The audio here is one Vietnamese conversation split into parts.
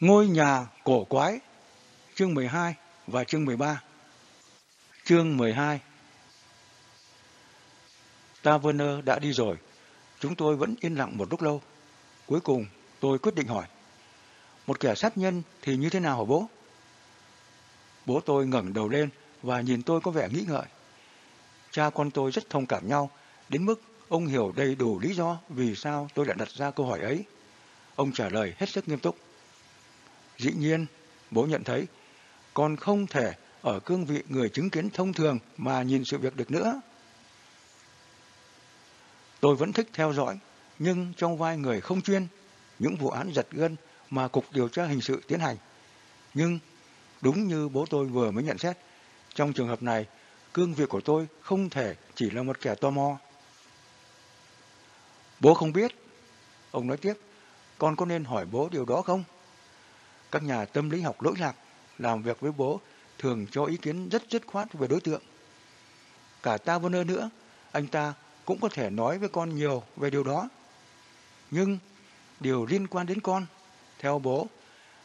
Ngôi nhà cổ quái, chương 12 và chương 13. Chương 12 Taverner đã đi rồi, chúng tôi vẫn yên lặng một lúc lâu. Cuối cùng, tôi quyết định hỏi. Một kẻ sát nhân thì như thế nào hả bố? Bố tôi ngẩng đầu lên và nhìn tôi có vẻ nghĩ ngợi. Cha con tôi rất thông cảm nhau, đến mức ông hiểu đầy đủ lý do vì sao tôi lại đặt ra câu hỏi ấy. Ông trả lời hết sức nghiêm túc. Dĩ nhiên, bố nhận thấy, con không thể ở cương vị người chứng kiến thông thường mà nhìn sự việc được nữa. Tôi vẫn thích theo dõi, nhưng trong vai người không chuyên, những vụ án giật gân mà Cục Điều tra Hình sự tiến hành. Nhưng, đúng như bố tôi vừa mới nhận xét, trong trường hợp này, cương vị của tôi không thể chỉ là một kẻ tò mò. Bố không biết. Ông nói tiếp, con có nên hỏi bố điều đó không? Các nhà tâm lý học lỗi lạc làm việc với bố thường cho ý kiến rất dứt khoát về đối tượng. Cả ta Warner nữa, anh ta cũng có thể nói với con nhiều về điều đó. Nhưng điều liên quan đến con, theo bố,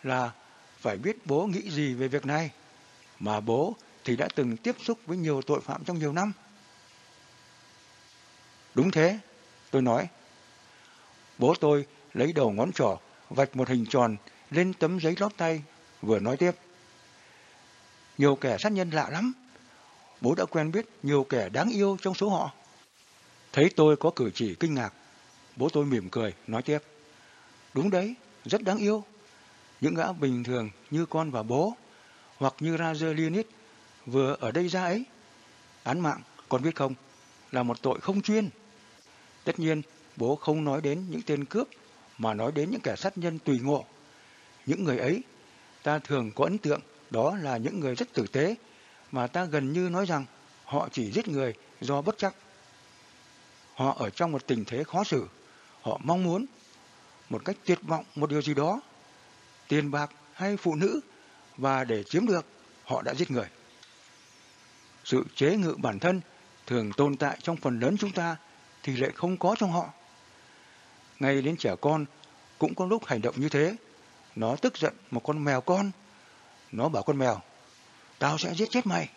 là phải biết bố nghĩ gì về việc này. Mà bố thì đã từng tiếp xúc với nhiều tội phạm trong nhiều năm. Đúng thế, tôi nói. Bố tôi lấy đầu ngón trỏ, vạch một hình tròn lên tấm giấy lót tay, vừa nói tiếp. Nhiều kẻ sát nhân lạ lắm. Bố đã quen biết nhiều kẻ đáng yêu trong số họ. Thấy tôi có cử chỉ kinh ngạc, bố tôi mỉm cười, nói tiếp. Đúng đấy, rất đáng yêu. Những gã bình thường như con và bố, hoặc như Razer Leonid vừa ở đây ra ấy. Án mạng, con biết không, là một tội không chuyên. Tất nhiên, bố không nói đến những tên cướp, mà nói đến những kẻ sát nhân tùy ngộ. Những người ấy, ta thường có ấn tượng đó là những người rất tử tế, mà ta gần như nói rằng họ chỉ giết người do bất chắc. Họ ở trong một tình thế khó xử, họ mong muốn một cách tuyệt vọng một điều gì đó, tiền bạc hay phụ nữ, và để chiếm được, họ đã giết người. Sự chế ngự bản thân thường tồn tại trong phần lớn chúng ta thì lại không có trong họ. Ngay đến trẻ con cũng có lúc hành động như thế. Nó tức giận một con mèo con. Nó bảo con mèo, tao sẽ giết chết mày.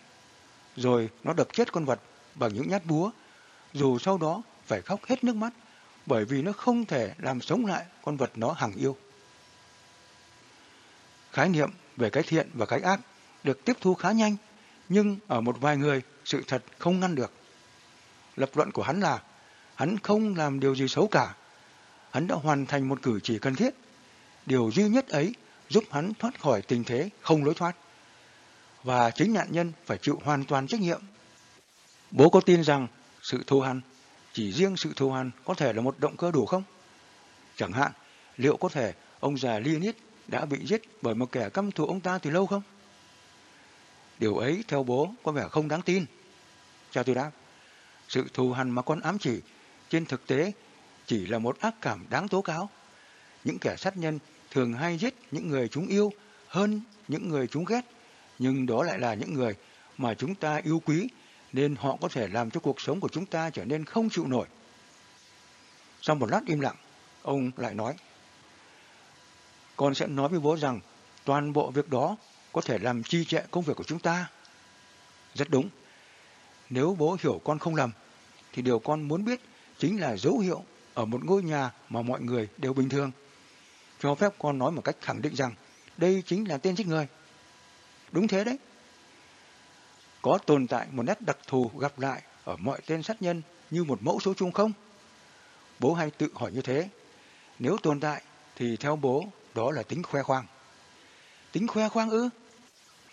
Rồi nó đập chết con vật bằng những nhát búa, dù sau đó phải khóc hết nước mắt bởi vì nó không thể làm sống lại con vật nó hằng yêu. Khái niệm về cái thiện và cái ác được tiếp thu khá nhanh, nhưng ở một vài người sự thật không ngăn được. Lập luận của hắn là hắn không làm điều gì xấu cả. Hắn đã hoàn thành một cử chỉ cần thiết. Điều duy nhất ấy giúp hắn thoát khỏi tình thế không lối thoát. Và chính nạn nhân phải chịu hoàn toàn trách nhiệm. Bố có tin rằng sự thù hằn, chỉ riêng sự thù hằn có thể là một động cơ đủ không? Chẳng hạn, liệu có thể ông già Leonid đã bị giết bởi một kẻ căm thù ông ta từ lâu không? Điều ấy theo bố có vẻ không đáng tin. Cha tôi đáp, sự thù hằn mà con ám chỉ trên thực tế chỉ là một ác cảm đáng tố cáo. Những kẻ sát nhân thường hay giết những người chúng yêu hơn những người chúng ghét, nhưng đó lại là những người mà chúng ta yêu quý nên họ có thể làm cho cuộc sống của chúng ta trở nên không chịu nổi. Sau một lát im lặng, ông lại nói, con sẽ nói với bố rằng toàn bộ việc đó có thể làm chi trệ công việc của chúng ta. Rất đúng. Nếu bố hiểu con không lầm, thì điều con muốn biết chính là dấu hiệu ở một ngôi nhà mà mọi người đều bình thường. Cho phép con nói một cách khẳng định rằng đây chính là tên giết người. Đúng thế đấy. Có tồn tại một nét đặc thù gặp lại ở mọi tên sát nhân như một mẫu số chung không? Bố hay tự hỏi như thế. Nếu tồn tại thì theo bố đó là tính khoe khoang. Tính khoe khoang ư?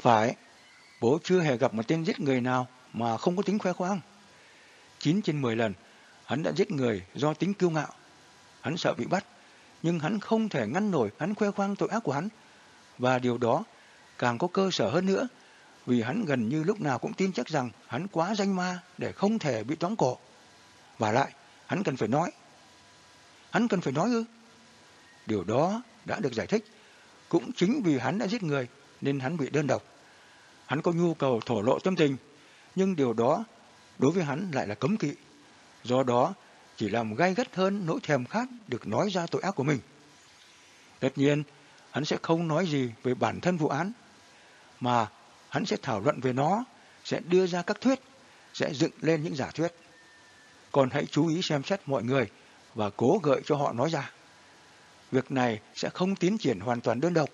Phải, bố chưa hề gặp một tên giết người nào mà không có tính khoe khoang. 9 trên 10 lần, hắn đã giết người do tính kiêu ngạo. Hắn sợ bị bắt, nhưng hắn không thể ngăn nổi hắn khoe khoang tội ác của hắn. Và điều đó càng có cơ sở hơn nữa, vì hắn gần như lúc nào cũng tin chắc rằng hắn quá danh ma để không thể bị tóm cổ. Và lại, hắn cần phải nói. Hắn cần phải nói ư? Điều đó đã được giải thích. Cũng chính vì hắn đã giết người nên hắn bị đơn độc. Hắn có nhu cầu thổ lộ tâm tình, nhưng điều đó đối với hắn lại là cấm kỵ. Do đó, chỉ làm gai gắt hơn nỗi thèm khát được nói ra tội ác của mình. Tất nhiên, hắn sẽ không nói gì về bản thân vụ án, mà hắn sẽ thảo luận về nó, sẽ đưa ra các thuyết, sẽ dựng lên những giả thuyết. Còn hãy chú ý xem xét mọi người và cố gợi cho họ nói ra. Việc này sẽ không tiến triển hoàn toàn đơn độc,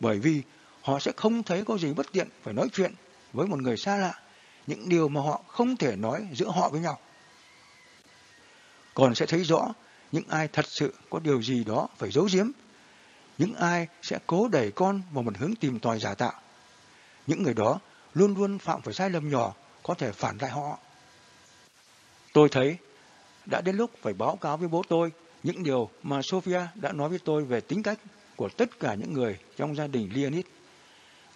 bởi vì họ sẽ không thấy có gì bất tiện phải nói chuyện với một người xa lạ, những điều mà họ không thể nói giữa họ với nhau. Còn sẽ thấy rõ những ai thật sự có điều gì đó phải giấu giếm, những ai sẽ cố đẩy con vào một hướng tìm tòi giả tạo. Những người đó luôn luôn phạm phải sai lầm nhỏ có thể phản lại họ. Tôi thấy đã đến lúc phải báo cáo với bố tôi những điều mà Sophia đã nói với tôi về tính cách của tất cả những người trong gia đình Leonid.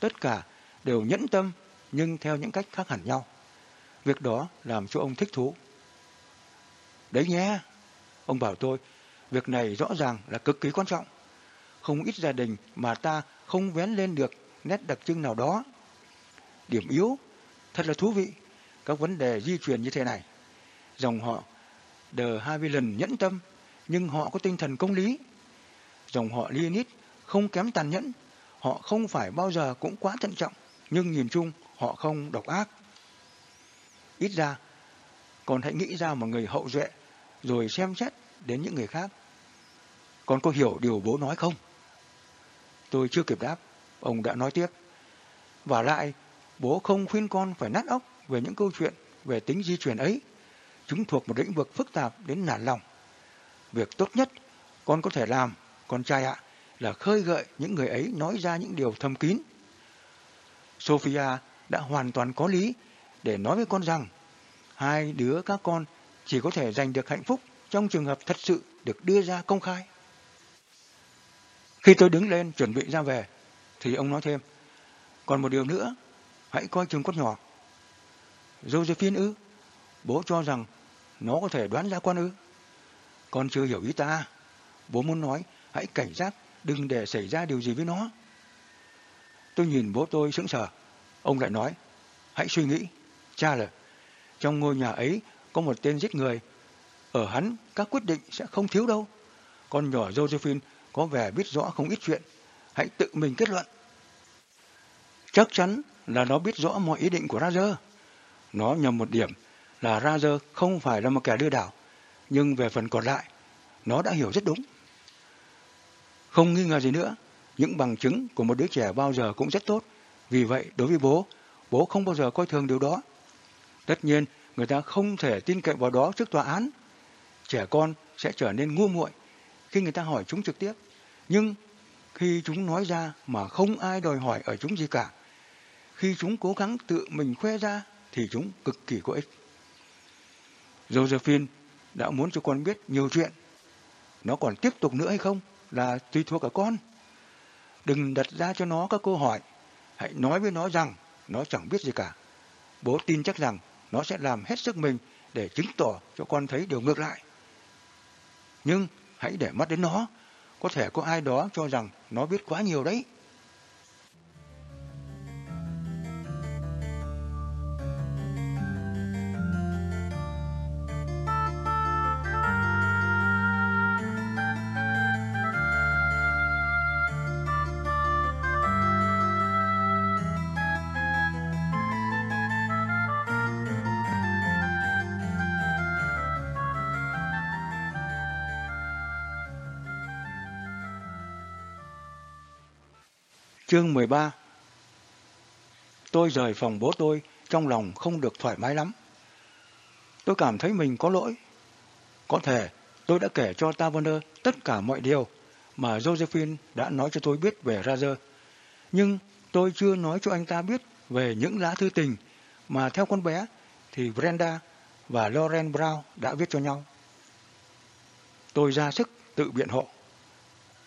Tất cả đều nhẫn tâm nhưng theo những cách khác hẳn nhau. Việc đó làm cho ông thích thú. Đấy nhé, ông bảo tôi, việc này rõ ràng là cực kỳ quan trọng. Không ít gia đình mà ta không vén lên được nét đặc trưng nào đó. Điểm yếu, thật là thú vị, các vấn đề di truyền như thế này. Dòng họ The Havilland nhẫn tâm, nhưng họ có tinh thần công lý. Dòng họ Leonid không kém tàn nhẫn, họ không phải bao giờ cũng quá thận trọng, nhưng nhìn chung họ không độc ác. Ít ra, còn hãy nghĩ ra một người hậu duệ, rồi xem xét đến những người khác. Con có hiểu điều bố nói không? Tôi chưa kịp đáp, ông đã nói tiếp. Và lại, bố không khuyên con phải nát óc về những câu chuyện về tính di truyền ấy. Chúng thuộc một lĩnh vực phức tạp đến nản lòng. Việc tốt nhất con có thể làm, con trai ạ, là khơi gợi những người ấy nói ra những điều thâm kín. Sophia đã hoàn toàn có lý để nói với con rằng hai đứa các con chỉ có thể giành được hạnh phúc trong trường hợp thật sự được đưa ra công khai. Khi tôi đứng lên chuẩn bị ra về, thì ông nói thêm, còn một điều nữa, hãy coi chừng con nhỏ. Josephine ư, bố cho rằng nó có thể đoán ra con ư. Con chưa hiểu ý ta. Bố muốn nói, hãy cảnh giác, đừng để xảy ra điều gì với nó. Tôi nhìn bố tôi sững sờ. Ông lại nói, hãy suy nghĩ. Cha là, trong ngôi nhà ấy có một tên giết người. Ở hắn, các quyết định sẽ không thiếu đâu. Con nhỏ Josephine có vẻ biết rõ không ít chuyện. Hãy tự mình kết luận. Chắc chắn là nó biết rõ mọi ý định của Roger. Nó nhầm một điểm là Roger không phải là một kẻ đưa đảo, nhưng về phần còn lại, nó đã hiểu rất đúng. Không nghi ngờ gì nữa, những bằng chứng của một đứa trẻ bao giờ cũng rất tốt. Vì vậy, đối với bố, bố không bao giờ coi thường điều đó. Tất nhiên, người ta không thể tin cậy vào đó trước tòa án. Trẻ con sẽ trở nên ngu muội khi người ta hỏi chúng trực tiếp. Nhưng khi chúng nói ra mà không ai đòi hỏi ở chúng gì cả, khi chúng cố gắng tự mình khoe ra thì chúng cực kỳ có ích. Josephine đã muốn cho con biết nhiều chuyện. Nó còn tiếp tục nữa hay không là tùy thuộc ở con. Đừng đặt ra cho nó các câu hỏi. Hãy nói với nó rằng nó chẳng biết gì cả. Bố tin chắc rằng nó sẽ làm hết sức mình để chứng tỏ cho con thấy điều ngược lại. Nhưng hãy để mắt đến nó. Có thể có ai đó cho rằng nó biết quá nhiều đấy. Chương 13 Tôi rời phòng bố tôi, trong lòng không được thoải mái lắm. Tôi cảm thấy mình có lỗi. Có thể tôi đã kể cho Taverner tất cả mọi điều mà Josephine đã nói cho tôi biết về Razer, Nhưng tôi chưa nói cho anh ta biết về những lá thư tình mà theo con bé thì Brenda và Lauren Brown đã viết cho nhau. Tôi ra sức tự biện hộ.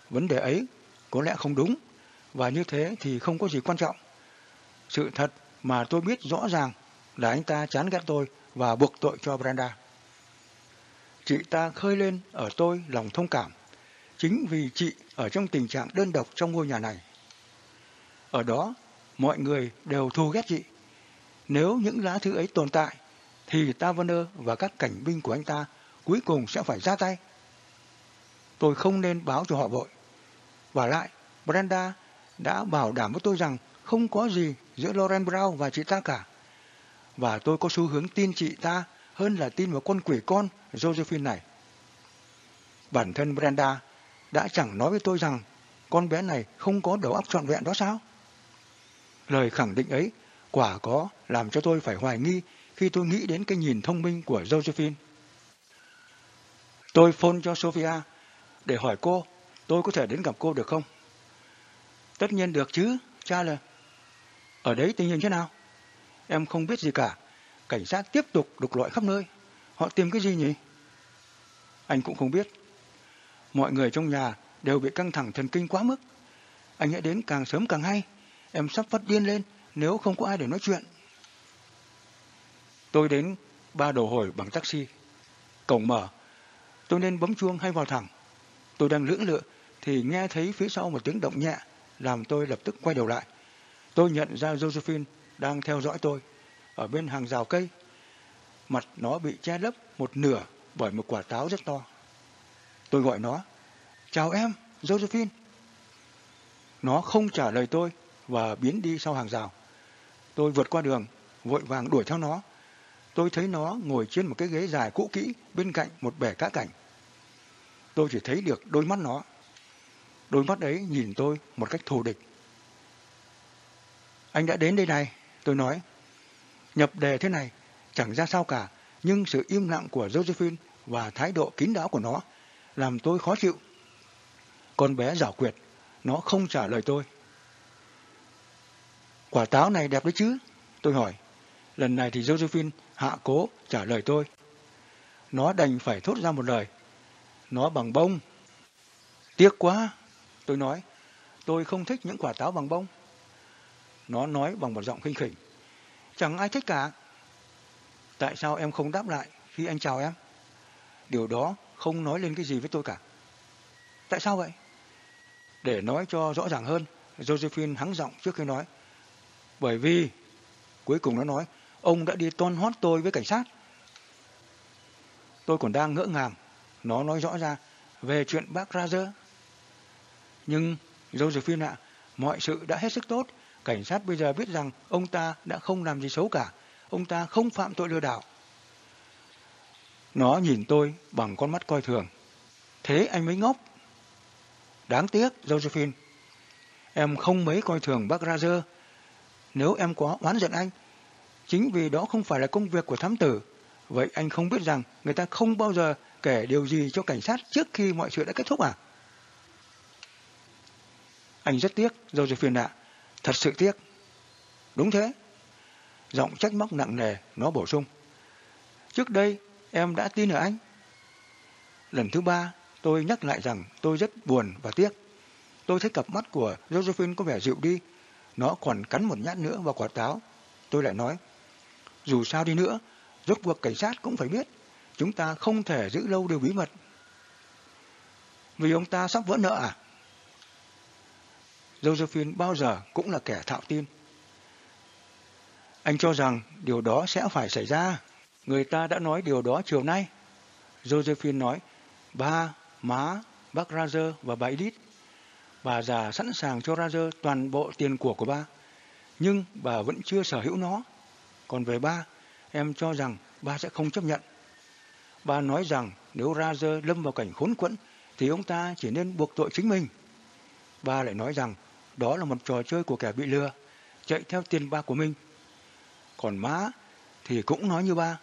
Vấn đề ấy có lẽ không đúng và như thế thì không có gì quan trọng. Sự thật mà tôi biết rõ ràng là anh ta chán ghét tôi và buộc tội cho Brenda. Chị ta khơi lên ở tôi lòng thông cảm, chính vì chị ở trong tình trạng đơn độc trong ngôi nhà này. Ở đó, mọi người đều thù ghét chị. Nếu những lá thư ấy tồn tại, thì Taverner và các cảnh binh của anh ta cuối cùng sẽ phải ra tay. Tôi không nên báo cho họ vội. Và lại, Brenda đã bảo đảm với tôi rằng không có gì giữa Lauren Brown và chị ta cả. Và tôi có xu hướng tin chị ta hơn là tin vào con quỷ con Josephine này. Bản thân Brenda đã chẳng nói với tôi rằng con bé này không có đầu óc trọn vẹn đó sao? Lời khẳng định ấy quả có làm cho tôi phải hoài nghi khi tôi nghĩ đến cái nhìn thông minh của Josephine. Tôi phone cho Sophia để hỏi cô, tôi có thể đến gặp cô được không? Tất nhiên được chứ, cha là. Ở đấy tình hình thế nào? Em không biết gì cả. Cảnh sát tiếp tục đục loại khắp nơi. Họ tìm cái gì nhỉ? Anh cũng không biết. Mọi người trong nhà đều bị căng thẳng thần kinh quá mức. Anh hãy đến càng sớm càng hay. Em sắp phát điên lên nếu không có ai để nói chuyện. Tôi đến ba đồ hồi bằng taxi. Cổng mở. Tôi nên bấm chuông hay vào thẳng. Tôi đang lưỡng lự thì nghe thấy phía sau một tiếng động nhẹ làm tôi lập tức quay đầu lại. Tôi nhận ra Josephine đang theo dõi tôi ở bên hàng rào cây. Mặt nó bị che lấp một nửa bởi một quả táo rất to. Tôi gọi nó. Chào em, Josephine. Nó không trả lời tôi và biến đi sau hàng rào. Tôi vượt qua đường, vội vàng đuổi theo nó. Tôi thấy nó ngồi trên một cái ghế dài cũ kỹ bên cạnh một bể cá cảnh. Tôi chỉ thấy được đôi mắt nó. Đôi mắt ấy nhìn tôi một cách thù địch. Anh đã đến đây này, tôi nói. Nhập đề thế này, chẳng ra sao cả, nhưng sự im lặng của Josephine và thái độ kín đáo của nó làm tôi khó chịu. Con bé giảo quyệt, nó không trả lời tôi. Quả táo này đẹp đấy chứ? Tôi hỏi. Lần này thì Josephine hạ cố trả lời tôi. Nó đành phải thốt ra một lời. Nó bằng bông. Tiếc quá, tôi nói. Tôi không thích những quả táo bằng bông. Nó nói bằng một giọng khinh khỉnh. Chẳng ai thích cả. Tại sao em không đáp lại khi anh chào em? Điều đó không nói lên cái gì với tôi cả. Tại sao vậy? Để nói cho rõ ràng hơn, Josephine hắng giọng trước khi nói. Bởi vì, cuối cùng nó nói, ông đã đi toan hót tôi với cảnh sát. Tôi còn đang ngỡ ngàng, nó nói rõ ra về chuyện bác Razer. Nhưng, Josephine ạ, mọi sự đã hết sức tốt. Cảnh sát bây giờ biết rằng ông ta đã không làm gì xấu cả. Ông ta không phạm tội lừa đảo. Nó nhìn tôi bằng con mắt coi thường. Thế anh mới ngốc. Đáng tiếc, Josephine. Em không mấy coi thường bác Razer. Nếu em có oán giận anh, chính vì đó không phải là công việc của thám tử. Vậy anh không biết rằng người ta không bao giờ kể điều gì cho cảnh sát trước khi mọi chuyện đã kết thúc à? Anh rất tiếc, Josephine ạ. Thật sự tiếc. Đúng thế. Giọng trách móc nặng nề, nó bổ sung. Trước đây, em đã tin ở anh. Lần thứ ba, tôi nhắc lại rằng tôi rất buồn và tiếc. Tôi thấy cặp mắt của Josephine có vẻ dịu đi. Nó còn cắn một nhát nữa vào quả táo. Tôi lại nói, dù sao đi nữa, rốt cuộc cảnh sát cũng phải biết. Chúng ta không thể giữ lâu điều bí mật. Vì ông ta sắp vỡ nợ à? Josephine bao giờ cũng là kẻ thạo tin. Anh cho rằng điều đó sẽ phải xảy ra. Người ta đã nói điều đó chiều nay. Josephine nói, ba, má, bác Razer và bà Edith. Bà già sẵn sàng cho Razer toàn bộ tiền của của ba. Nhưng bà vẫn chưa sở hữu nó. Còn về ba, em cho rằng ba sẽ không chấp nhận. Ba nói rằng nếu Razer lâm vào cảnh khốn quẫn thì ông ta chỉ nên buộc tội chính mình. Ba lại nói rằng đó là một trò chơi của kẻ bị lừa, chạy theo tiền bạc của mình. Còn má thì cũng nói như ba,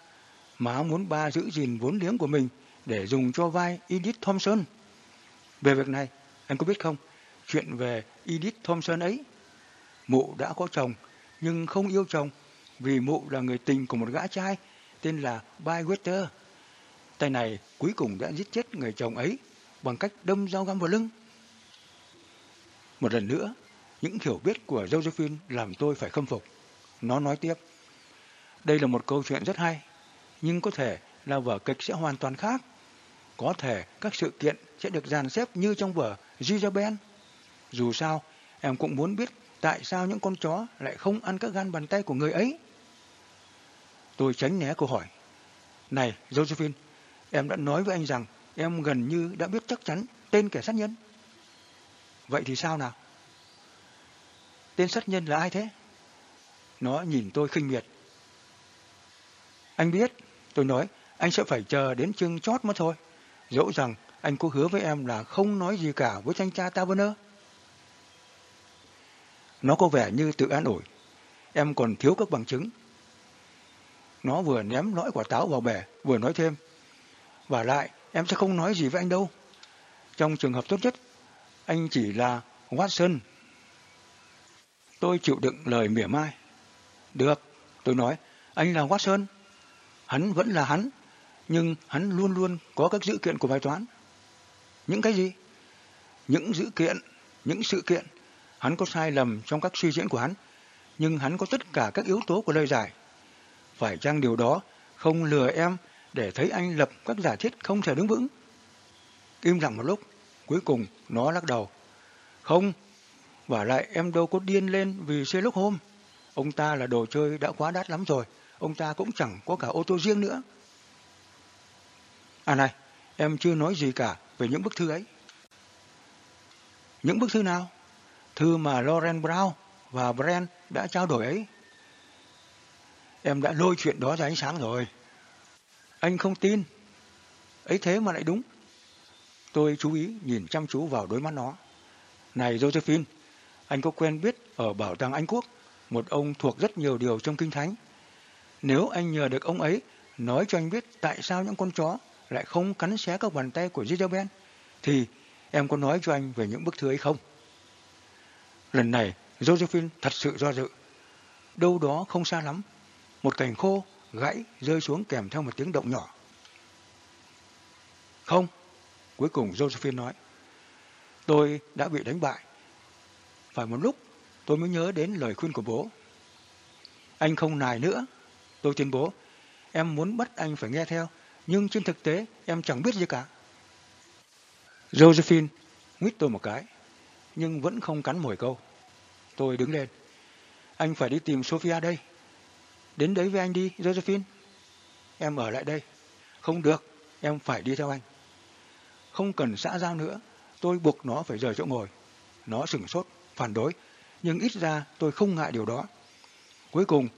má muốn ba giữ gìn vốn liếng của mình để dùng cho vai Edith Thompson. Về việc này, anh có biết không, chuyện về Edith Thompson ấy, mụ đã có chồng nhưng không yêu chồng vì mụ là người tình của một gã trai tên là Bywater. Tay này cuối cùng đã giết chết người chồng ấy bằng cách đâm dao găm vào lưng. Một lần nữa, những hiểu biết của Josephine làm tôi phải khâm phục. Nó nói tiếp, đây là một câu chuyện rất hay, nhưng có thể là vở kịch sẽ hoàn toàn khác. Có thể các sự kiện sẽ được dàn xếp như trong vở Jezebel. Dù sao, em cũng muốn biết tại sao những con chó lại không ăn các gan bàn tay của người ấy. Tôi tránh né câu hỏi. Này, Josephine, em đã nói với anh rằng em gần như đã biết chắc chắn tên kẻ sát nhân. Vậy thì sao nào? Tên sát nhân là ai thế? Nó nhìn tôi khinh miệt. Anh biết, tôi nói, anh sẽ phải chờ đến chương chót mất thôi. Dẫu rằng anh có hứa với em là không nói gì cả với thanh tra Taverner. Nó có vẻ như tự an ủi. Em còn thiếu các bằng chứng. Nó vừa ném lõi quả táo vào bể, vừa nói thêm. Và lại, em sẽ không nói gì với anh đâu. Trong trường hợp tốt nhất, anh chỉ là Watson. Tôi chịu đựng lời mỉa mai. Được, tôi nói, anh là Watson. Hắn vẫn là hắn, nhưng hắn luôn luôn có các dữ kiện của bài toán. Những cái gì? Những dữ kiện, những sự kiện. Hắn có sai lầm trong các suy diễn của hắn, nhưng hắn có tất cả các yếu tố của lời giải. Phải chăng điều đó không lừa em để thấy anh lập các giả thiết không thể đứng vững? Im lặng một lúc, cuối cùng nó lắc đầu. Không, và lại em đâu có điên lên vì xe lúc hôm Ông ta là đồ chơi đã quá đắt lắm rồi, ông ta cũng chẳng có cả ô tô riêng nữa. À này, em chưa nói gì cả về những bức thư ấy. Những bức thư nào? Thư mà Lauren Brown và Brent đã trao đổi ấy. Em đã lôi chuyện đó ra ánh sáng rồi. Anh không tin. Ấy thế mà lại đúng. Tôi chú ý nhìn chăm chú vào đôi mắt nó. Này Josephine, anh có quen biết ở Bảo tàng Anh Quốc, một ông thuộc rất nhiều điều trong Kinh Thánh. Nếu anh nhờ được ông ấy nói cho anh biết tại sao những con chó lại không cắn xé các bàn tay của Jezebel, thì em có nói cho anh về những bức thư ấy không? Lần này, Josephine thật sự do dự. Đâu đó không xa lắm, một cành khô gãy rơi xuống kèm theo một tiếng động nhỏ. Không, cuối cùng Josephine nói. Tôi đã bị đánh bại. Phải một lúc tôi mới nhớ đến lời khuyên của bố. Anh không nài nữa. Tôi tuyên bố, em muốn bắt anh phải nghe theo, nhưng trên thực tế em chẳng biết gì cả. Josephine nguyết tôi một cái, nhưng vẫn không cắn mồi câu. Tôi đứng lên. Anh phải đi tìm Sophia đây. Đến đấy với anh đi, Josephine. Em ở lại đây. Không được, em phải đi theo anh. Không cần xã giao nữa, tôi buộc nó phải rời chỗ ngồi. Nó sửng sốt, phản đối, nhưng ít ra tôi không ngại điều đó. Cuối cùng,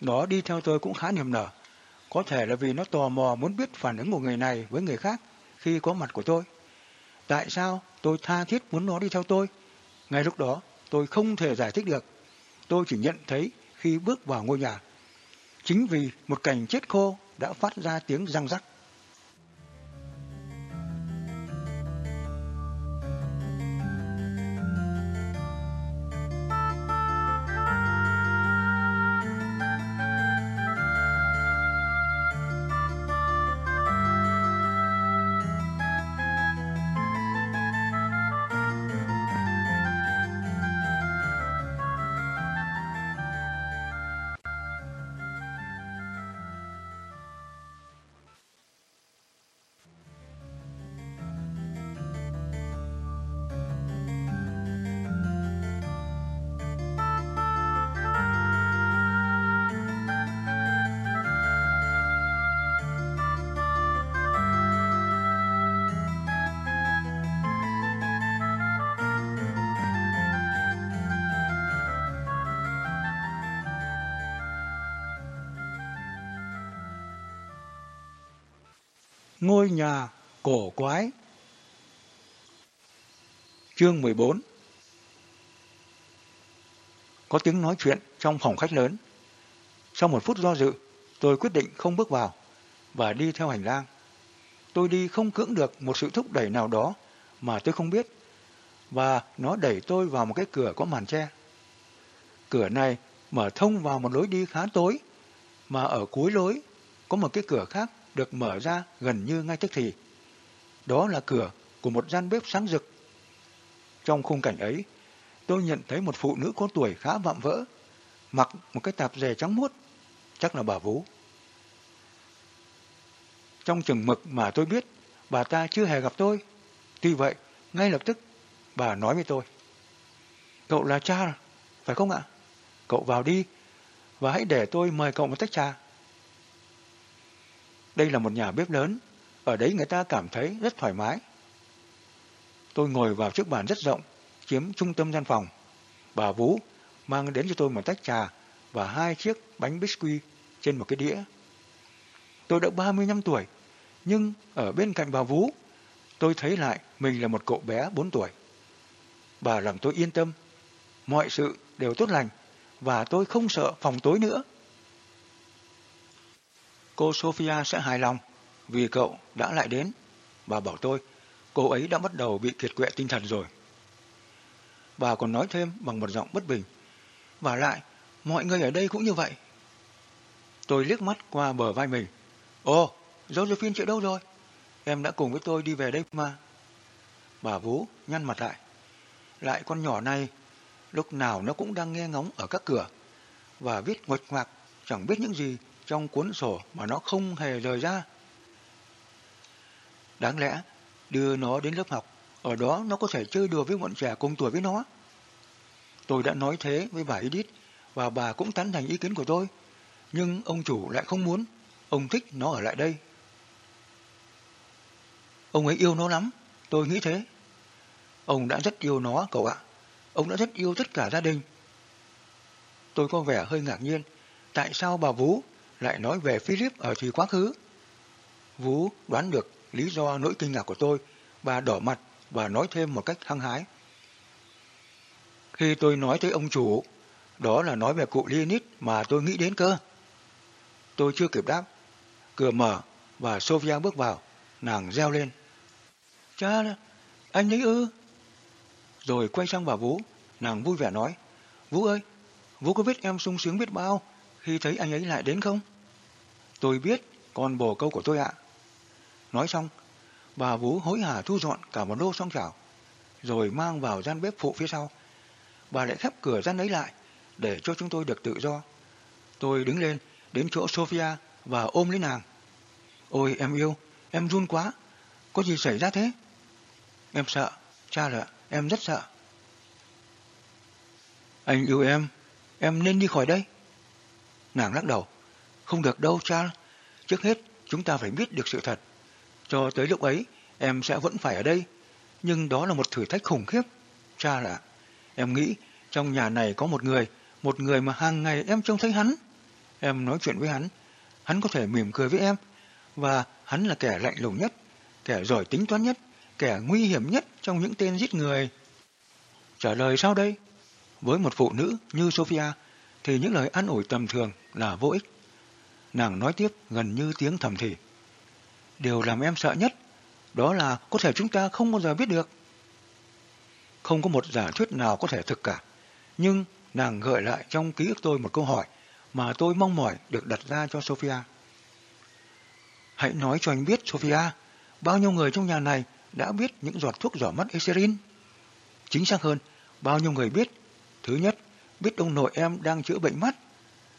nó đi theo tôi cũng khá niềm nở. Có thể là vì nó tò mò muốn biết phản ứng của người này với người khác khi có mặt của tôi. Tại sao tôi tha thiết muốn nó đi theo tôi? Ngay lúc đó, tôi không thể giải thích được. Tôi chỉ nhận thấy khi bước vào ngôi nhà. Chính vì một cành chết khô đã phát ra tiếng răng rắc. Ngôi nhà cổ quái Chương 14 Có tiếng nói chuyện trong phòng khách lớn. Sau một phút do dự, tôi quyết định không bước vào và đi theo hành lang. Tôi đi không cưỡng được một sự thúc đẩy nào đó mà tôi không biết và nó đẩy tôi vào một cái cửa có màn tre. Cửa này mở thông vào một lối đi khá tối mà ở cuối lối có một cái cửa khác được mở ra gần như ngay tức thì. Đó là cửa của một gian bếp sáng rực. Trong khung cảnh ấy, tôi nhận thấy một phụ nữ có tuổi khá vạm vỡ, mặc một cái tạp dề trắng muốt, chắc là bà Vú. Trong chừng mực mà tôi biết, bà ta chưa hề gặp tôi. Tuy vậy, ngay lập tức, bà nói với tôi. Cậu là cha, phải không ạ? Cậu vào đi, và hãy để tôi mời cậu một tách trà. Đây là một nhà bếp lớn, ở đấy người ta cảm thấy rất thoải mái. Tôi ngồi vào chiếc bàn rất rộng, chiếm trung tâm gian phòng. Bà Vũ mang đến cho tôi một tách trà và hai chiếc bánh biscuit trên một cái đĩa. Tôi đã 35 tuổi, nhưng ở bên cạnh bà vũ tôi thấy lại mình là một cậu bé 4 tuổi. Bà làm tôi yên tâm, mọi sự đều tốt lành và tôi không sợ phòng tối nữa. Cô Sophia sẽ hài lòng vì cậu đã lại đến. Bà bảo tôi, cô ấy đã bắt đầu bị kiệt quệ tinh thần rồi. Bà còn nói thêm bằng một giọng bất bình. Và lại, mọi người ở đây cũng như vậy. Tôi liếc mắt qua bờ vai mình. Ồ, Josephine chị đâu rồi? Em đã cùng với tôi đi về đây mà. Bà Vũ nhăn mặt lại. Lại con nhỏ này, lúc nào nó cũng đang nghe ngóng ở các cửa và viết ngoạch ngoạc, chẳng biết những gì trong cuốn sổ mà nó không hề rời ra. Đáng lẽ, đưa nó đến lớp học, ở đó nó có thể chơi đùa với bọn trẻ cùng tuổi với nó. Tôi đã nói thế với bà Edith, và bà cũng tán thành ý kiến của tôi. Nhưng ông chủ lại không muốn, ông thích nó ở lại đây. Ông ấy yêu nó lắm, tôi nghĩ thế. Ông đã rất yêu nó, cậu ạ. Ông đã rất yêu tất cả gia đình. Tôi có vẻ hơi ngạc nhiên, tại sao bà Vũ lại nói về Philip ở thì quá khứ? Vũ đoán được lý do nỗi kinh ngạc của tôi, bà đỏ mặt và nói thêm một cách hăng hái. Khi tôi nói tới ông chủ, đó là nói về cụ Leonid mà tôi nghĩ đến cơ. Tôi chưa kịp đáp. Cửa mở và Sophia bước vào, nàng reo lên. Cha, anh ấy ư? Rồi quay sang bà Vũ, nàng vui vẻ nói. Vũ ơi, Vũ có biết em sung sướng biết bao khi thấy anh ấy lại đến không? Tôi biết, con bồ câu của tôi ạ. Nói xong, bà Vũ hối hả thu dọn cả một lô song chảo, rồi mang vào gian bếp phụ phía sau. Bà lại khép cửa gian ấy lại, để cho chúng tôi được tự do. Tôi đứng lên, đến chỗ Sophia và ôm lấy nàng. Ôi em yêu, em run quá, có gì xảy ra thế? Em sợ, cha lợ, em rất sợ. Anh yêu em, em nên đi khỏi đây. Nàng lắc đầu, không được đâu cha, trước hết chúng ta phải biết được sự thật. Cho tới lúc ấy, em sẽ vẫn phải ở đây, nhưng đó là một thử thách khủng khiếp. Cha là, em nghĩ trong nhà này có một người một người mà hàng ngày em trông thấy hắn. Em nói chuyện với hắn, hắn có thể mỉm cười với em, và hắn là kẻ lạnh lùng nhất, kẻ giỏi tính toán nhất, kẻ nguy hiểm nhất trong những tên giết người. Trả lời sao đây? Với một phụ nữ như Sophia, thì những lời an ủi tầm thường là vô ích. Nàng nói tiếp gần như tiếng thầm thì. Điều làm em sợ nhất, đó là có thể chúng ta không bao giờ biết được. Không có một giả thuyết nào có thể thực cả. Nhưng nàng gợi lại trong ký ức tôi một câu hỏi mà tôi mong mỏi được đặt ra cho Sophia. Hãy nói cho anh biết, Sophia, bao nhiêu người trong nhà này đã biết những giọt thuốc giỏ mắt Eserin? Chính xác hơn, bao nhiêu người biết? Thứ nhất, biết ông nội em đang chữa bệnh mắt.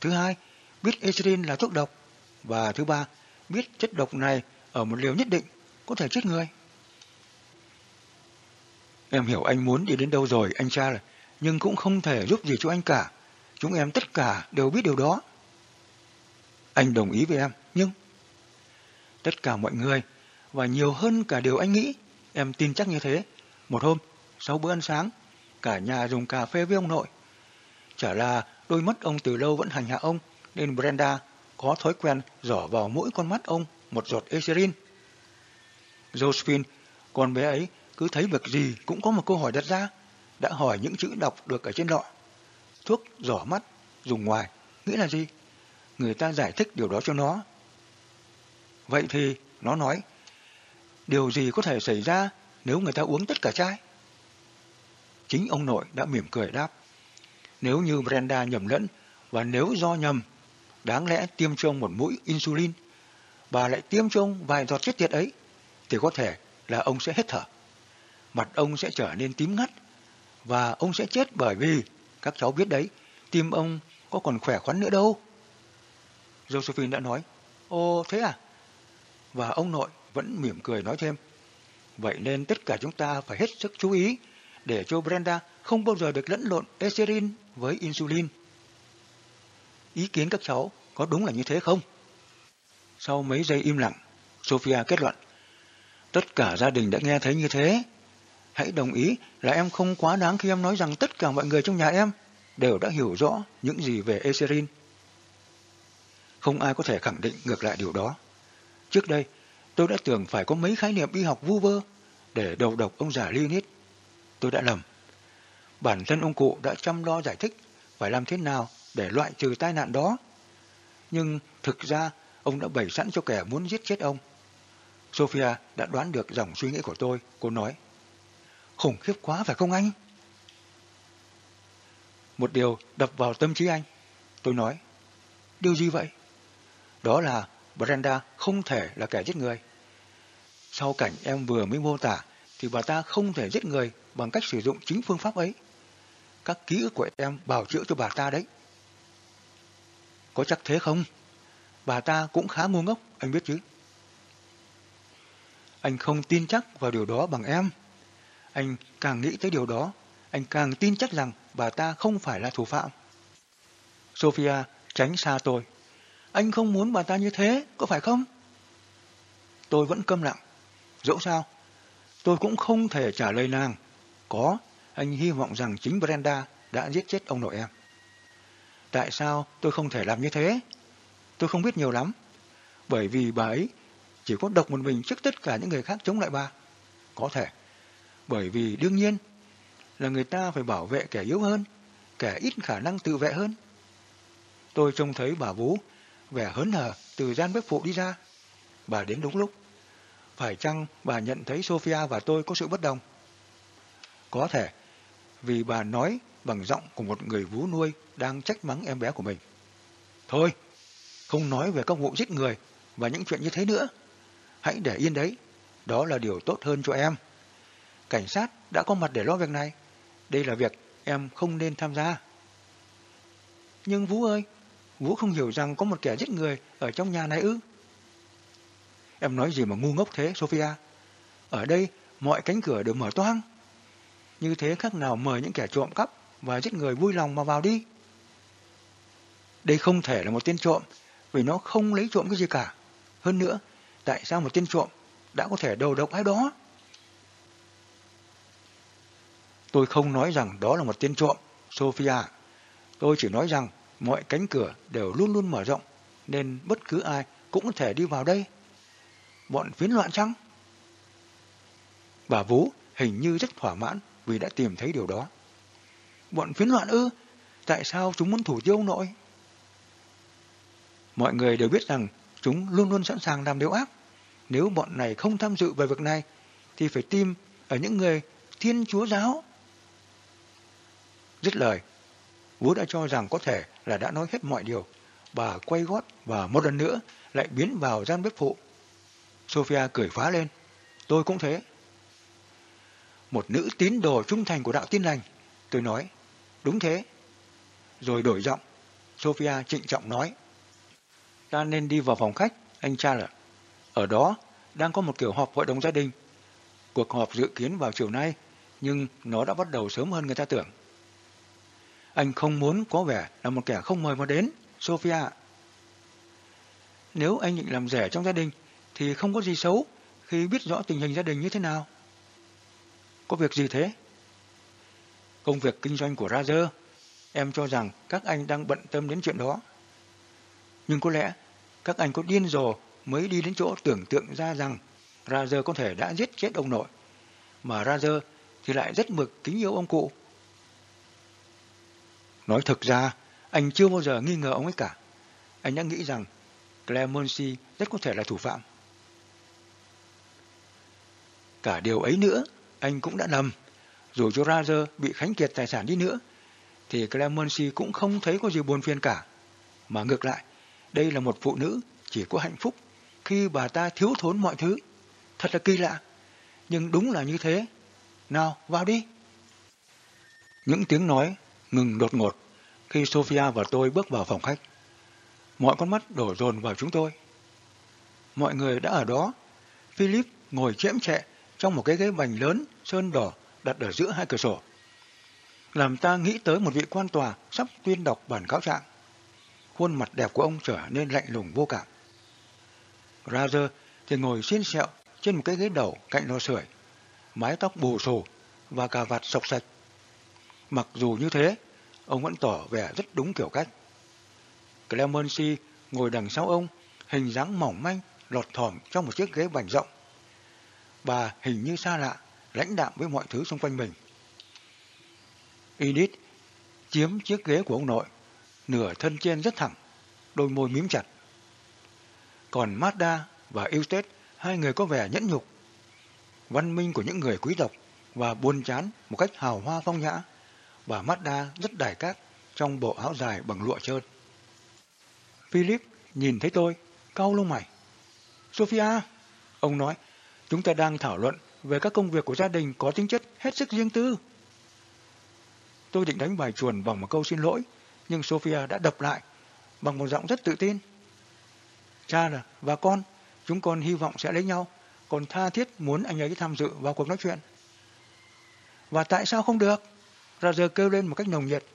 Thứ hai, biết Eserin là thuốc độc. Và thứ ba, biết chất độc này ở một liều nhất định có thể chết người. Em hiểu anh muốn đi đến đâu rồi, anh cha rồi nhưng cũng không thể giúp gì cho anh cả. Chúng em tất cả đều biết điều đó. Anh đồng ý với em, nhưng... Tất cả mọi người, và nhiều hơn cả điều anh nghĩ, em tin chắc như thế. Một hôm, sau bữa ăn sáng, cả nhà dùng cà phê với ông nội. Chả là đôi mắt ông từ lâu vẫn hành hạ ông, nên Brenda có thói quen giỏ vào mỗi con mắt ông một giọt Ezerin. Josephine, con bé ấy cứ thấy việc gì cũng có một câu hỏi đặt ra đã hỏi những chữ đọc được ở trên lọ. Thuốc giỏ mắt, dùng ngoài, nghĩa là gì? Người ta giải thích điều đó cho nó. Vậy thì nó nói, điều gì có thể xảy ra nếu người ta uống tất cả chai? Chính ông nội đã mỉm cười đáp, nếu như Brenda nhầm lẫn và nếu do nhầm, đáng lẽ tiêm cho ông một mũi insulin, và lại tiêm cho ông vài giọt chất tiệt ấy, thì có thể là ông sẽ hết thở. Mặt ông sẽ trở nên tím ngắt và ông sẽ chết bởi vì, các cháu biết đấy, tim ông có còn khỏe khoắn nữa đâu. Josephine đã nói, ô thế à? Và ông nội vẫn mỉm cười nói thêm, vậy nên tất cả chúng ta phải hết sức chú ý để cho Brenda không bao giờ được lẫn lộn Eserin với insulin. Ý kiến các cháu có đúng là như thế không? Sau mấy giây im lặng, Sophia kết luận. Tất cả gia đình đã nghe thấy như thế, Hãy đồng ý là em không quá đáng khi em nói rằng tất cả mọi người trong nhà em đều đã hiểu rõ những gì về Eserin. Không ai có thể khẳng định ngược lại điều đó. Trước đây, tôi đã tưởng phải có mấy khái niệm y học vu vơ để đầu độc ông già Leonid. Tôi đã lầm. Bản thân ông cụ đã chăm lo giải thích phải làm thế nào để loại trừ tai nạn đó. Nhưng thực ra ông đã bày sẵn cho kẻ muốn giết chết ông. Sophia đã đoán được dòng suy nghĩ của tôi. Cô nói, khủng khiếp quá phải không anh? Một điều đập vào tâm trí anh. Tôi nói, điều gì vậy? Đó là Brenda không thể là kẻ giết người. Sau cảnh em vừa mới mô tả, thì bà ta không thể giết người bằng cách sử dụng chính phương pháp ấy. Các ký ức của em bảo chữa cho bà ta đấy. Có chắc thế không? Bà ta cũng khá ngu ngốc, anh biết chứ. Anh không tin chắc vào điều đó bằng em. Anh càng nghĩ tới điều đó, anh càng tin chắc rằng bà ta không phải là thủ phạm. Sophia tránh xa tôi. Anh không muốn bà ta như thế, có phải không? Tôi vẫn câm lặng. Dẫu sao, tôi cũng không thể trả lời nàng. Có, anh hy vọng rằng chính Brenda đã giết chết ông nội em. Tại sao tôi không thể làm như thế? Tôi không biết nhiều lắm. Bởi vì bà ấy chỉ có độc một mình trước tất cả những người khác chống lại bà. Có thể. Bởi vì đương nhiên là người ta phải bảo vệ kẻ yếu hơn, kẻ ít khả năng tự vệ hơn. Tôi trông thấy bà Vũ vẻ hớn hở từ gian bếp phụ đi ra. Bà đến đúng lúc. Phải chăng bà nhận thấy Sophia và tôi có sự bất đồng? Có thể, vì bà nói bằng giọng của một người vú nuôi đang trách mắng em bé của mình. Thôi, không nói về các vụ giết người và những chuyện như thế nữa. Hãy để yên đấy, đó là điều tốt hơn cho em. Cảnh sát đã có mặt để lo việc này. Đây là việc em không nên tham gia. Nhưng Vũ ơi, Vũ không hiểu rằng có một kẻ giết người ở trong nhà này ư? Em nói gì mà ngu ngốc thế, Sophia? Ở đây, mọi cánh cửa đều mở toang. Như thế khác nào mời những kẻ trộm cắp và giết người vui lòng mà vào đi. Đây không thể là một tên trộm, vì nó không lấy trộm cái gì cả. Hơn nữa, tại sao một tên trộm đã có thể đầu độc ai đó? Tôi không nói rằng đó là một tên trộm, Sophia. Tôi chỉ nói rằng mọi cánh cửa đều luôn luôn mở rộng, nên bất cứ ai cũng có thể đi vào đây. Bọn phiến loạn chăng? Bà Vũ hình như rất thỏa mãn vì đã tìm thấy điều đó. Bọn phiến loạn ư? Tại sao chúng muốn thủ tiêu nội? Mọi người đều biết rằng chúng luôn luôn sẵn sàng làm điều ác. Nếu bọn này không tham dự về việc này, thì phải tìm ở những người thiên chúa giáo. Dứt lời, Vũ đã cho rằng có thể là đã nói hết mọi điều. Bà quay gót và một lần nữa lại biến vào gian bếp phụ. Sophia cười phá lên. Tôi cũng thế. Một nữ tín đồ trung thành của đạo tin lành. Tôi nói, đúng thế. Rồi đổi giọng. Sophia trịnh trọng nói. Ta nên đi vào phòng khách, anh Charles. Ở đó đang có một kiểu họp hội đồng gia đình. Cuộc họp dự kiến vào chiều nay, nhưng nó đã bắt đầu sớm hơn người ta tưởng. Anh không muốn có vẻ là một kẻ không mời mà đến, Sophia. Nếu anh định làm rẻ trong gia đình, thì không có gì xấu khi biết rõ tình hình gia đình như thế nào. Có việc gì thế? Công việc kinh doanh của Razer. Em cho rằng các anh đang bận tâm đến chuyện đó. Nhưng có lẽ các anh có điên rồ mới đi đến chỗ tưởng tượng ra rằng Razer có thể đã giết chết ông nội. Mà Razer thì lại rất mực kính yêu ông cụ. Nói thực ra, anh chưa bao giờ nghi ngờ ông ấy cả. Anh đã nghĩ rằng Clemency rất có thể là thủ phạm. Cả điều ấy nữa, anh cũng đã lầm. Dù cho Razer bị khánh kiệt tài sản đi nữa, thì Clemency cũng không thấy có gì buồn phiền cả. Mà ngược lại, đây là một phụ nữ chỉ có hạnh phúc khi bà ta thiếu thốn mọi thứ. Thật là kỳ lạ, nhưng đúng là như thế. Nào, vào đi. Những tiếng nói ngừng đột ngột khi Sophia và tôi bước vào phòng khách. Mọi con mắt đổ dồn vào chúng tôi. Mọi người đã ở đó. Philip ngồi chễm chệ trong một cái ghế bành lớn, sơn đỏ đặt ở giữa hai cửa sổ. Làm ta nghĩ tới một vị quan tòa sắp tuyên đọc bản cáo trạng. Khuôn mặt đẹp của ông trở nên lạnh lùng vô cảm. Razer thì ngồi xiên sẹo trên một cái ghế đầu cạnh lò sưởi, mái tóc bù xù và cà vạt sọc sạch. Mặc dù như thế, ông vẫn tỏ vẻ rất đúng kiểu cách. Clemency ngồi đằng sau ông, hình dáng mỏng manh, lọt thỏm trong một chiếc ghế bành rộng. Bà hình như xa lạ, lãnh đạm với mọi thứ xung quanh mình. Edith chiếm chiếc ghế của ông nội, nửa thân trên rất thẳng, đôi môi mím chặt. Còn Mazda và Eustace, hai người có vẻ nhẫn nhục, văn minh của những người quý tộc và buồn chán một cách hào hoa phong nhã, và Mazda rất đài cát trong bộ áo dài bằng lụa trơn. Philip nhìn thấy tôi, cau lông mày. Sophia, ông nói, chúng ta đang thảo luận về các công việc của gia đình có tính chất hết sức riêng tư. Tôi định đánh bài chuồn bằng một câu xin lỗi, nhưng Sophia đã đập lại bằng một giọng rất tự tin. Cha là và con, chúng con hy vọng sẽ lấy nhau, còn tha thiết muốn anh ấy tham dự vào cuộc nói chuyện. Và tại sao không được? Roger kêu lên một cách nồng nhiệt.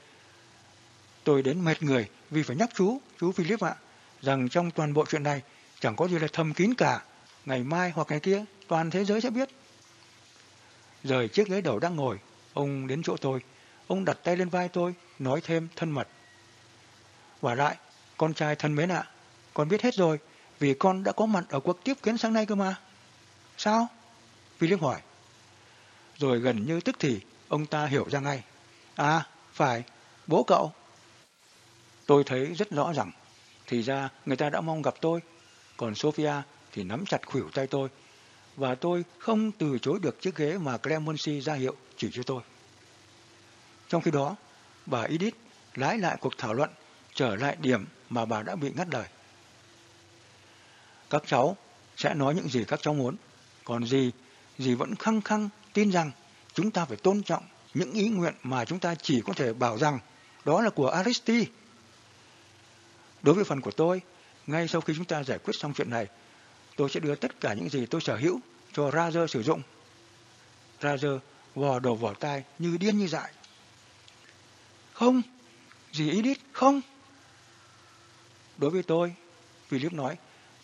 Tôi đến mệt người vì phải nhắc chú, chú Philip ạ, rằng trong toàn bộ chuyện này chẳng có gì là thầm kín cả. Ngày mai hoặc ngày kia, toàn thế giới sẽ biết. Rời chiếc ghế đầu đang ngồi, ông đến chỗ tôi. Ông đặt tay lên vai tôi, nói thêm thân mật. Và lại, con trai thân mến ạ, con biết hết rồi, vì con đã có mặt ở cuộc tiếp kiến sáng nay cơ mà. Sao? Philip hỏi. Rồi gần như tức thì, ông ta hiểu ra ngay. À, phải, bố cậu. Tôi thấy rất rõ rằng, thì ra người ta đã mong gặp tôi, còn Sophia thì nắm chặt khuỷu tay tôi, và tôi không từ chối được chiếc ghế mà Clemency ra hiệu chỉ cho tôi. Trong khi đó, bà Edith lái lại cuộc thảo luận, trở lại điểm mà bà đã bị ngắt lời. Các cháu sẽ nói những gì các cháu muốn, còn gì, gì vẫn khăng khăng tin rằng chúng ta phải tôn trọng những ý nguyện mà chúng ta chỉ có thể bảo rằng đó là của Aristi. Đối với phần của tôi, ngay sau khi chúng ta giải quyết xong chuyện này, tôi sẽ đưa tất cả những gì tôi sở hữu cho Razer sử dụng. Razer vò đầu vỏ tai như điên như dại. Không, gì Edith, không. Đối với tôi, Philip nói,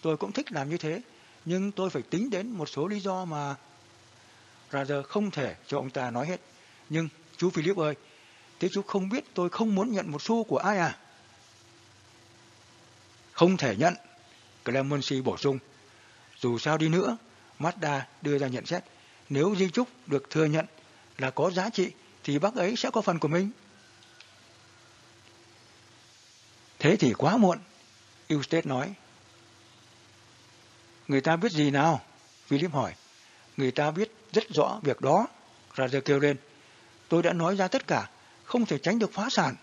tôi cũng thích làm như thế, nhưng tôi phải tính đến một số lý do mà Razer không thể cho ông ta nói hết. Nhưng chú Philip ơi, thế chú không biết tôi không muốn nhận một xu của ai à? Không thể nhận, Clemency bổ sung. Dù sao đi nữa, Mazda đưa ra nhận xét, nếu di trúc được thừa nhận là có giá trị thì bác ấy sẽ có phần của mình. Thế thì quá muộn, Eustace nói. Người ta biết gì nào? Philip hỏi. Người ta biết rất rõ việc đó. Roger kêu lên. Tôi đã nói ra tất cả, không thể tránh được phá sản.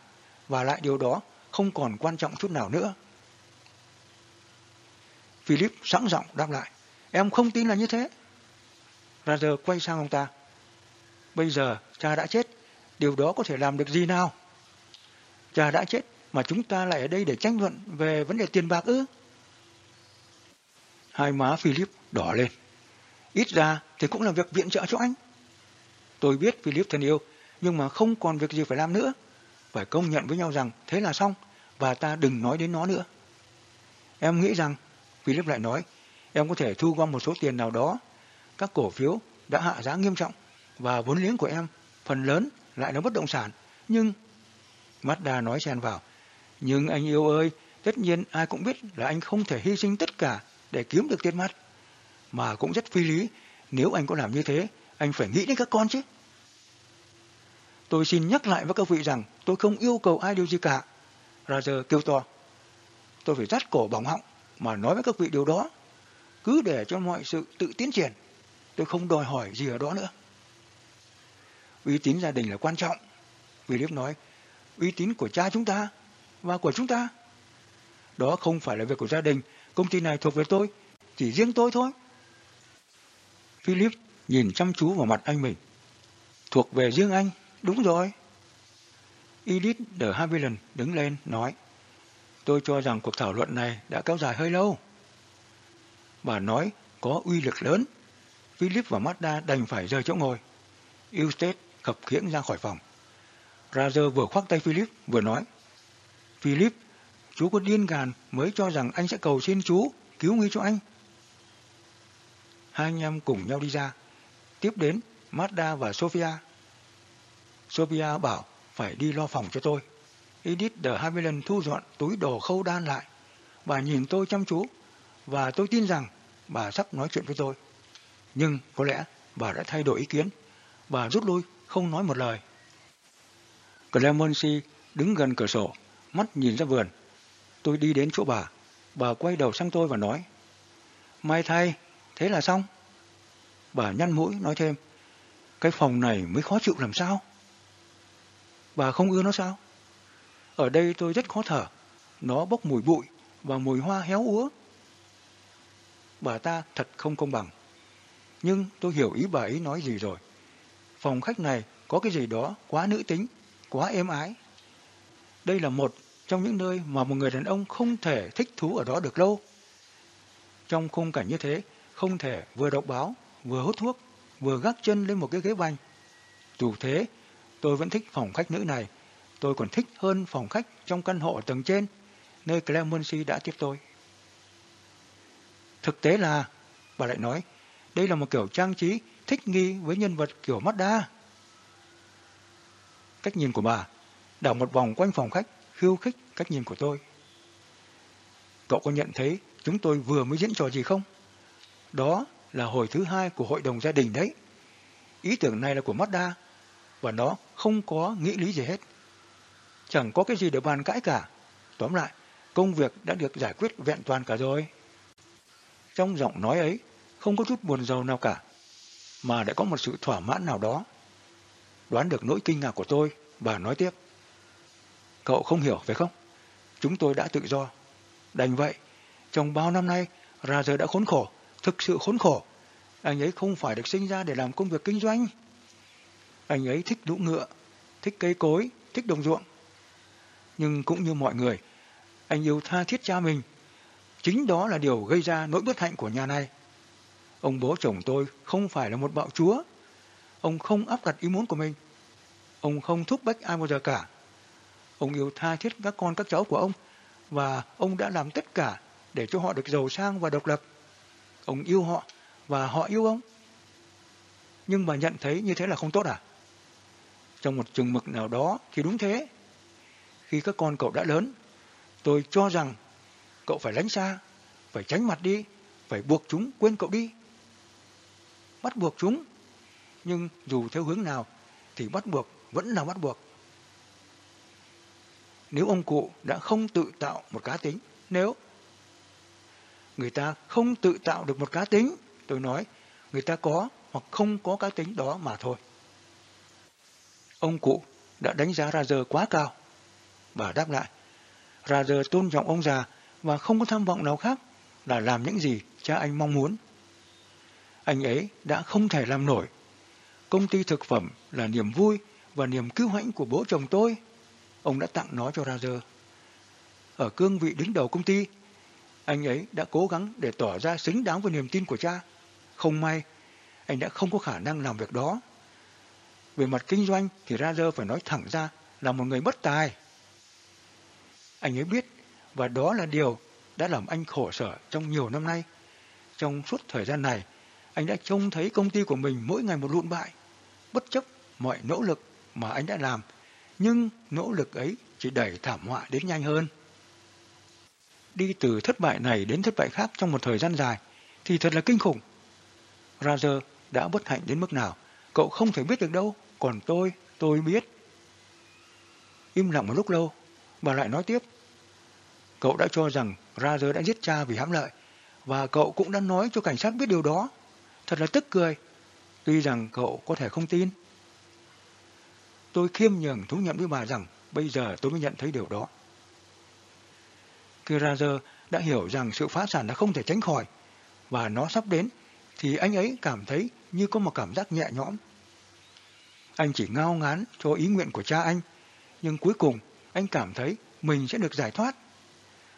Và lại điều đó không còn quan trọng chút nào nữa. Philip sẵn giọng đáp lại. Em không tin là như thế. Roger quay sang ông ta. Bây giờ cha đã chết, điều đó có thể làm được gì nào? Cha đã chết mà chúng ta lại ở đây để tranh luận về vấn đề tiền bạc ư? Hai má Philip đỏ lên. Ít ra thì cũng là việc viện trợ cho anh. Tôi biết Philip thân yêu, nhưng mà không còn việc gì phải làm nữa. Phải công nhận với nhau rằng thế là xong, và ta đừng nói đến nó nữa. Em nghĩ rằng, Philip lại nói, em có thể thu gom một số tiền nào đó. Các cổ phiếu đã hạ giá nghiêm trọng, và vốn liếng của em, phần lớn lại là bất động sản. Nhưng, Mazda nói xen vào, nhưng anh yêu ơi, tất nhiên ai cũng biết là anh không thể hy sinh tất cả để kiếm được tiền mặt. Mà cũng rất phi lý, nếu anh có làm như thế, anh phải nghĩ đến các con chứ. Tôi xin nhắc lại với các vị rằng tôi không yêu cầu ai điều gì cả. Roger kêu to. Tôi phải rắt cổ bỏng họng mà nói với các vị điều đó. Cứ để cho mọi sự tự tiến triển. Tôi không đòi hỏi gì ở đó nữa. Uy tín gia đình là quan trọng. Philip nói, uy tín của cha chúng ta và của chúng ta. Đó không phải là việc của gia đình, công ty này thuộc về tôi, chỉ riêng tôi thôi. Philip nhìn chăm chú vào mặt anh mình. Thuộc về riêng anh, đúng rồi. Edith de Havilland đứng lên, nói. Tôi cho rằng cuộc thảo luận này đã kéo dài hơi lâu. Bà nói có uy lực lớn. Philip và Mazda đành phải rời chỗ ngồi. Eustace khập khiễng ra khỏi phòng. Roger vừa khoác tay Philip vừa nói. Philip, chú có điên gàn mới cho rằng anh sẽ cầu xin chú cứu nguy cho anh. Hai anh em cùng nhau đi ra. Tiếp đến Mazda và Sophia. Sophia bảo phải đi lo phòng cho tôi. Edith de Havilland thu dọn túi đồ khâu đan lại. Bà nhìn tôi chăm chú và tôi tin rằng bà sắp nói chuyện với tôi. Nhưng có lẽ bà đã thay đổi ý kiến. Bà rút lui, không nói một lời. Clemency đứng gần cửa sổ, mắt nhìn ra vườn. Tôi đi đến chỗ bà. Bà quay đầu sang tôi và nói. Mai thay, thế là xong. Bà nhăn mũi nói thêm. Cái phòng này mới khó chịu làm sao? Bà không ưa nó sao? Ở đây tôi rất khó thở. Nó bốc mùi bụi và mùi hoa héo úa. Bà ta thật không công bằng. Nhưng tôi hiểu ý bà ấy nói gì rồi. Phòng khách này có cái gì đó quá nữ tính, quá êm ái. Đây là một trong những nơi mà một người đàn ông không thể thích thú ở đó được lâu. Trong khung cảnh như thế, không thể vừa đọc báo, vừa hút thuốc, vừa gác chân lên một cái ghế banh. Dù thế, tôi vẫn thích phòng khách nữ này. Tôi còn thích hơn phòng khách trong căn hộ ở tầng trên, nơi Clemency đã tiếp tôi. Thực tế là, bà lại nói, đây là một kiểu trang trí thích nghi với nhân vật kiểu Mazda. Cách nhìn của bà, đảo một vòng quanh phòng khách, khiêu khích cách nhìn của tôi. Cậu có nhận thấy chúng tôi vừa mới diễn trò gì không? Đó là hồi thứ hai của hội đồng gia đình đấy. Ý tưởng này là của Mazda, và nó không có nghĩ lý gì hết. Chẳng có cái gì để bàn cãi cả. Tóm lại, công việc đã được giải quyết vẹn toàn cả rồi. Trong giọng nói ấy, không có chút buồn rầu nào cả, mà đã có một sự thỏa mãn nào đó. Đoán được nỗi kinh ngạc của tôi, bà nói tiếp. Cậu không hiểu phải không? Chúng tôi đã tự do. Đành vậy, trong bao năm nay, ra giờ đã khốn khổ, thực sự khốn khổ. Anh ấy không phải được sinh ra để làm công việc kinh doanh. Anh ấy thích lũ ngựa, thích cây cối, thích đồng ruộng. Nhưng cũng như mọi người, anh yêu tha thiết cha mình. Chính đó là điều gây ra nỗi bất hạnh của nhà này. Ông bố chồng tôi không phải là một bạo chúa. Ông không áp đặt ý muốn của mình. Ông không thúc bách ai bao giờ cả. Ông yêu tha thiết các con các cháu của ông và ông đã làm tất cả để cho họ được giàu sang và độc lập. Ông yêu họ và họ yêu ông. Nhưng bà nhận thấy như thế là không tốt à? Trong một chừng mực nào đó thì đúng thế. Khi các con cậu đã lớn, tôi cho rằng cậu phải lánh xa, phải tránh mặt đi, phải buộc chúng quên cậu đi. Bắt buộc chúng, nhưng dù theo hướng nào thì bắt buộc vẫn là bắt buộc. Nếu ông cụ đã không tự tạo một cá tính, nếu người ta không tự tạo được một cá tính, tôi nói người ta có hoặc không có cá tính đó mà thôi. Ông cụ đã đánh giá ra giờ quá cao. Bà đáp lại, ra giờ tôn trọng ông già và không có tham vọng nào khác là làm những gì cha anh mong muốn. Anh ấy đã không thể làm nổi. Công ty thực phẩm là niềm vui và niềm cứu hãnh của bố chồng tôi. Ông đã tặng nó cho Roger. Ở cương vị đứng đầu công ty, anh ấy đã cố gắng để tỏ ra xứng đáng với niềm tin của cha. Không may, anh đã không có khả năng làm việc đó. Về mặt kinh doanh thì Roger phải nói thẳng ra là một người bất tài. Anh ấy biết và đó là điều đã làm anh khổ sở trong nhiều năm nay. Trong suốt thời gian này, anh đã trông thấy công ty của mình mỗi ngày một lụn bại, bất chấp mọi nỗ lực mà anh đã làm, nhưng nỗ lực ấy chỉ đẩy thảm họa đến nhanh hơn. Đi từ thất bại này đến thất bại khác trong một thời gian dài thì thật là kinh khủng. Roger đã bất hạnh đến mức nào, cậu không thể biết được đâu, còn tôi, tôi biết. Im lặng một lúc lâu, bà lại nói tiếp. Cậu đã cho rằng razer đã giết cha vì hãm lợi, và cậu cũng đã nói cho cảnh sát biết điều đó. Thật là tức cười, tuy rằng cậu có thể không tin. Tôi khiêm nhường thú nhận với bà rằng bây giờ tôi mới nhận thấy điều đó. Khi razer đã hiểu rằng sự phá sản đã không thể tránh khỏi, và nó sắp đến, thì anh ấy cảm thấy như có một cảm giác nhẹ nhõm. Anh chỉ ngao ngán cho ý nguyện của cha anh, nhưng cuối cùng anh cảm thấy mình sẽ được giải thoát.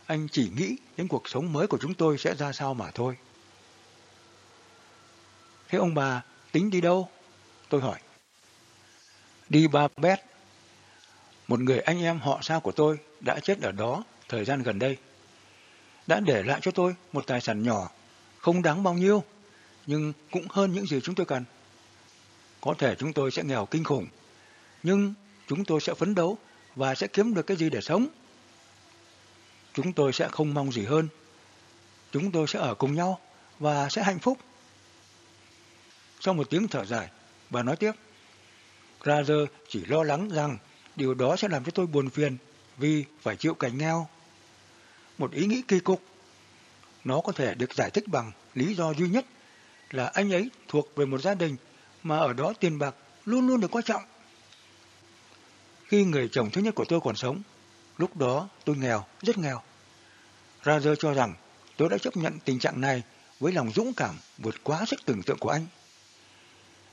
Anh chỉ nghĩ đến cuộc sống mới của chúng tôi sẽ ra sao mà thôi. Thế ông bà tính đi đâu? Tôi hỏi. Đi Ba Bét. Một người anh em họ sao của tôi đã chết ở đó thời gian gần đây. Đã để lại cho tôi một tài sản nhỏ, không đáng bao nhiêu, nhưng cũng hơn những gì chúng tôi cần. Có thể chúng tôi sẽ nghèo kinh khủng, nhưng chúng tôi sẽ phấn đấu và sẽ kiếm được cái gì để sống. Chúng tôi sẽ không mong gì hơn. Chúng tôi sẽ ở cùng nhau và sẽ hạnh phúc. Sau một tiếng thở dài, bà nói tiếp. Razer chỉ lo lắng rằng điều đó sẽ làm cho tôi buồn phiền vì phải chịu cảnh nghèo. Một ý nghĩ kỳ cục. Nó có thể được giải thích bằng lý do duy nhất là anh ấy thuộc về một gia đình mà ở đó tiền bạc luôn luôn được quan trọng. Khi người chồng thứ nhất của tôi còn sống, lúc đó tôi nghèo, rất nghèo. Razer cho rằng tôi đã chấp nhận tình trạng này với lòng dũng cảm vượt quá sức tưởng tượng của anh.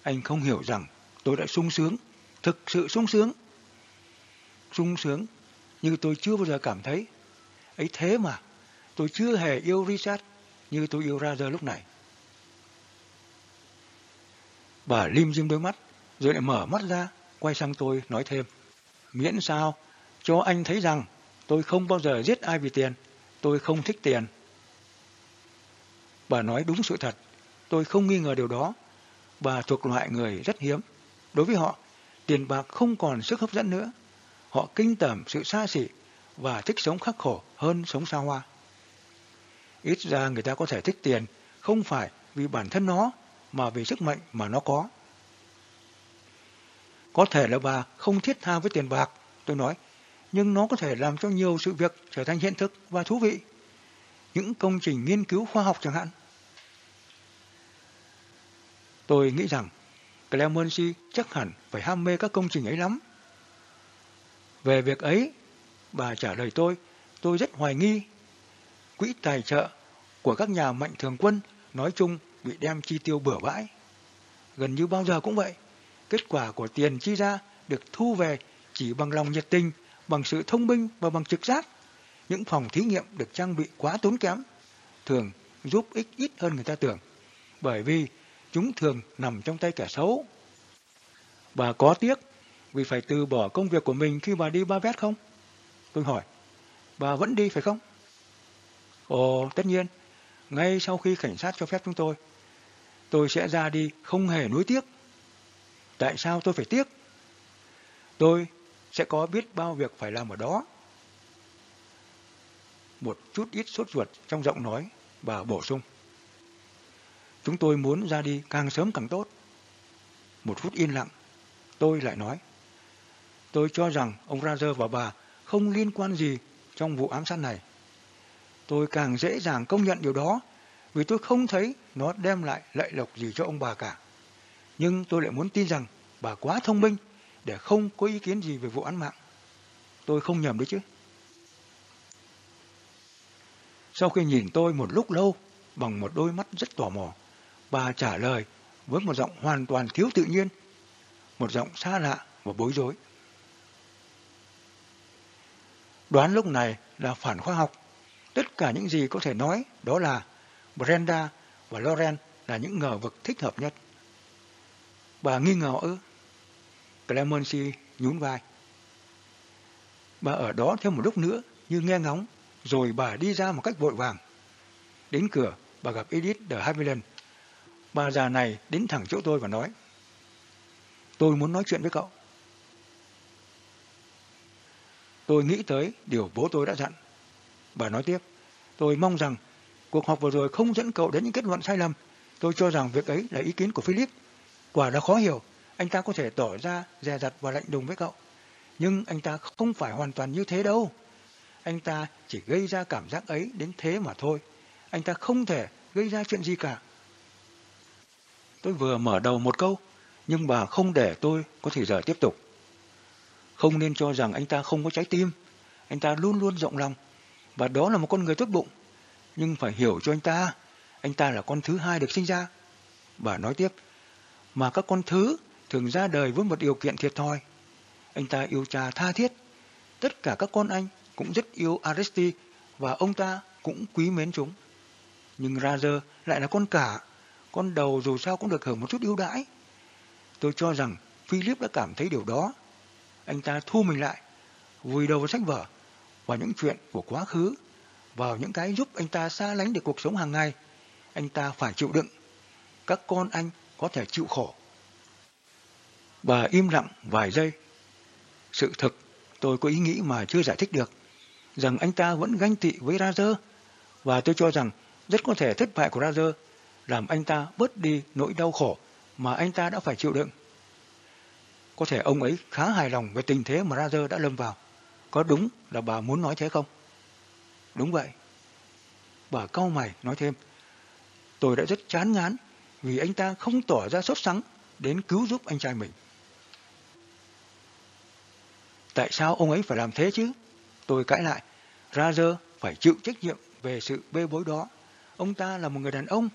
Anh không hiểu rằng tôi đã sung sướng, thực sự sung sướng. Sung sướng như tôi chưa bao giờ cảm thấy. Ấy thế mà, tôi chưa hề yêu Richard như tôi yêu Razer lúc này. Bà lim dim đôi mắt, rồi lại mở mắt ra, quay sang tôi nói thêm. Miễn sao, cho anh thấy rằng tôi không bao giờ giết ai vì tiền, tôi không thích tiền. Bà nói đúng sự thật, tôi không nghi ngờ điều đó. Bà thuộc loại người rất hiếm. Đối với họ, tiền bạc không còn sức hấp dẫn nữa. Họ kinh tởm sự xa xỉ và thích sống khắc khổ hơn sống xa hoa. Ít ra người ta có thể thích tiền, không phải vì bản thân nó, mà vì sức mạnh mà nó có. Có thể là bà không thiết tha với tiền bạc, tôi nói, nhưng nó có thể làm cho nhiều sự việc trở thành hiện thực và thú vị. Những công trình nghiên cứu khoa học chẳng hạn. Tôi nghĩ rằng Clemency chắc hẳn phải ham mê các công trình ấy lắm. Về việc ấy, bà trả lời tôi, tôi rất hoài nghi. Quỹ tài trợ của các nhà mạnh thường quân nói chung bị đem chi tiêu bừa bãi. Gần như bao giờ cũng vậy. Kết quả của tiền chi ra được thu về chỉ bằng lòng nhiệt tình, bằng sự thông minh và bằng trực giác. Những phòng thí nghiệm được trang bị quá tốn kém, thường giúp ích ít hơn người ta tưởng. Bởi vì chúng thường nằm trong tay kẻ xấu. Bà có tiếc vì phải từ bỏ công việc của mình khi bà đi ba vét không? Tôi hỏi, bà vẫn đi phải không? Ồ, tất nhiên, ngay sau khi cảnh sát cho phép chúng tôi, tôi sẽ ra đi không hề nuối tiếc. Tại sao tôi phải tiếc? Tôi sẽ có biết bao việc phải làm ở đó. Một chút ít sốt ruột trong giọng nói, bà bổ sung. Chúng tôi muốn ra đi càng sớm càng tốt. Một phút yên lặng, tôi lại nói. Tôi cho rằng ông Razer và bà không liên quan gì trong vụ ám sát này. Tôi càng dễ dàng công nhận điều đó vì tôi không thấy nó đem lại lợi lộc gì cho ông bà cả. Nhưng tôi lại muốn tin rằng bà quá thông minh để không có ý kiến gì về vụ án mạng. Tôi không nhầm đấy chứ. Sau khi nhìn tôi một lúc lâu bằng một đôi mắt rất tò mò, bà trả lời với một giọng hoàn toàn thiếu tự nhiên, một giọng xa lạ và bối rối. Đoán lúc này là phản khoa học. Tất cả những gì có thể nói đó là Brenda và Loren là những ngờ vực thích hợp nhất. Bà nghi ngờ ư? Clemency nhún vai. Bà ở đó thêm một lúc nữa như nghe ngóng, rồi bà đi ra một cách vội vàng. Đến cửa, bà gặp Edith de Havilland. Bà già này đến thẳng chỗ tôi và nói, tôi muốn nói chuyện với cậu. Tôi nghĩ tới điều bố tôi đã dặn. Bà nói tiếp, tôi mong rằng cuộc họp vừa rồi không dẫn cậu đến những kết luận sai lầm. Tôi cho rằng việc ấy là ý kiến của Philip. Quả là khó hiểu, anh ta có thể tỏ ra dè dặt và lạnh lùng với cậu. Nhưng anh ta không phải hoàn toàn như thế đâu. Anh ta chỉ gây ra cảm giác ấy đến thế mà thôi. Anh ta không thể gây ra chuyện gì cả. Tôi vừa mở đầu một câu, nhưng bà không để tôi có thể giờ tiếp tục. Không nên cho rằng anh ta không có trái tim. Anh ta luôn luôn rộng lòng. Và đó là một con người tốt bụng. Nhưng phải hiểu cho anh ta, anh ta là con thứ hai được sinh ra. Bà nói tiếp, mà các con thứ thường ra đời với một điều kiện thiệt thòi. Anh ta yêu cha tha thiết. Tất cả các con anh cũng rất yêu Aristi và ông ta cũng quý mến chúng. Nhưng Razer lại là con cả, con đầu dù sao cũng được hưởng một chút ưu đãi. Tôi cho rằng Philip đã cảm thấy điều đó. Anh ta thu mình lại, vùi đầu vào sách vở và những chuyện của quá khứ, vào những cái giúp anh ta xa lánh được cuộc sống hàng ngày. Anh ta phải chịu đựng. Các con anh có thể chịu khổ. Bà im lặng vài giây. Sự thực Tôi có ý nghĩ mà chưa giải thích được, rằng anh ta vẫn ganh tị với Razer, và tôi cho rằng rất có thể thất bại của Razer làm anh ta bớt đi nỗi đau khổ mà anh ta đã phải chịu đựng. Có thể ông ấy khá hài lòng về tình thế mà Razer đã lâm vào. Có đúng là bà muốn nói thế không? Đúng vậy. Bà cau mày nói thêm. Tôi đã rất chán ngán vì anh ta không tỏ ra sốt sắng đến cứu giúp anh trai mình. Tại sao ông ấy phải làm thế chứ? Tôi cãi lại. Razer phải chịu trách nhiệm về sự bê bối đó. Ông ta là một người đàn ông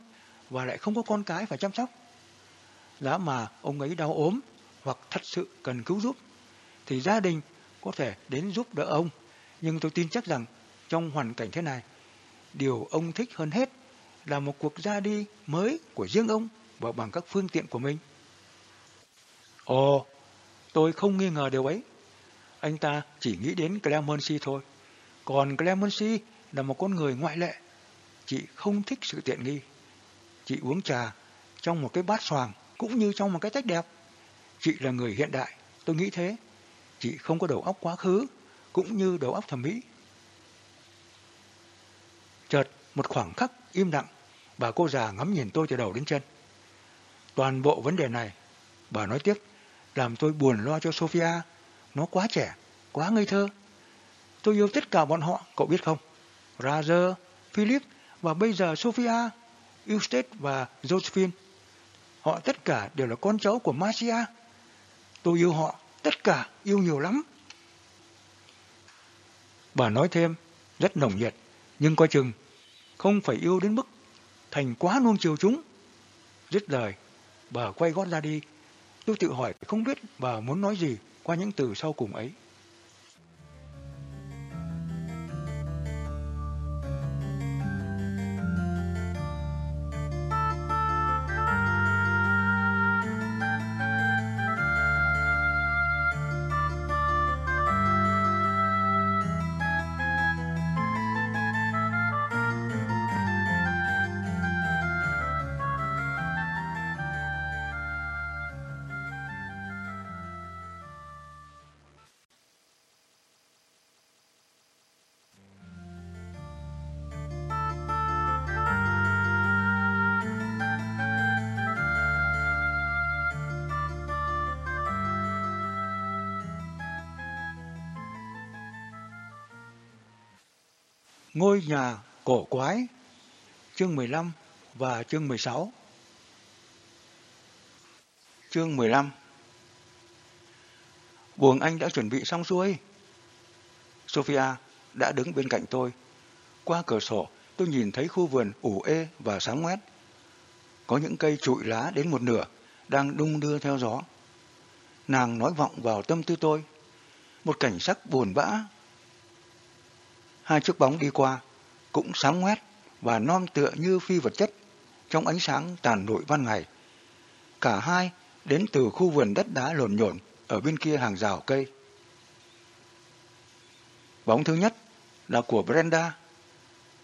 và lại không có con cái phải chăm sóc. Giá mà ông ấy đau ốm hoặc thật sự cần cứu giúp, thì gia đình có thể đến giúp đỡ ông. Nhưng tôi tin chắc rằng trong hoàn cảnh thế này, điều ông thích hơn hết là một cuộc ra đi mới của riêng ông và bằng các phương tiện của mình. Ồ, tôi không nghi ngờ điều ấy. Anh ta chỉ nghĩ đến Clemency thôi. Còn Clemency là một con người ngoại lệ. Chị không thích sự tiện nghi. Chị uống trà trong một cái bát xoàng cũng như trong một cái tách đẹp. Chị là người hiện đại, tôi nghĩ thế. Chị không có đầu óc quá khứ, cũng như đầu óc thẩm mỹ. Chợt, một khoảng khắc im lặng, bà cô già ngắm nhìn tôi từ đầu đến chân. Toàn bộ vấn đề này, bà nói tiếp, làm tôi buồn lo cho Sophia. Nó quá trẻ, quá ngây thơ. Tôi yêu tất cả bọn họ, cậu biết không? Roger, Philip và bây giờ Sophia, Eustace và Josephine. Họ tất cả đều là con cháu của Marcia. Tôi yêu họ, tất cả yêu nhiều lắm. Bà nói thêm, rất nồng nhiệt, nhưng coi chừng, không phải yêu đến mức thành quá nuông chiều chúng. Dứt lời, bà quay gót ra đi. Tôi tự hỏi không biết bà muốn nói gì qua những từ sau cùng ấy. Ngôi nhà cổ quái Chương 15 và chương 16 Chương 15 Buồng anh đã chuẩn bị xong xuôi. Sophia đã đứng bên cạnh tôi. Qua cửa sổ, tôi nhìn thấy khu vườn ủ ê và sáng ngoét. Có những cây trụi lá đến một nửa, đang đung đưa theo gió. Nàng nói vọng vào tâm tư tôi. Một cảnh sắc buồn bã hai chiếc bóng đi qua, cũng sáng ngoét và non tựa như phi vật chất trong ánh sáng tàn nội ban ngày. Cả hai đến từ khu vườn đất đá lồn nhổn ở bên kia hàng rào cây. Bóng thứ nhất là của Brenda,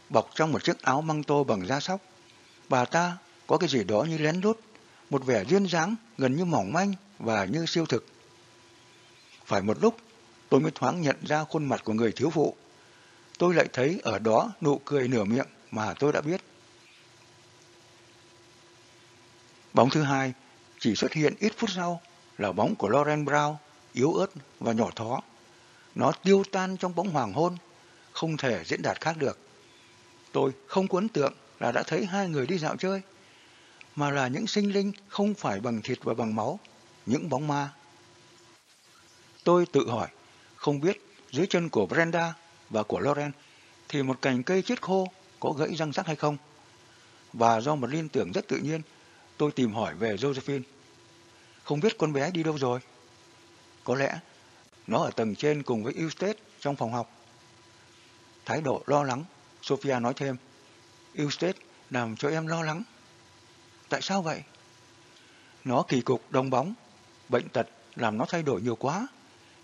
bọc trong một chiếc áo măng tô bằng da sóc. Bà ta có cái gì đó như lén lút, một vẻ duyên dáng gần như mỏng manh và như siêu thực. Phải một lúc, tôi mới thoáng nhận ra khuôn mặt của người thiếu phụ tôi lại thấy ở đó nụ cười nửa miệng mà tôi đã biết. Bóng thứ hai chỉ xuất hiện ít phút sau là bóng của Lauren Brown, yếu ớt và nhỏ thó. Nó tiêu tan trong bóng hoàng hôn, không thể diễn đạt khác được. Tôi không quấn tượng là đã thấy hai người đi dạo chơi, mà là những sinh linh không phải bằng thịt và bằng máu, những bóng ma. Tôi tự hỏi, không biết dưới chân của Brenda và của Loren thì một cành cây chết khô có gãy răng rắc hay không. Và do một liên tưởng rất tự nhiên, tôi tìm hỏi về Josephine. Không biết con bé đi đâu rồi. Có lẽ nó ở tầng trên cùng với Eustace trong phòng học. Thái độ lo lắng, Sophia nói thêm. Eustace làm cho em lo lắng. Tại sao vậy? Nó kỳ cục đông bóng, bệnh tật làm nó thay đổi nhiều quá.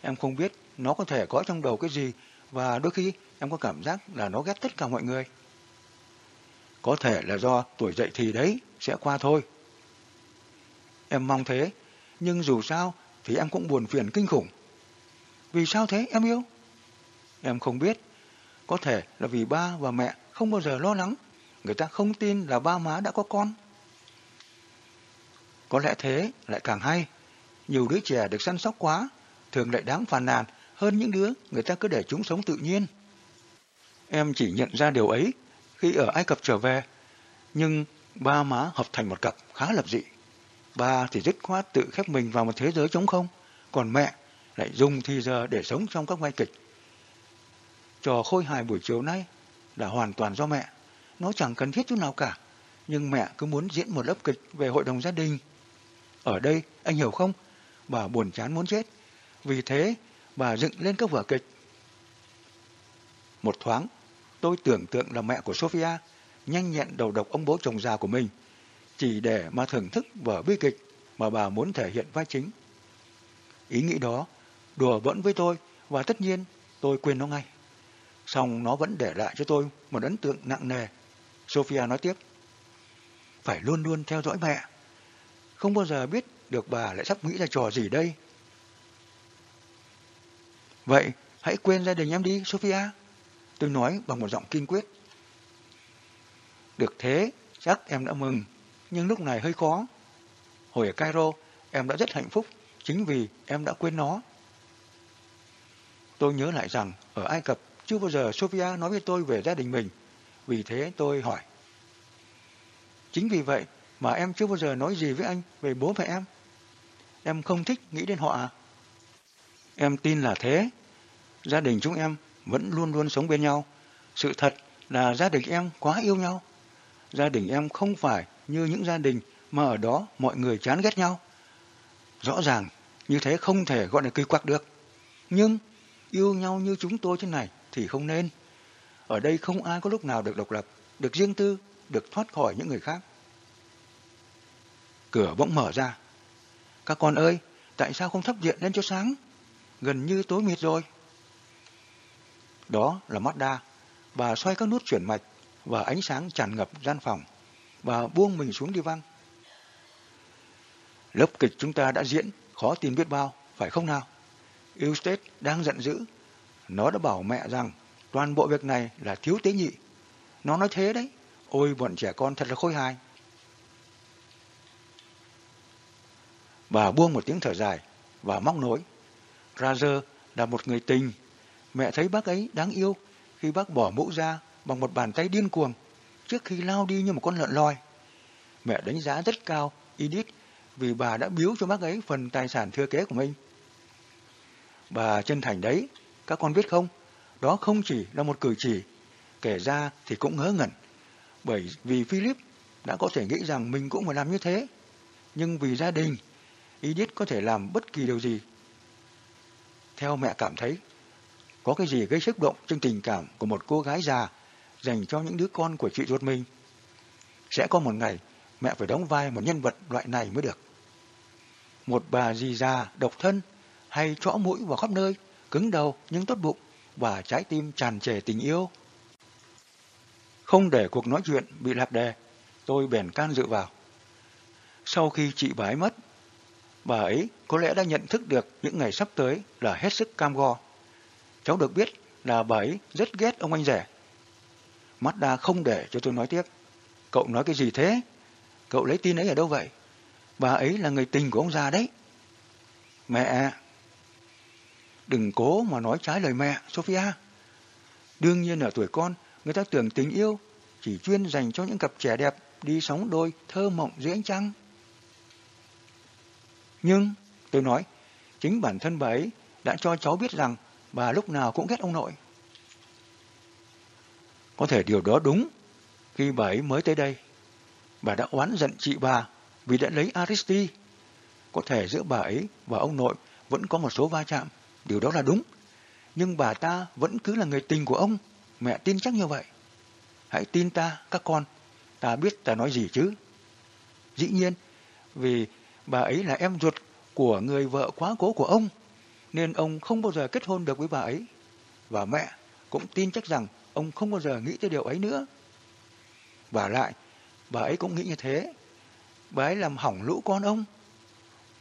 Em không biết nó có thể có trong đầu cái gì và đôi khi em có cảm giác là nó ghét tất cả mọi người. Có thể là do tuổi dậy thì đấy sẽ qua thôi. Em mong thế, nhưng dù sao thì em cũng buồn phiền kinh khủng. Vì sao thế em yêu? Em không biết. Có thể là vì ba và mẹ không bao giờ lo lắng. Người ta không tin là ba má đã có con. Có lẽ thế lại càng hay. Nhiều đứa trẻ được săn sóc quá, thường lại đáng phàn nàn hơn những đứa người ta cứ để chúng sống tự nhiên. Em chỉ nhận ra điều ấy khi ở Ai Cập trở về, nhưng ba má hợp thành một cặp khá lập dị. Ba thì dứt khoát tự khép mình vào một thế giới trống không, còn mẹ lại dùng thì giờ để sống trong các vai kịch. Trò khôi hài buổi chiều nay là hoàn toàn do mẹ. Nó chẳng cần thiết chút nào cả, nhưng mẹ cứ muốn diễn một lớp kịch về hội đồng gia đình. Ở đây, anh hiểu không? Bà buồn chán muốn chết. Vì thế, và dựng lên các vở kịch. Một thoáng, tôi tưởng tượng là mẹ của Sophia nhanh nhẹn đầu độc ông bố chồng già của mình, chỉ để mà thưởng thức vở bi kịch mà bà muốn thể hiện vai chính. Ý nghĩ đó đùa vẫn với tôi và tất nhiên tôi quên nó ngay. Xong nó vẫn để lại cho tôi một ấn tượng nặng nề. Sophia nói tiếp. Phải luôn luôn theo dõi mẹ. Không bao giờ biết được bà lại sắp nghĩ ra trò gì đây. Vậy, hãy quên gia đình em đi, Sophia. Tôi nói bằng một giọng kiên quyết. Được thế, chắc em đã mừng, nhưng lúc này hơi khó. Hồi ở Cairo, em đã rất hạnh phúc, chính vì em đã quên nó. Tôi nhớ lại rằng, ở Ai Cập, chưa bao giờ Sophia nói với tôi về gia đình mình. Vì thế tôi hỏi. Chính vì vậy mà em chưa bao giờ nói gì với anh về bố mẹ em. Em không thích nghĩ đến họ à? Em tin là thế. Gia đình chúng em vẫn luôn luôn sống bên nhau. Sự thật là gia đình em quá yêu nhau. Gia đình em không phải như những gia đình mà ở đó mọi người chán ghét nhau. Rõ ràng, như thế không thể gọi là kỳ quặc được. Nhưng yêu nhau như chúng tôi thế này thì không nên. Ở đây không ai có lúc nào được độc lập, được riêng tư, được thoát khỏi những người khác. Cửa bỗng mở ra. Các con ơi, tại sao không thắp điện lên cho sáng? Gần như tối mịt rồi. Đó là Mazda. Bà xoay các nút chuyển mạch và ánh sáng tràn ngập gian phòng. Bà buông mình xuống đi văng. Lớp kịch chúng ta đã diễn, khó tin biết bao, phải không nào? Eustace đang giận dữ. Nó đã bảo mẹ rằng toàn bộ việc này là thiếu tế nhị. Nó nói thế đấy. Ôi bọn trẻ con thật là khôi hài. Bà buông một tiếng thở dài và móc nối. Roger là một người tình. Mẹ thấy bác ấy đáng yêu khi bác bỏ mũ ra bằng một bàn tay điên cuồng trước khi lao đi như một con lợn loi. Mẹ đánh giá rất cao Edith vì bà đã biếu cho bác ấy phần tài sản thừa kế của mình. Bà chân thành đấy, các con biết không? Đó không chỉ là một cử chỉ, kể ra thì cũng ngớ ngẩn. Bởi vì Philip đã có thể nghĩ rằng mình cũng phải làm như thế. Nhưng vì gia đình, Edith có thể làm bất kỳ điều gì. Theo mẹ cảm thấy, có cái gì gây xúc động trong tình cảm của một cô gái già dành cho những đứa con của chị ruột mình. Sẽ có một ngày mẹ phải đóng vai một nhân vật loại này mới được. Một bà dì già, độc thân, hay chõ mũi vào khắp nơi, cứng đầu nhưng tốt bụng và trái tim tràn trề tình yêu. Không để cuộc nói chuyện bị lạc đề, tôi bèn can dự vào. Sau khi chị bà ấy mất, bà ấy có lẽ đã nhận thức được những ngày sắp tới là hết sức cam go. Cháu được biết là bà ấy rất ghét ông anh rể. Mazda không để cho tôi nói tiếp. Cậu nói cái gì thế? Cậu lấy tin ấy ở đâu vậy? Bà ấy là người tình của ông già đấy. Mẹ! Đừng cố mà nói trái lời mẹ, Sophia. Đương nhiên ở tuổi con, người ta tưởng tình yêu chỉ chuyên dành cho những cặp trẻ đẹp đi sống đôi thơ mộng dưới ánh trăng. Nhưng, tôi nói, chính bản thân bà ấy đã cho cháu biết rằng bà lúc nào cũng ghét ông nội. Có thể điều đó đúng. Khi bà ấy mới tới đây, bà đã oán giận chị bà vì đã lấy Aristi. Có thể giữa bà ấy và ông nội vẫn có một số va chạm, điều đó là đúng. Nhưng bà ta vẫn cứ là người tình của ông, mẹ tin chắc như vậy. Hãy tin ta, các con, ta biết ta nói gì chứ. Dĩ nhiên, vì bà ấy là em ruột của người vợ quá cố của ông, nên ông không bao giờ kết hôn được với bà ấy. Và mẹ cũng tin chắc rằng ông không bao giờ nghĩ tới điều ấy nữa. Và lại, bà ấy cũng nghĩ như thế. Bà ấy làm hỏng lũ con ông.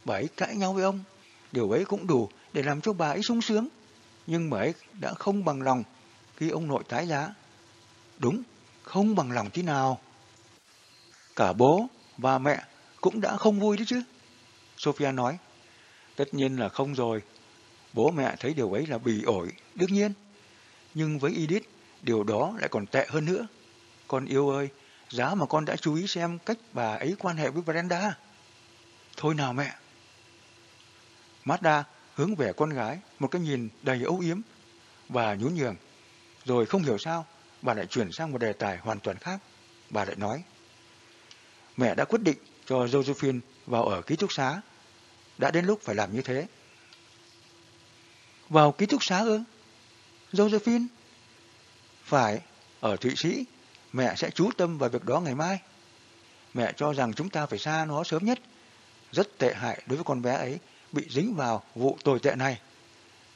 Bà ấy cãi nhau với ông. Điều ấy cũng đủ để làm cho bà ấy sung sướng. nhưng bà ấy đã không bằng lòng khi ông nội tái giá. Đúng, không bằng lòng tí nào. Cả bố và mẹ cũng đã không vui đấy chứ. Sophia nói, tất nhiên là không rồi. Bố mẹ thấy điều ấy là bỉ ổi, đương nhiên. Nhưng với Edith, điều đó lại còn tệ hơn nữa. Con yêu ơi, giá mà con đã chú ý xem cách bà ấy quan hệ với Brenda. Thôi nào mẹ. Mazda hướng về con gái một cái nhìn đầy âu yếm và nhún nhường. Rồi không hiểu sao, bà lại chuyển sang một đề tài hoàn toàn khác. Bà lại nói, mẹ đã quyết định cho Josephine vào ở ký túc xá. Đã đến lúc phải làm như thế. Vào ký túc xá ư? Josephine? Phải, ở Thụy Sĩ, mẹ sẽ chú tâm vào việc đó ngày mai. Mẹ cho rằng chúng ta phải xa nó sớm nhất. Rất tệ hại đối với con bé ấy bị dính vào vụ tồi tệ này.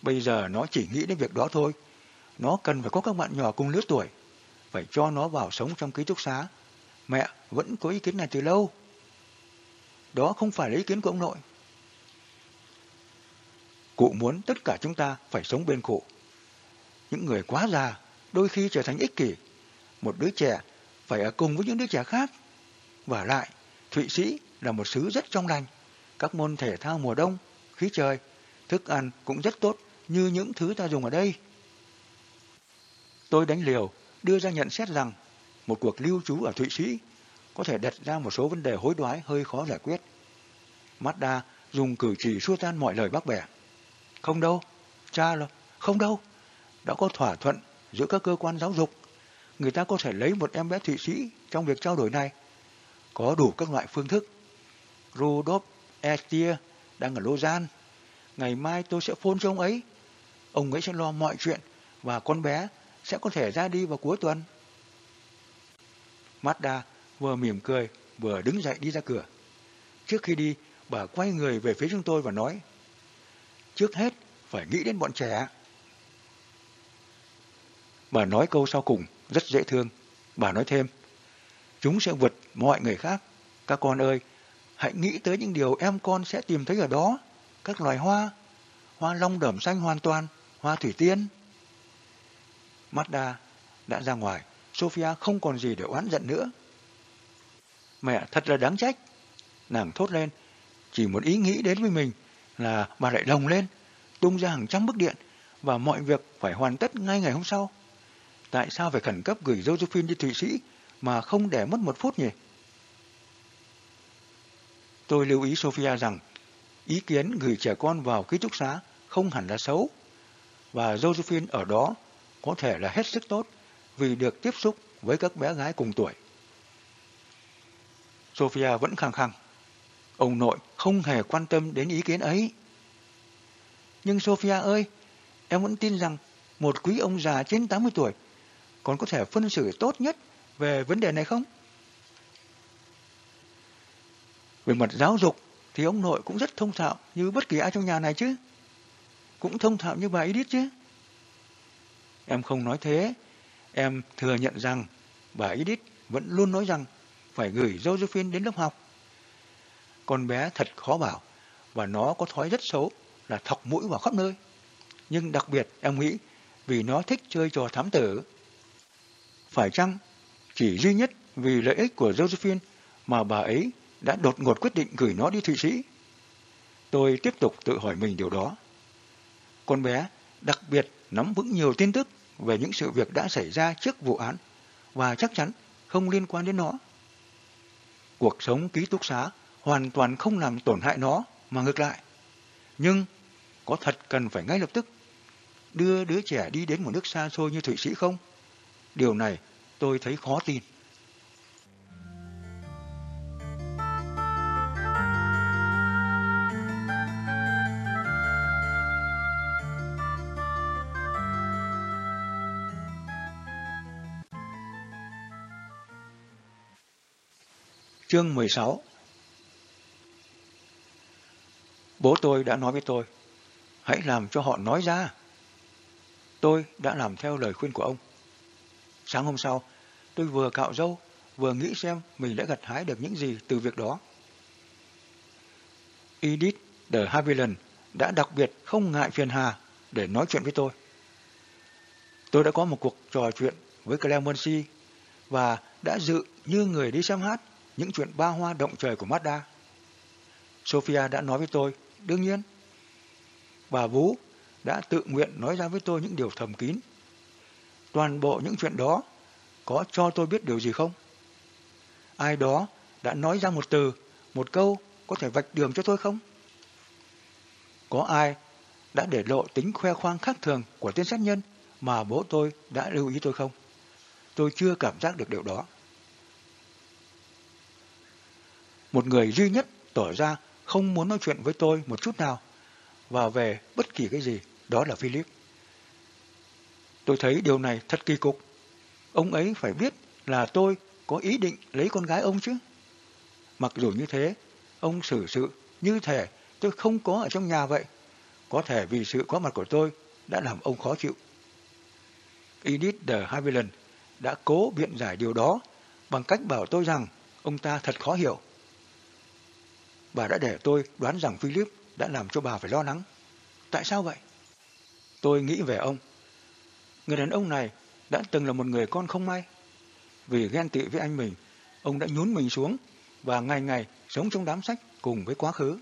Bây giờ nó chỉ nghĩ đến việc đó thôi. Nó cần phải có các bạn nhỏ cùng lứa tuổi. Phải cho nó vào sống trong ký túc xá. Mẹ vẫn có ý kiến này từ lâu. Đó không phải là ý kiến của ông nội. Cụ muốn tất cả chúng ta phải sống bên cụ. Những người quá già đôi khi trở thành ích kỷ. Một đứa trẻ phải ở cùng với những đứa trẻ khác. Và lại, Thụy Sĩ là một xứ rất trong lành. Các môn thể thao mùa đông, khí trời, thức ăn cũng rất tốt như những thứ ta dùng ở đây. Tôi đánh liều, đưa ra nhận xét rằng một cuộc lưu trú ở Thụy Sĩ có thể đặt ra một số vấn đề hối đoái hơi khó giải quyết. Mazda dùng cử chỉ xua tan mọi lời bác bẻ. Không đâu, cha là không đâu. Đã có thỏa thuận giữa các cơ quan giáo dục. Người ta có thể lấy một em bé Thụy Sĩ trong việc trao đổi này. Có đủ các loại phương thức. Rudolf Estier đang ở Lausanne. Ngày mai tôi sẽ phone cho ông ấy. Ông ấy sẽ lo mọi chuyện và con bé sẽ có thể ra đi vào cuối tuần. Mazda vừa mỉm cười vừa đứng dậy đi ra cửa. Trước khi đi, bà quay người về phía chúng tôi và nói Trước hết, phải nghĩ đến bọn trẻ. Bà nói câu sau cùng, rất dễ thương. Bà nói thêm, chúng sẽ vượt mọi người khác. Các con ơi, hãy nghĩ tới những điều em con sẽ tìm thấy ở đó. Các loài hoa, hoa long đờm xanh hoàn toàn, hoa thủy tiên. Mazda đã ra ngoài, Sophia không còn gì để oán giận nữa. Mẹ thật là đáng trách. Nàng thốt lên, chỉ một ý nghĩ đến với mình là bà lại lồng lên, tung ra hàng trăm bức điện và mọi việc phải hoàn tất ngay ngày hôm sau. Tại sao phải khẩn cấp gửi Josephine đi Thụy Sĩ mà không để mất một phút nhỉ? Tôi lưu ý Sophia rằng ý kiến gửi trẻ con vào ký túc xá không hẳn là xấu và Josephine ở đó có thể là hết sức tốt vì được tiếp xúc với các bé gái cùng tuổi. Sophia vẫn khăng khăng. Ông nội không hề quan tâm đến ý kiến ấy. Nhưng Sophia ơi, em vẫn tin rằng một quý ông già trên 80 tuổi còn có thể phân xử tốt nhất về vấn đề này không? Về mặt giáo dục thì ông nội cũng rất thông thạo như bất kỳ ai trong nhà này chứ. Cũng thông thạo như bà Edith chứ. Em không nói thế. Em thừa nhận rằng bà Edith vẫn luôn nói rằng phải gửi Josephine đến lớp học. Con bé thật khó bảo và nó có thói rất xấu là thọc mũi vào khắp nơi. Nhưng đặc biệt em nghĩ vì nó thích chơi trò thám tử. Phải chăng chỉ duy nhất vì lợi ích của Josephine mà bà ấy đã đột ngột quyết định gửi nó đi Thụy Sĩ? Tôi tiếp tục tự hỏi mình điều đó. Con bé đặc biệt nắm vững nhiều tin tức về những sự việc đã xảy ra trước vụ án và chắc chắn không liên quan đến nó. Cuộc sống ký túc xá hoàn toàn không làm tổn hại nó, mà ngược lại. Nhưng có thật cần phải ngay lập tức đưa đứa trẻ đi đến một nước xa xôi như Thụy Sĩ không? Điều này tôi thấy khó tin. Chương 16 Bố tôi đã nói với tôi, hãy làm cho họ nói ra. Tôi đã làm theo lời khuyên của ông. Sáng hôm sau, tôi vừa cạo râu, vừa nghĩ xem mình đã gặt hái được những gì từ việc đó. Edith de Havilland đã đặc biệt không ngại phiền hà để nói chuyện với tôi. Tôi đã có một cuộc trò chuyện với Clemency và đã dự như người đi xem hát những chuyện ba hoa động trời của Mazda. Sophia đã nói với tôi, đương nhiên. Bà Vũ đã tự nguyện nói ra với tôi những điều thầm kín. Toàn bộ những chuyện đó có cho tôi biết điều gì không? Ai đó đã nói ra một từ, một câu có thể vạch đường cho tôi không? Có ai đã để lộ tính khoe khoang khác thường của tên sát nhân mà bố tôi đã lưu ý tôi không? Tôi chưa cảm giác được điều đó. Một người duy nhất tỏ ra không muốn nói chuyện với tôi một chút nào và về bất kỳ cái gì, đó là Philip. Tôi thấy điều này thật kỳ cục. Ông ấy phải biết là tôi có ý định lấy con gái ông chứ. Mặc dù như thế, ông xử sự như thể tôi không có ở trong nhà vậy. Có thể vì sự có mặt của tôi đã làm ông khó chịu. Edith de Havilland đã cố biện giải điều đó bằng cách bảo tôi rằng ông ta thật khó hiểu. Bà đã để tôi đoán rằng Philip đã làm cho bà phải lo lắng. Tại sao vậy? Tôi nghĩ về ông. Người đàn ông này đã từng là một người con không may. Vì ghen tị với anh mình, ông đã nhún mình xuống và ngày ngày sống trong đám sách cùng với quá khứ.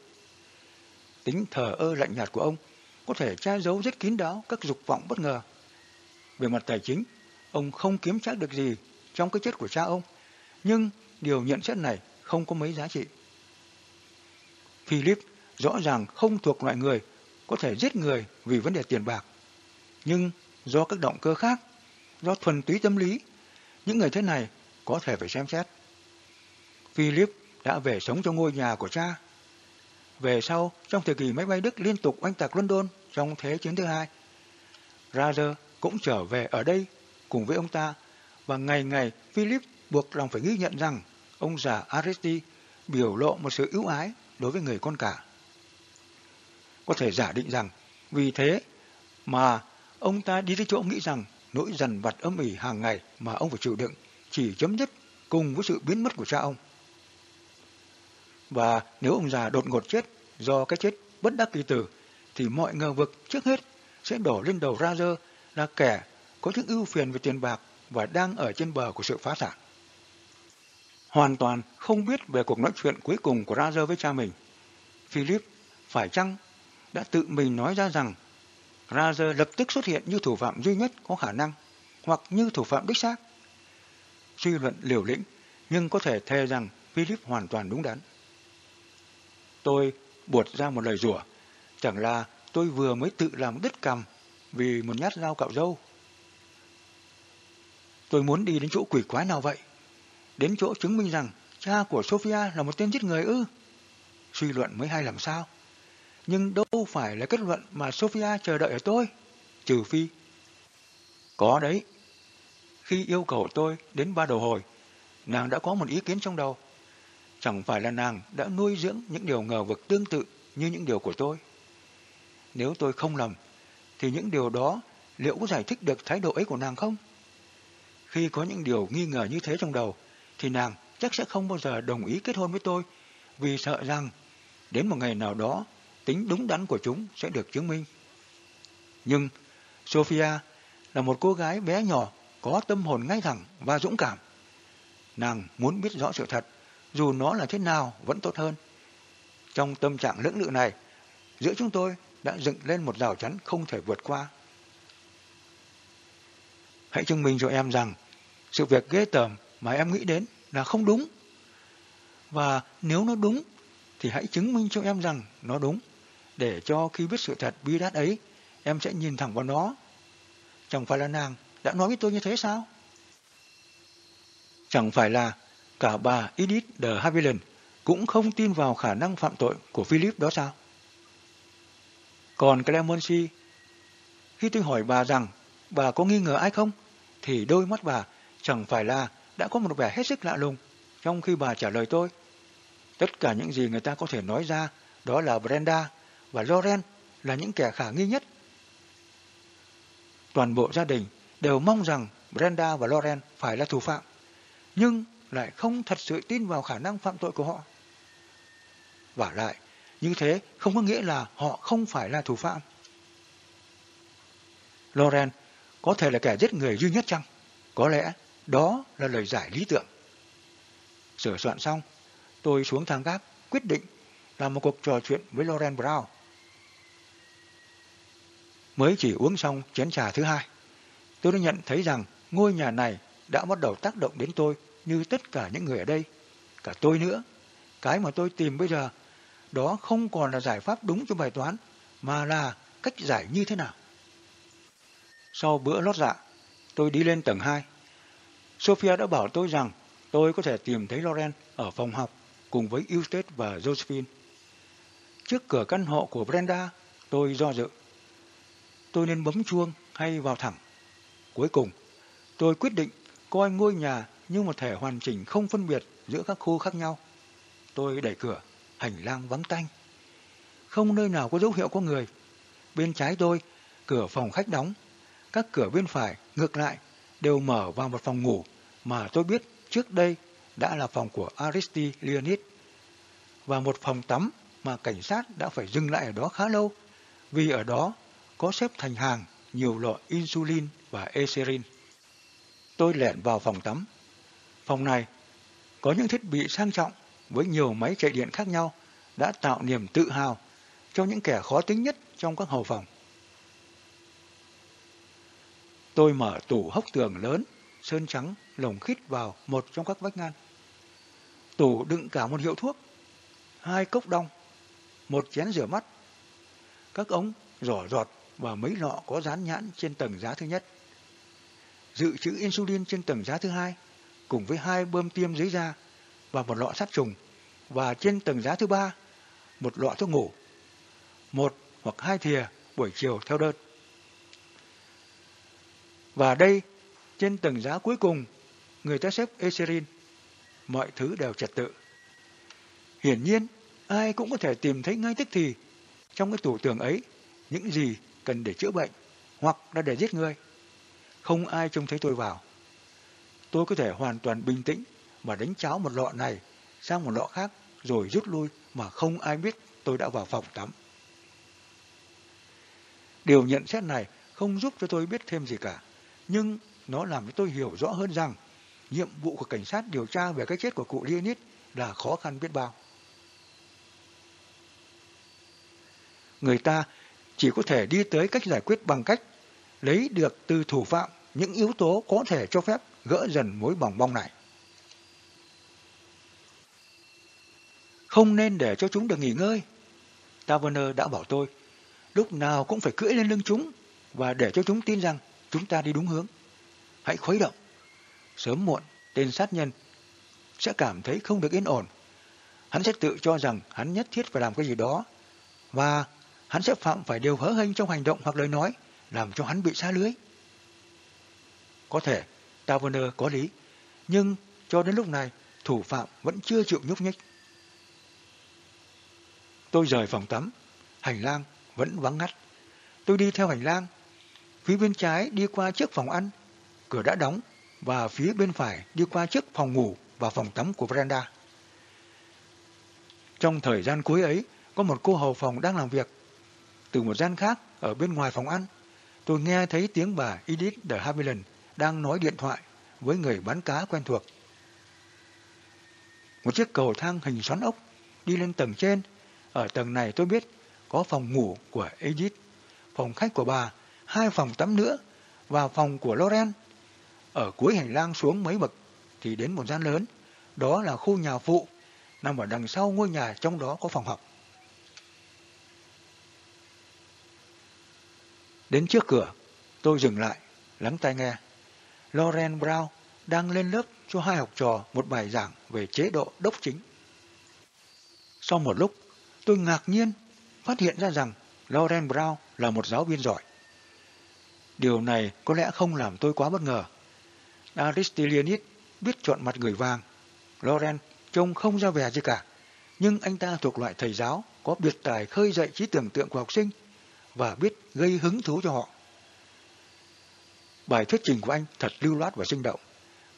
Tính thờ ơ lạnh nhạt của ông có thể che giấu rất kín đáo các dục vọng bất ngờ. Về mặt tài chính, ông không kiếm chắc được gì trong cái chết của cha ông, nhưng điều nhận xét này không có mấy giá trị. Philip rõ ràng không thuộc loại người có thể giết người vì vấn đề tiền bạc. Nhưng do các động cơ khác, do thuần túy tâm lý, những người thế này có thể phải xem xét. Philip đã về sống trong ngôi nhà của cha. Về sau, trong thời kỳ máy bay Đức liên tục oanh tạc London trong Thế chiến thứ hai, Roger cũng trở về ở đây cùng với ông ta và ngày ngày Philip buộc lòng phải ghi nhận rằng ông già Aristide biểu lộ một sự ưu ái đối với người con cả. Có thể giả định rằng, vì thế mà ông ta đi tới chỗ nghĩ rằng nỗi dằn vặt âm ỉ hàng ngày mà ông phải chịu đựng chỉ chấm dứt cùng với sự biến mất của cha ông. Và nếu ông già đột ngột chết do cái chết bất đắc kỳ tử, thì mọi ngờ vực trước hết sẽ đổ lên đầu Roger là kẻ có những ưu phiền về tiền bạc và đang ở trên bờ của sự phá sản. Hoàn toàn không biết về cuộc nói chuyện cuối cùng của Roger với cha mình. Philip phải chăng đã tự mình nói ra rằng Roger lập tức xuất hiện như thủ phạm duy nhất có khả năng hoặc như thủ phạm đích xác. Suy luận liều lĩnh nhưng có thể thề rằng Philip hoàn toàn đúng đắn. Tôi buột ra một lời rủa, chẳng là tôi vừa mới tự làm đứt cầm vì một nhát dao cạo râu. Tôi muốn đi đến chỗ quỷ quái nào vậy? Đến chỗ chứng minh rằng cha của Sophia là một tên giết người ư? Suy luận mới hay làm sao? Nhưng đâu phải là kết luận mà Sophia chờ đợi ở tôi, trừ phi. Có đấy. Khi yêu cầu tôi đến ba đầu hồi, nàng đã có một ý kiến trong đầu. Chẳng phải là nàng đã nuôi dưỡng những điều ngờ vực tương tự như những điều của tôi. Nếu tôi không lầm, thì những điều đó liệu có giải thích được thái độ ấy của nàng không? Khi có những điều nghi ngờ như thế trong đầu, thì nàng chắc sẽ không bao giờ đồng ý kết hôn với tôi, vì sợ rằng đến một ngày nào đó tính đúng đắn của chúng sẽ được chứng minh. Nhưng Sophia là một cô gái bé nhỏ có tâm hồn ngay thẳng và dũng cảm. Nàng muốn biết rõ sự thật, dù nó là thế nào vẫn tốt hơn. Trong tâm trạng lưỡng lự này, giữa chúng tôi đã dựng lên một rào chắn không thể vượt qua. Hãy chứng minh cho em rằng sự việc ghê tởm mà em nghĩ đến là không đúng. Và nếu nó đúng thì hãy chứng minh cho em rằng nó đúng để cho khi biết sự thật bi đát ấy em sẽ nhìn thẳng vào nó. Chẳng phải là nàng đã nói với tôi như thế sao? Chẳng phải là cả bà Edith de Havilland cũng không tin vào khả năng phạm tội của Philip đó sao? Còn Clemency, khi tôi hỏi bà rằng bà có nghi ngờ ai không, thì đôi mắt bà chẳng phải là đã có một vẻ hết sức lạ lùng trong khi bà trả lời tôi. Tất cả những gì người ta có thể nói ra đó là Brenda và Loren là những kẻ khả nghi nhất. Toàn bộ gia đình đều mong rằng Brenda và Loren phải là thủ phạm, nhưng lại không thật sự tin vào khả năng phạm tội của họ. Và lại, như thế không có nghĩa là họ không phải là thủ phạm. Loren có thể là kẻ giết người duy nhất chăng? Có lẽ đó là lời giải lý tưởng. Sửa soạn xong, tôi xuống thang gác, quyết định làm một cuộc trò chuyện với Lauren Brown. Mới chỉ uống xong chén trà thứ hai, tôi đã nhận thấy rằng ngôi nhà này đã bắt đầu tác động đến tôi như tất cả những người ở đây, cả tôi nữa. Cái mà tôi tìm bây giờ, đó không còn là giải pháp đúng cho bài toán, mà là cách giải như thế nào. Sau bữa lót dạ, tôi đi lên tầng 2. Sophia đã bảo tôi rằng tôi có thể tìm thấy Loren ở phòng học cùng với Eustace và Josephine. Trước cửa căn hộ của Brenda, tôi do dự. Tôi nên bấm chuông hay vào thẳng. Cuối cùng, tôi quyết định coi ngôi nhà như một thể hoàn chỉnh không phân biệt giữa các khu khác nhau. Tôi đẩy cửa, hành lang vắng tanh. Không nơi nào có dấu hiệu có người. Bên trái tôi, cửa phòng khách đóng. Các cửa bên phải, ngược lại, đều mở vào một phòng ngủ mà tôi biết trước đây đã là phòng của Aristi Leonid và một phòng tắm mà cảnh sát đã phải dừng lại ở đó khá lâu vì ở đó có xếp thành hàng nhiều loại insulin và eserin. Tôi lẻn vào phòng tắm. Phòng này có những thiết bị sang trọng với nhiều máy chạy điện khác nhau đã tạo niềm tự hào cho những kẻ khó tính nhất trong các hầu phòng. Tôi mở tủ hốc tường lớn, sơn trắng, lồng khít vào một trong các vách ngăn. Tủ đựng cả một hiệu thuốc, hai cốc đông, một chén rửa mắt, các ống, rỏ giọt và mấy lọ có dán nhãn trên tầng giá thứ nhất. Dự trữ insulin trên tầng giá thứ hai, cùng với hai bơm tiêm dưới da và một lọ sát trùng, và trên tầng giá thứ ba, một lọ thuốc ngủ, một hoặc hai thìa buổi chiều theo đơn. Và đây, trên tầng giá cuối cùng, người ta xếp Eserin. Mọi thứ đều trật tự. Hiển nhiên, ai cũng có thể tìm thấy ngay tức thì trong cái tủ tường ấy những gì cần để chữa bệnh hoặc là để giết người. Không ai trông thấy tôi vào. Tôi có thể hoàn toàn bình tĩnh và đánh cháo một lọ này sang một lọ khác rồi rút lui mà không ai biết tôi đã vào phòng tắm. Điều nhận xét này không giúp cho tôi biết thêm gì cả, nhưng nó làm cho tôi hiểu rõ hơn rằng nhiệm vụ của cảnh sát điều tra về cái chết của cụ Leonid là khó khăn biết bao. Người ta chỉ có thể đi tới cách giải quyết bằng cách lấy được từ thủ phạm những yếu tố có thể cho phép gỡ dần mối bỏng bong này. Không nên để cho chúng được nghỉ ngơi. Taverner đã bảo tôi, lúc nào cũng phải cưỡi lên lưng chúng và để cho chúng tin rằng chúng ta đi đúng hướng. Hãy khuấy động. Sớm muộn, tên sát nhân sẽ cảm thấy không được yên ổn. Hắn sẽ tự cho rằng hắn nhất thiết phải làm cái gì đó và hắn sẽ phạm phải điều hớ hênh trong hành động hoặc lời nói làm cho hắn bị xa lưới. Có thể Taverner có lý, nhưng cho đến lúc này thủ phạm vẫn chưa chịu nhúc nhích. Tôi rời phòng tắm, hành lang vẫn vắng ngắt. Tôi đi theo hành lang, phía bên trái đi qua trước phòng ăn, cửa đã đóng, và phía bên phải đi qua trước phòng ngủ và phòng tắm của Brenda. Trong thời gian cuối ấy, có một cô hầu phòng đang làm việc. Từ một gian khác, ở bên ngoài phòng ăn, tôi nghe thấy tiếng bà Edith de Havilland đang nói điện thoại với người bán cá quen thuộc. Một chiếc cầu thang hình xoắn ốc đi lên tầng trên ở tầng này tôi biết có phòng ngủ của Edith, phòng khách của bà, hai phòng tắm nữa và phòng của Loren. Ở cuối hành lang xuống mấy bậc thì đến một gian lớn, đó là khu nhà phụ, nằm ở đằng sau ngôi nhà trong đó có phòng học. Đến trước cửa, tôi dừng lại, lắng tai nghe. Loren Brown đang lên lớp cho hai học trò một bài giảng về chế độ đốc chính. Sau một lúc, tôi ngạc nhiên phát hiện ra rằng Lauren Brown là một giáo viên giỏi. Điều này có lẽ không làm tôi quá bất ngờ. Aristilianid biết chọn mặt người vàng. Loren trông không ra vẻ gì cả, nhưng anh ta thuộc loại thầy giáo có biệt tài khơi dậy trí tưởng tượng của học sinh và biết gây hứng thú cho họ. Bài thuyết trình của anh thật lưu loát và sinh động,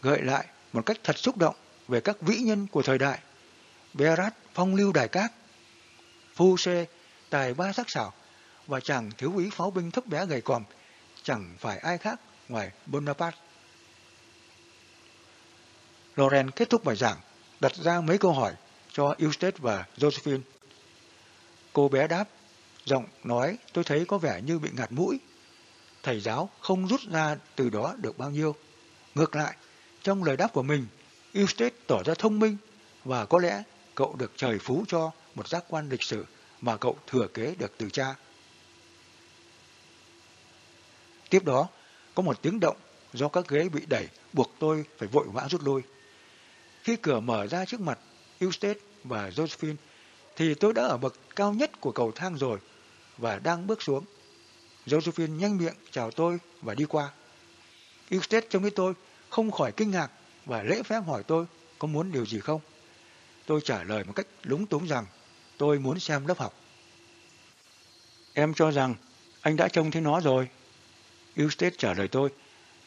gợi lại một cách thật xúc động về các vĩ nhân của thời đại. Berat phong lưu đài cát, phu xê, tài ba sắc sảo và chàng thiếu úy pháo binh thấp bé gầy còm, chẳng phải ai khác ngoài Bonaparte. Loren kết thúc bài giảng, đặt ra mấy câu hỏi cho Eustace và Josephine. Cô bé đáp, giọng nói tôi thấy có vẻ như bị ngạt mũi. Thầy giáo không rút ra từ đó được bao nhiêu. Ngược lại, trong lời đáp của mình, Eustace tỏ ra thông minh và có lẽ cậu được trời phú cho một giác quan lịch sử mà cậu thừa kế được từ cha. Tiếp đó, có một tiếng động do các ghế bị đẩy buộc tôi phải vội vã rút lui. Khi cửa mở ra trước mặt Eustace và Josephine thì tôi đã ở bậc cao nhất của cầu thang rồi và đang bước xuống. Josephine nhanh miệng chào tôi và đi qua. Eustace trông thấy tôi không khỏi kinh ngạc và lễ phép hỏi tôi có muốn điều gì không. Tôi trả lời một cách lúng túng rằng tôi muốn xem lớp học. Em cho rằng anh đã trông thấy nó rồi. Eustace trả lời tôi,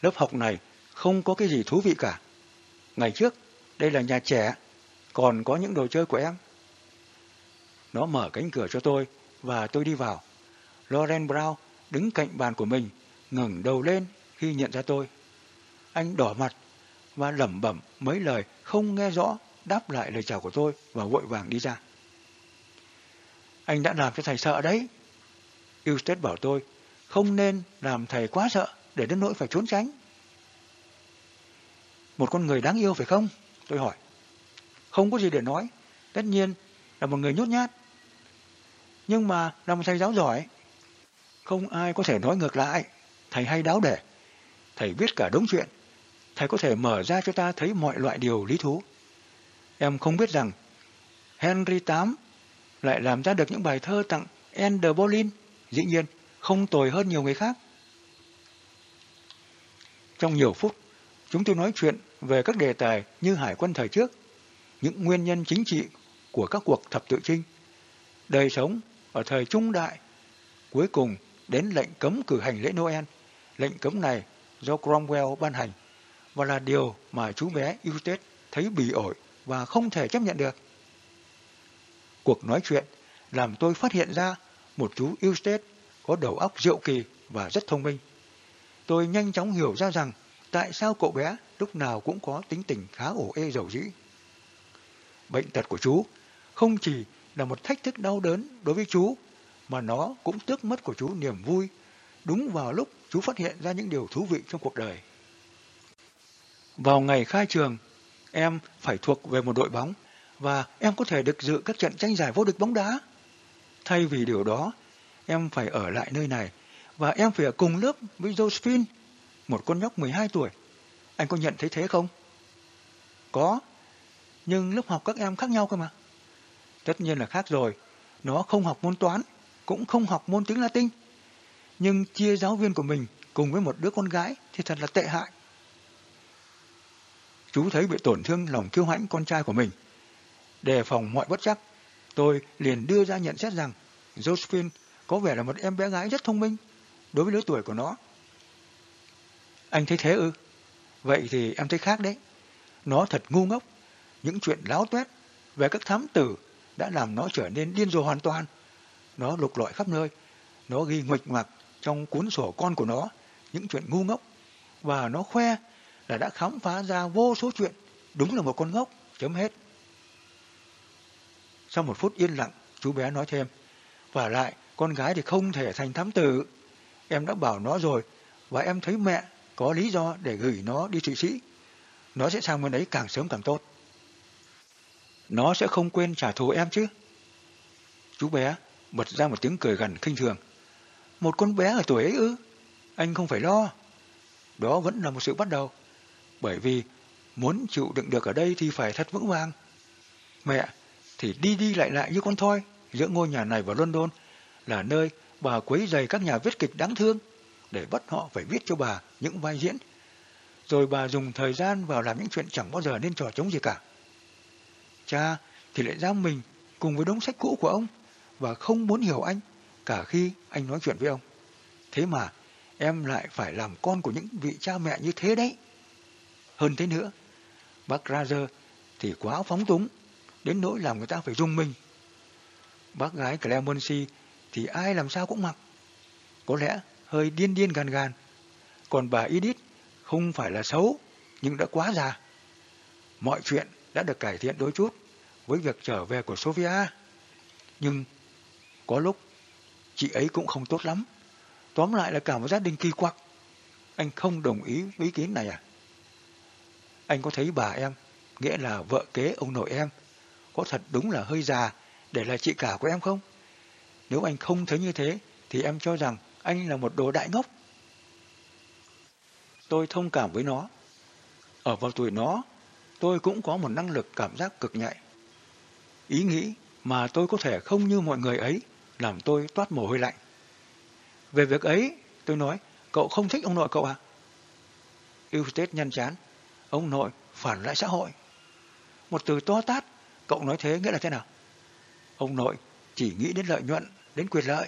lớp học này không có cái gì thú vị cả. Ngày trước, đây là nhà trẻ, còn có những đồ chơi của em. Nó mở cánh cửa cho tôi và tôi đi vào. Lauren Brown đứng cạnh bàn của mình, ngẩng đầu lên khi nhận ra tôi. Anh đỏ mặt và lẩm bẩm mấy lời không nghe rõ đáp lại lời chào của tôi và vội vàng đi ra. Anh đã làm cho thầy sợ đấy. Eustace bảo tôi, không nên làm thầy quá sợ để đến nỗi phải trốn tránh. Một con người đáng yêu phải không? Tôi hỏi. Không có gì để nói. Tất nhiên là một người nhút nhát. Nhưng mà là một thầy giáo giỏi. Không ai có thể nói ngược lại. Thầy hay đáo để. Thầy viết cả đống chuyện. Thầy có thể mở ra cho ta thấy mọi loại điều lý thú. Em không biết rằng Henry VIII lại làm ra được những bài thơ tặng Anne Boleyn, dĩ nhiên không tồi hơn nhiều người khác. Trong nhiều phút, chúng tôi nói chuyện về các đề tài như hải quân thời trước, những nguyên nhân chính trị của các cuộc thập tự chinh, đời sống ở thời trung đại, cuối cùng đến lệnh cấm cử hành lễ Noel. Lệnh cấm này do Cromwell ban hành và là điều mà chú bé Eustace thấy bỉ ổi và không thể chấp nhận được. Cuộc nói chuyện làm tôi phát hiện ra một chú Eustace có đầu óc diệu kỳ và rất thông minh. Tôi nhanh chóng hiểu ra rằng tại sao cậu bé lúc nào cũng có tính tình khá ổ ê dầu dĩ. Bệnh tật của chú không chỉ là một thách thức đau đớn đối với chú, mà nó cũng tước mất của chú niềm vui, đúng vào lúc chú phát hiện ra những điều thú vị trong cuộc đời. Vào ngày khai trường, em phải thuộc về một đội bóng và em có thể được dự các trận tranh giải vô địch bóng đá. Thay vì điều đó, em phải ở lại nơi này và em phải ở cùng lớp với Josephine, một con nhóc 12 tuổi. Anh có nhận thấy thế không? Có, nhưng lớp học các em khác nhau cơ mà. Tất nhiên là khác rồi, nó không học môn toán, cũng không học môn tiếng Latin. Nhưng chia giáo viên của mình cùng với một đứa con gái thì thật là tệ hại. Chú thấy bị tổn thương lòng kiêu hãnh con trai của mình. Đề phòng mọi bất chắc, tôi liền đưa ra nhận xét rằng Josephine có vẻ là một em bé gái rất thông minh đối với lứa tuổi của nó. Anh thấy thế ư? Vậy thì em thấy khác đấy. Nó thật ngu ngốc. Những chuyện láo tuét về các thám tử đã làm nó trở nên điên rồ hoàn toàn. Nó lục lọi khắp nơi. Nó ghi nguệch ngoạc trong cuốn sổ con của nó những chuyện ngu ngốc. Và nó khoe là đã khám phá ra vô số chuyện. Đúng là một con ngốc. Chấm hết. Sau một phút yên lặng, chú bé nói thêm. Và lại, con gái thì không thể thành thám tử. Em đã bảo nó rồi, và em thấy mẹ có lý do để gửi nó đi Thụy Sĩ. Nó sẽ sang bên ấy càng sớm càng tốt. Nó sẽ không quên trả thù em chứ. Chú bé bật ra một tiếng cười gần khinh thường. Một con bé ở tuổi ấy ư? Anh không phải lo. Đó vẫn là một sự bắt đầu. Bởi vì muốn chịu đựng được ở đây thì phải thật vững vàng. Mẹ, thì đi đi lại lại như con thoi giữa ngôi nhà này và London là nơi bà quấy giày các nhà viết kịch đáng thương để bắt họ phải viết cho bà những vai diễn. Rồi bà dùng thời gian vào làm những chuyện chẳng bao giờ nên trò chống gì cả. Cha thì lại giam mình cùng với đống sách cũ của ông và không muốn hiểu anh cả khi anh nói chuyện với ông. Thế mà em lại phải làm con của những vị cha mẹ như thế đấy. Hơn thế nữa, bác Razer thì quá phóng túng, đến nỗi làm người ta phải rung mình. Bác gái Clemency thì ai làm sao cũng mặc. Có lẽ hơi điên điên gan gan, Còn bà Edith không phải là xấu, nhưng đã quá già. Mọi chuyện đã được cải thiện đôi chút với việc trở về của Sophia. Nhưng có lúc chị ấy cũng không tốt lắm. Tóm lại là cả một gia đình kỳ quặc. Anh không đồng ý với ý kiến này à? Anh có thấy bà em, nghĩa là vợ kế ông nội em, có thật đúng là hơi già để là chị cả của em không? Nếu anh không thấy như thế, thì em cho rằng anh là một đồ đại ngốc. Tôi thông cảm với nó. Ở vào tuổi nó, tôi cũng có một năng lực cảm giác cực nhạy. Ý nghĩ mà tôi có thể không như mọi người ấy, làm tôi toát mồ hôi lạnh. Về việc ấy, tôi nói, cậu không thích ông nội cậu à? Eustace nhăn chán. Ông nội phản lại xã hội. Một từ to tát, cậu nói thế nghĩa là thế nào? Ông nội chỉ nghĩ đến lợi nhuận, đến quyền lợi.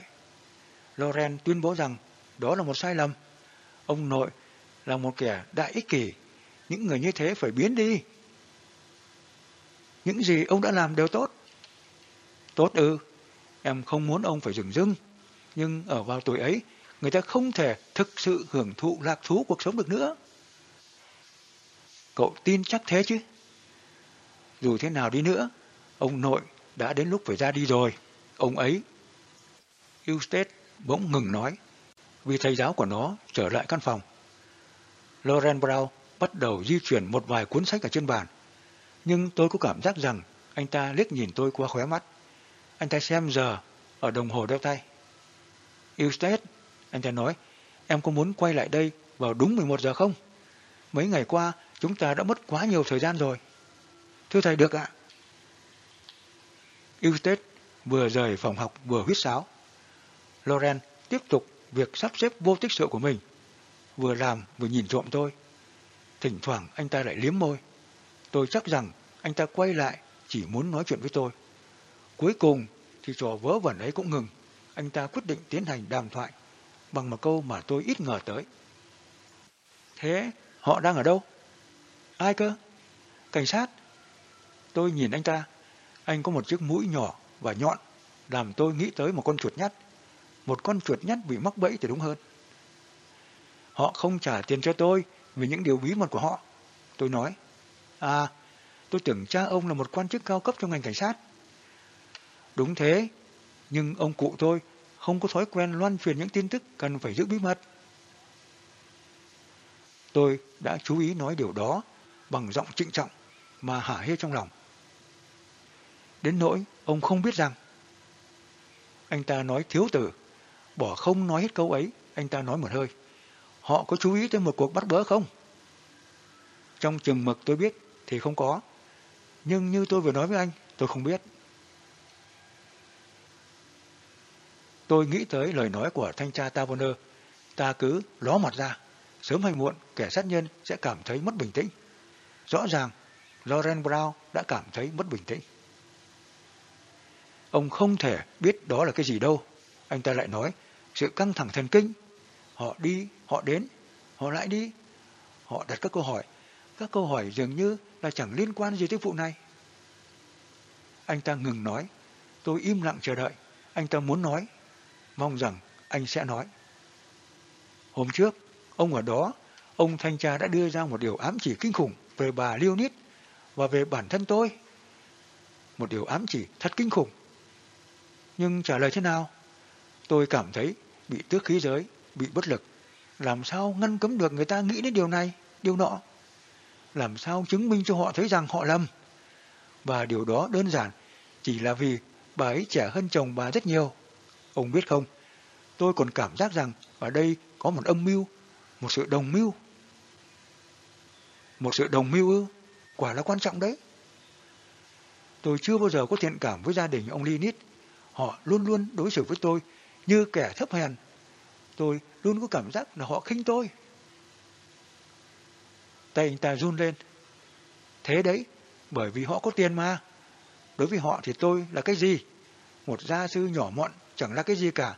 Loren tuyên bố rằng đó là một sai lầm. Ông nội là một kẻ đại ích kỷ. Những người như thế phải biến đi. Những gì ông đã làm đều tốt. Tốt ư, em không muốn ông phải dừng dưng. Nhưng ở vào tuổi ấy, người ta không thể thực sự hưởng thụ lạc thú cuộc sống được nữa. Cậu tin chắc thế chứ? Dù thế nào đi nữa, ông nội đã đến lúc phải ra đi rồi. Ông ấy. Eustace bỗng ngừng nói, vì thầy giáo của nó trở lại căn phòng. Loren Brown bắt đầu di chuyển một vài cuốn sách ở trên bàn, nhưng tôi có cảm giác rằng anh ta liếc nhìn tôi qua khóe mắt. Anh ta xem giờ ở đồng hồ đeo tay. Eustace, anh ta nói, em có muốn quay lại đây vào đúng 11 giờ không? Mấy ngày qua chúng ta đã mất quá nhiều thời gian rồi. Thưa thầy được ạ. Eustace vừa rời phòng học vừa huýt sáo. Loren tiếp tục việc sắp xếp vô tích sự của mình. Vừa làm vừa nhìn trộm tôi. Thỉnh thoảng anh ta lại liếm môi. Tôi chắc rằng anh ta quay lại chỉ muốn nói chuyện với tôi. Cuối cùng thì trò vớ vẩn ấy cũng ngừng. Anh ta quyết định tiến hành đàm thoại bằng một câu mà tôi ít ngờ tới. Thế họ đang ở đâu? Ai cơ? Cảnh sát. Tôi nhìn anh ta. Anh có một chiếc mũi nhỏ và nhọn, làm tôi nghĩ tới một con chuột nhắt. Một con chuột nhắt bị mắc bẫy thì đúng hơn. Họ không trả tiền cho tôi vì những điều bí mật của họ. Tôi nói, à, tôi tưởng cha ông là một quan chức cao cấp trong ngành cảnh sát. Đúng thế, nhưng ông cụ tôi không có thói quen loan truyền những tin tức cần phải giữ bí mật. Tôi đã chú ý nói điều đó bằng giọng trịnh trọng mà hả hê trong lòng. Đến nỗi ông không biết rằng anh ta nói thiếu từ, bỏ không nói hết câu ấy, anh ta nói một hơi. Họ có chú ý tới một cuộc bắt bớ không? Trong chừng mực tôi biết thì không có. Nhưng như tôi vừa nói với anh, tôi không biết. Tôi nghĩ tới lời nói của thanh tra Tavoner. Ta cứ ló mặt ra. Sớm hay muộn, kẻ sát nhân sẽ cảm thấy mất bình tĩnh. Rõ ràng, Lauren Brown đã cảm thấy mất bình tĩnh. Ông không thể biết đó là cái gì đâu. Anh ta lại nói, sự căng thẳng thần kinh. Họ đi, họ đến, họ lại đi. Họ đặt các câu hỏi. Các câu hỏi dường như là chẳng liên quan gì tới vụ này. Anh ta ngừng nói. Tôi im lặng chờ đợi. Anh ta muốn nói. Mong rằng anh sẽ nói. Hôm trước, ông ở đó, ông thanh tra đã đưa ra một điều ám chỉ kinh khủng về bà Leonid và về bản thân tôi. Một điều ám chỉ thật kinh khủng. Nhưng trả lời thế nào? Tôi cảm thấy bị tước khí giới, bị bất lực. Làm sao ngăn cấm được người ta nghĩ đến điều này, điều nọ? Làm sao chứng minh cho họ thấy rằng họ lầm? Và điều đó đơn giản chỉ là vì bà ấy trẻ hơn chồng bà rất nhiều. Ông biết không, tôi còn cảm giác rằng ở đây có một âm mưu, một sự đồng mưu. Một sự đồng mưu ư? Quả là quan trọng đấy. Tôi chưa bao giờ có thiện cảm với gia đình ông Linit. Họ luôn luôn đối xử với tôi như kẻ thấp hèn. Tôi luôn có cảm giác là họ khinh tôi. Tay anh ta run lên. Thế đấy, bởi vì họ có tiền mà. Đối với họ thì tôi là cái gì? Một gia sư nhỏ mọn chẳng là cái gì cả.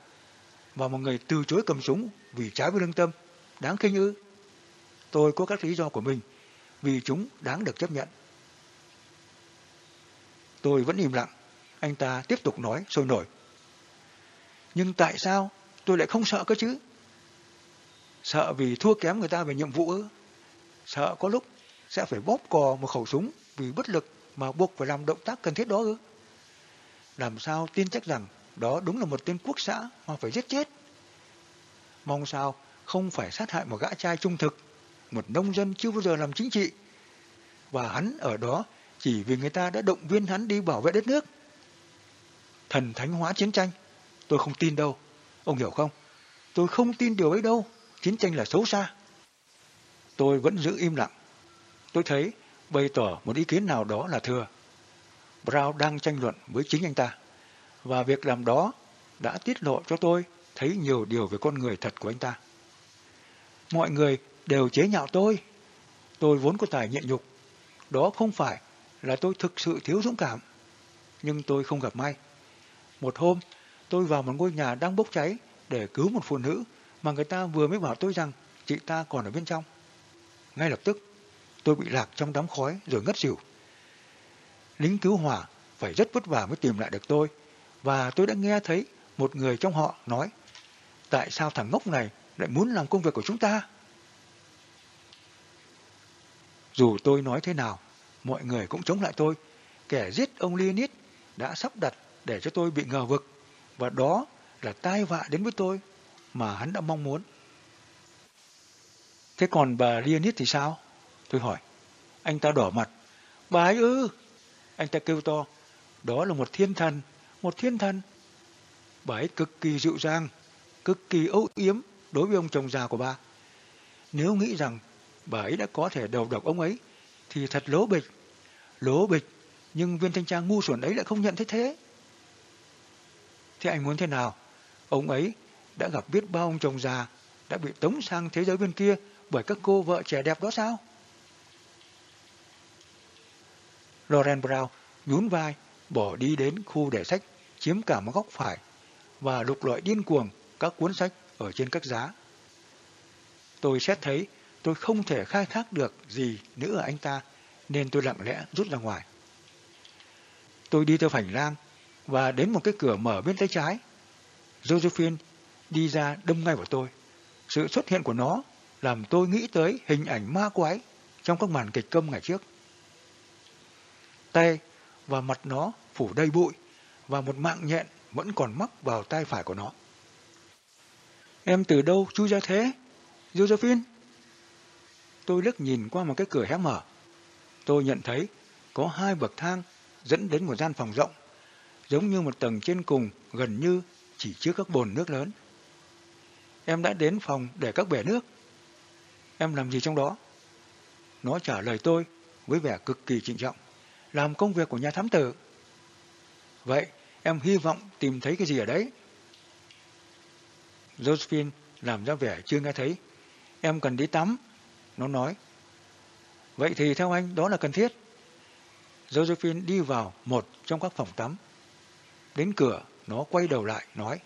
Và một người từ chối cầm súng vì trái với lương tâm. Đáng khinh ư? Tôi có các lý do của mình vì chúng đáng được chấp nhận. Tôi vẫn im lặng. Anh ta tiếp tục nói sôi nổi. Nhưng tại sao tôi lại không sợ cơ chứ? Sợ vì thua kém người ta về nhiệm vụ ư? Sợ có lúc sẽ phải bóp cò một khẩu súng vì bất lực mà buộc phải làm động tác cần thiết đó ư? Làm sao tin chắc rằng đó đúng là một tên quốc xã mà phải giết chết? Mong sao không phải sát hại một gã trai trung thực, một nông dân chưa bao giờ làm chính trị. Và hắn ở đó chỉ vì người ta đã động viên hắn đi bảo vệ đất nước. Thần thánh hóa chiến tranh, tôi không tin đâu. Ông hiểu không? Tôi không tin điều ấy đâu. Chiến tranh là xấu xa. Tôi vẫn giữ im lặng. Tôi thấy bày tỏ một ý kiến nào đó là thừa. Brown đang tranh luận với chính anh ta. Và việc làm đó đã tiết lộ cho tôi thấy nhiều điều về con người thật của anh ta. Mọi người đều chế nhạo tôi. Tôi vốn có tài nhịn nhục. Đó không phải là tôi thực sự thiếu dũng cảm. Nhưng tôi không gặp may. Một hôm, tôi vào một ngôi nhà đang bốc cháy để cứu một phụ nữ mà người ta vừa mới bảo tôi rằng chị ta còn ở bên trong. Ngay lập tức, tôi bị lạc trong đám khói rồi ngất xỉu. Lính cứu hỏa phải rất vất vả mới tìm lại được tôi và tôi đã nghe thấy một người trong họ nói tại sao thằng ngốc này lại muốn làm công việc của chúng ta? Dù tôi nói thế nào, mọi người cũng chống lại tôi. Kẻ giết ông Leonid đã sắp đặt để cho tôi bị ngờ vực, và đó là tai vạ đến với tôi mà hắn đã mong muốn. Thế còn bà Leonid thì sao? Tôi hỏi. Anh ta đỏ mặt. Bà ấy ư? Anh ta kêu to. Đó là một thiên thần, một thiên thần. Bà ấy cực kỳ dịu dàng, cực kỳ âu yếm đối với ông chồng già của bà. Nếu nghĩ rằng bà ấy đã có thể đầu độc ông ấy, thì thật lố bịch. Lố bịch, nhưng viên thanh tra ngu xuẩn ấy lại không nhận thấy thế. Thế anh muốn thế nào? Ông ấy đã gặp biết bao ông chồng già, đã bị tống sang thế giới bên kia bởi các cô vợ trẻ đẹp đó sao? Lauren Brown nhún vai, bỏ đi đến khu để sách, chiếm cả một góc phải và lục lọi điên cuồng các cuốn sách ở trên các giá. Tôi xét thấy tôi không thể khai thác được gì nữa ở anh ta, nên tôi lặng lẽ rút ra ngoài. Tôi đi theo hành lang và đến một cái cửa mở bên tay trái. Josephine đi ra đâm ngay vào tôi. Sự xuất hiện của nó làm tôi nghĩ tới hình ảnh ma quái trong các màn kịch câm ngày trước. Tay và mặt nó phủ đầy bụi và một mạng nhện vẫn còn mắc vào tay phải của nó. Em từ đâu chui ra thế? Josephine? Tôi lướt nhìn qua một cái cửa hé mở. Tôi nhận thấy có hai bậc thang dẫn đến một gian phòng rộng, giống như một tầng trên cùng gần như chỉ chứa các bồn nước lớn. Em đã đến phòng để các bể nước. Em làm gì trong đó? Nó trả lời tôi với vẻ cực kỳ trịnh trọng. Làm công việc của nhà thám tử. Vậy, em hy vọng tìm thấy cái gì ở đấy? Josephine làm ra vẻ chưa nghe thấy. Em cần đi tắm. Nó nói. Vậy thì theo anh đó là cần thiết. Josephine đi vào một trong các phòng tắm. Đến cửa, nó quay đầu lại, nói.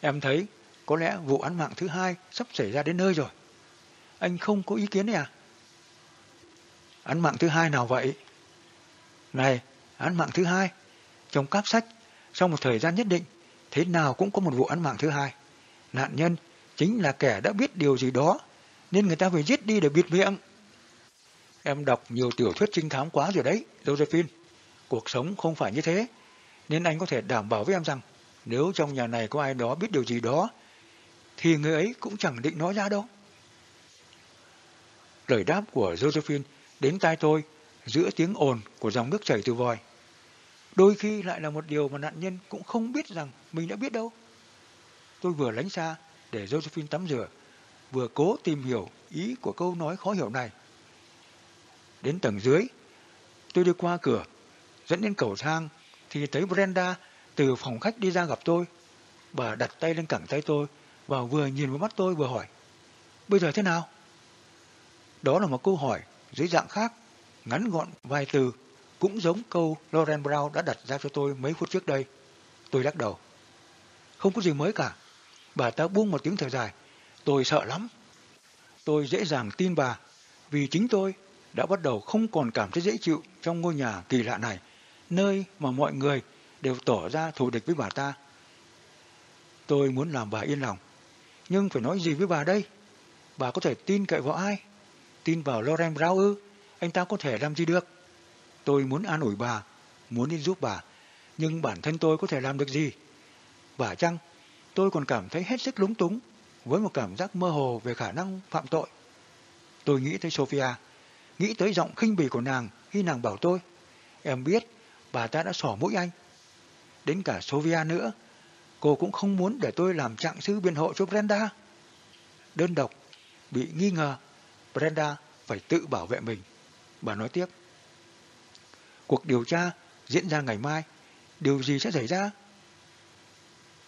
Em thấy có lẽ vụ án mạng thứ hai sắp xảy ra đến nơi rồi. Anh không có ý kiến đấy à? Án mạng thứ hai nào vậy? Này, án mạng thứ hai. Trong các sách, sau một thời gian nhất định, thế nào cũng có một vụ án mạng thứ hai. Nạn nhân chính là kẻ đã biết điều gì đó, nên người ta phải giết đi để bịt miệng. Em đọc nhiều tiểu thuyết trinh thám quá rồi đấy, Josephine. Cuộc sống không phải như thế, nên anh có thể đảm bảo với em rằng nếu trong nhà này có ai đó biết điều gì đó, thì người ấy cũng chẳng định nói ra đâu. Lời đáp của Josephine đến tai tôi giữa tiếng ồn của dòng nước chảy từ vòi. Đôi khi lại là một điều mà nạn nhân cũng không biết rằng mình đã biết đâu. Tôi vừa lánh xa để Josephine tắm rửa, vừa cố tìm hiểu ý của câu nói khó hiểu này. Đến tầng dưới, tôi đi qua cửa, dẫn đến cầu thang, thì thấy Brenda từ phòng khách đi ra gặp tôi. Bà đặt tay lên cẳng tay tôi và vừa nhìn vào mắt tôi vừa hỏi. Bây giờ thế nào? Đó là một câu hỏi dưới dạng khác, ngắn gọn vài từ, cũng giống câu Lauren Brown đã đặt ra cho tôi mấy phút trước đây. Tôi lắc đầu. Không có gì mới cả. Bà ta buông một tiếng thở dài. Tôi sợ lắm. Tôi dễ dàng tin bà, vì chính tôi đã bắt đầu không còn cảm thấy dễ chịu trong ngôi nhà kỳ lạ này, nơi mà mọi người đều tỏ ra thù địch với bà ta. Tôi muốn làm bà yên lòng, nhưng phải nói gì với bà đây? bà có thể tin cậy vào ai? Tin vào Loren Brown ư? Anh ta có thể làm gì được? Tôi muốn an ủi bà, muốn đi giúp bà, nhưng bản thân tôi có thể làm được gì? Bà chăng, tôi còn cảm thấy hết sức lúng túng với một cảm giác mơ hồ về khả năng phạm tội. Tôi nghĩ tới Sophia, nghĩ tới giọng khinh bỉ của nàng khi nàng bảo tôi, em biết bà ta đã xỏ mũi anh. Đến cả Sovia nữa, cô cũng không muốn để tôi làm trạng sư biên hộ cho Brenda. Đơn độc, bị nghi ngờ, Brenda phải tự bảo vệ mình. Bà nói tiếp. Cuộc điều tra diễn ra ngày mai, điều gì sẽ xảy ra?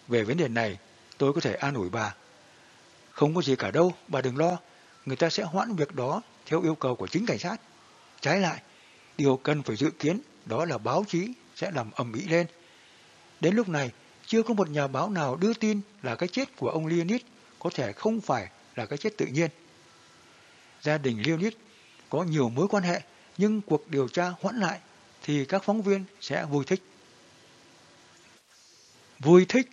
Về vấn đề này, tôi có thể an ủi bà. Không có gì cả đâu, bà đừng lo, người ta sẽ hoãn việc đó theo yêu cầu của chính cảnh sát. Trái lại, điều cần phải dự kiến đó là báo chí sẽ làm ầm ĩ lên. Đến lúc này, chưa có một nhà báo nào đưa tin là cái chết của ông Leonid có thể không phải là cái chết tự nhiên. Gia đình Leonid có nhiều mối quan hệ, nhưng cuộc điều tra hoãn lại thì các phóng viên sẽ vui thích. Vui thích,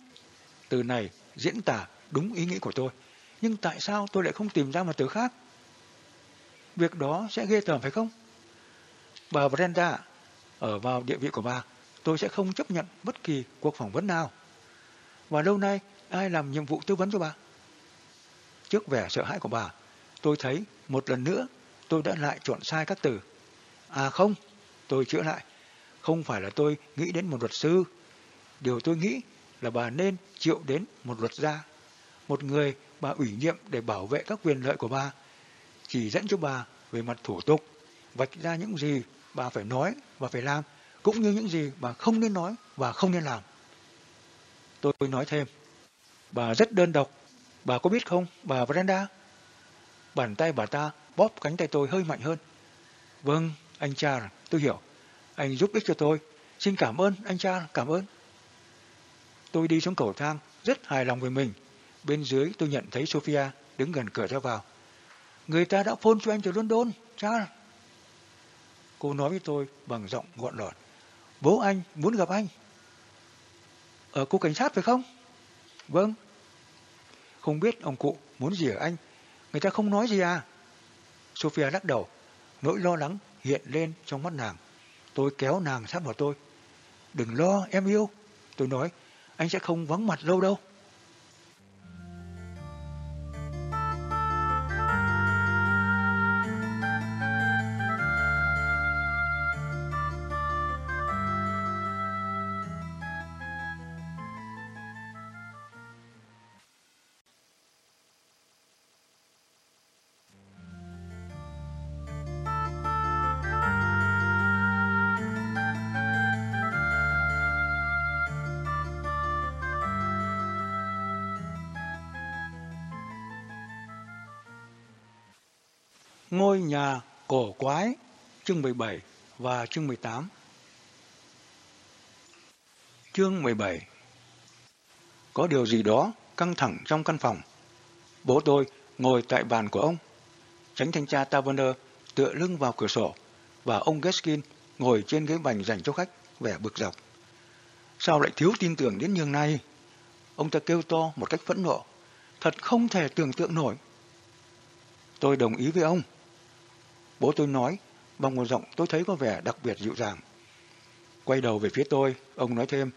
từ này diễn tả đúng ý nghĩ của tôi. Nhưng tại sao tôi lại không tìm ra một từ khác? Việc đó sẽ ghê tởm phải không? Bà Brenda, ở vào địa vị của bà, tôi sẽ không chấp nhận bất kỳ cuộc phỏng vấn nào. Và lâu nay, ai làm nhiệm vụ tư vấn cho bà? Trước vẻ sợ hãi của bà, tôi thấy một lần nữa tôi đã lại chọn sai các từ. À không, tôi chữa lại. Không phải là tôi nghĩ đến một luật sư. Điều tôi nghĩ là bà nên triệu đến một luật gia. Một người bà ủy nhiệm để bảo vệ các quyền lợi của bà. Chỉ dẫn cho bà về mặt thủ tục, vạch ra những gì bà phải nói và phải làm, cũng như những gì bà không nên nói và không nên làm. Tôi nói thêm, bà rất đơn độc, bà có biết không, bà Brenda? Bàn tay bà ta bóp cánh tay tôi hơi mạnh hơn. Vâng, anh cha, tôi hiểu. Anh giúp ích cho tôi. Xin cảm ơn, anh cha, cảm ơn. Tôi đi xuống cầu thang, rất hài lòng với mình. Bên dưới tôi nhận thấy Sophia đứng gần cửa ra vào. Người ta đã phone cho anh từ London, cha. Cô nói với tôi bằng giọng gọn lọt. Bố anh muốn gặp anh. Ở cục cảnh sát phải không? Vâng. Không biết ông cụ muốn gì ở anh. Người ta không nói gì à? Sophia lắc đầu. Nỗi lo lắng hiện lên trong mắt nàng. Tôi kéo nàng sát vào tôi. Đừng lo, em yêu. Tôi nói, anh sẽ không vắng mặt lâu đâu. Ngôi nhà cổ quái, chương 17 và chương 18. Chương 17 Có điều gì đó căng thẳng trong căn phòng. Bố tôi ngồi tại bàn của ông. Tránh thanh tra Taverner tựa lưng vào cửa sổ và ông gaskin ngồi trên ghế bành dành cho khách, vẻ bực dọc. Sao lại thiếu tin tưởng đến nhường này? Ông ta kêu to một cách phẫn nộ. Thật không thể tưởng tượng nổi. Tôi đồng ý với ông. Bố tôi nói, bằng một giọng tôi thấy có vẻ đặc biệt dịu dàng. Quay đầu về phía tôi, ông nói thêm,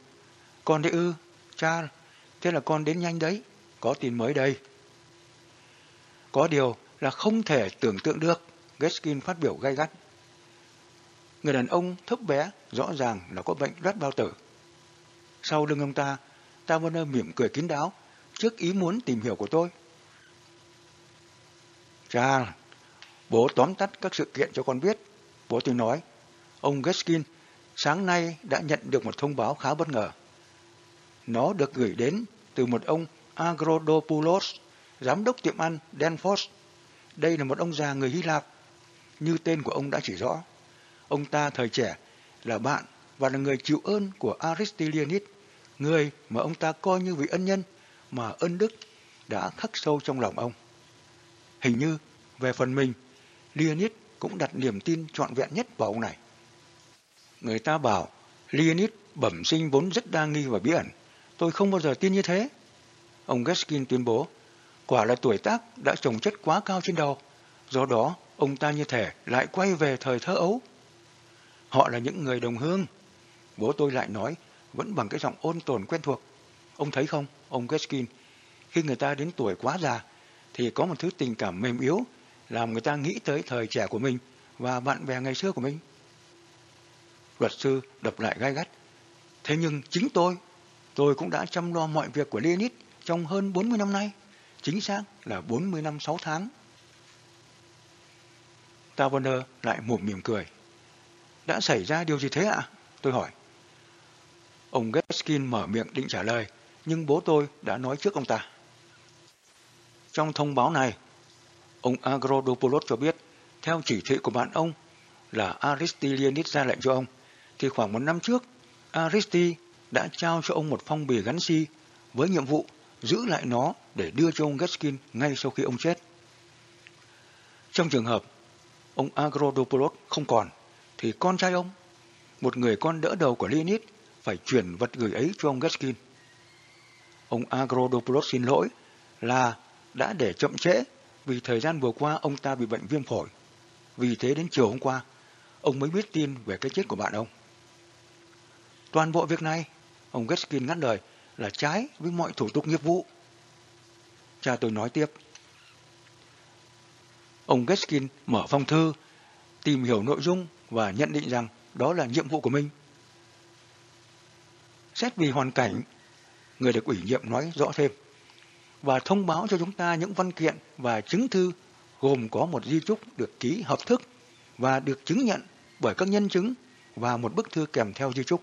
Con đấy ư, cha, thế là con đến nhanh đấy, có tin mới đây. Có điều là không thể tưởng tượng được, gaskin phát biểu gay gắt. Người đàn ông thấp bé, rõ ràng là có bệnh rất bao tử. Sau lưng ông ta, Taverner mỉm cười kín đáo, trước ý muốn tìm hiểu của tôi. Cha, Bố tóm tắt các sự kiện cho con biết. Bố tôi nói, ông Geskin sáng nay đã nhận được một thông báo khá bất ngờ. Nó được gửi đến từ một ông Agrodopoulos, giám đốc tiệm ăn Danfoss. Đây là một ông già người Hy Lạp, như tên của ông đã chỉ rõ. Ông ta thời trẻ là bạn và là người chịu ơn của Aristilianis, người mà ông ta coi như vị ân nhân mà ân đức đã khắc sâu trong lòng ông. Hình như, về phần mình, Leonid cũng đặt niềm tin trọn vẹn nhất vào ông này. Người ta bảo Leonid bẩm sinh vốn rất đa nghi và bí ẩn. Tôi không bao giờ tin như thế. Ông Gaskin tuyên bố, Quả là tuổi tác đã trồng chất quá cao trên đầu, do đó ông ta như thể lại quay về thời thơ ấu. Họ là những người đồng hương. Bố tôi lại nói, vẫn bằng cái giọng ôn tồn quen thuộc. Ông thấy không, ông Gaskin? khi người ta đến tuổi quá già, thì có một thứ tình cảm mềm yếu, làm người ta nghĩ tới thời trẻ của mình và bạn bè ngày xưa của mình. Luật sư đập lại gai gắt. Thế nhưng chính tôi, tôi cũng đã chăm lo mọi việc của Leonid trong hơn 40 năm nay. Chính xác là 40 năm 6 tháng. Taverner lại mồm mỉm cười. Đã xảy ra điều gì thế ạ? Tôi hỏi. Ông Gaskin mở miệng định trả lời, nhưng bố tôi đã nói trước ông ta. Trong thông báo này, ông Agrodopoulos cho biết, theo chỉ thị của bạn ông là Aristilianis ra lệnh cho ông, thì khoảng một năm trước, Aristi đã trao cho ông một phong bì gắn si với nhiệm vụ giữ lại nó để đưa cho ông Gaskin ngay sau khi ông chết. Trong trường hợp ông Agrodopoulos không còn, thì con trai ông, một người con đỡ đầu của Leonid, phải chuyển vật gửi ấy cho ông Gaskin Ông Agrodopoulos xin lỗi là đã để chậm trễ vì thời gian vừa qua ông ta bị bệnh viêm phổi. Vì thế đến chiều hôm qua, ông mới biết tin về cái chết của bạn ông. Toàn bộ việc này, ông Geskin ngắt lời, là trái với mọi thủ tục nghiệp vụ. Cha tôi nói tiếp. Ông Geskin mở phong thư, tìm hiểu nội dung và nhận định rằng đó là nhiệm vụ của mình. Xét vì hoàn cảnh, người được ủy nhiệm nói rõ thêm và thông báo cho chúng ta những văn kiện và chứng thư gồm có một di chúc được ký hợp thức và được chứng nhận bởi các nhân chứng và một bức thư kèm theo di chúc.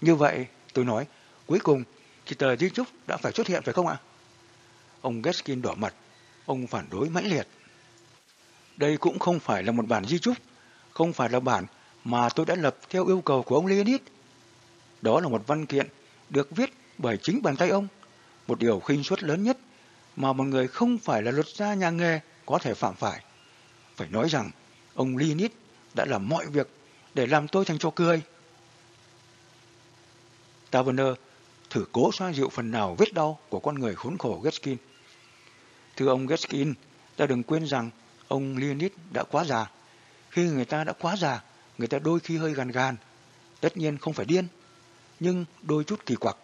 Như vậy, tôi nói, cuối cùng thì tờ di chúc đã phải xuất hiện phải không ạ? Ông Gaskin đỏ mặt, ông phản đối mãnh liệt. Đây cũng không phải là một bản di chúc, không phải là bản mà tôi đã lập theo yêu cầu của ông Leonid. Đó là một văn kiện được viết bởi chính bàn tay ông, một điều khinh suất lớn nhất mà một người không phải là luật gia nhà nghề có thể phạm phải. Phải nói rằng, ông Leonid đã làm mọi việc để làm tôi thành trò cười. Taverner thử cố xoa dịu phần nào vết đau của con người khốn khổ Getskin. Thưa ông Getskin, ta đừng quên rằng ông Leonid đã quá già. Khi người ta đã quá già, người ta đôi khi hơi gàn gàn. Tất nhiên không phải điên, nhưng đôi chút kỳ quặc.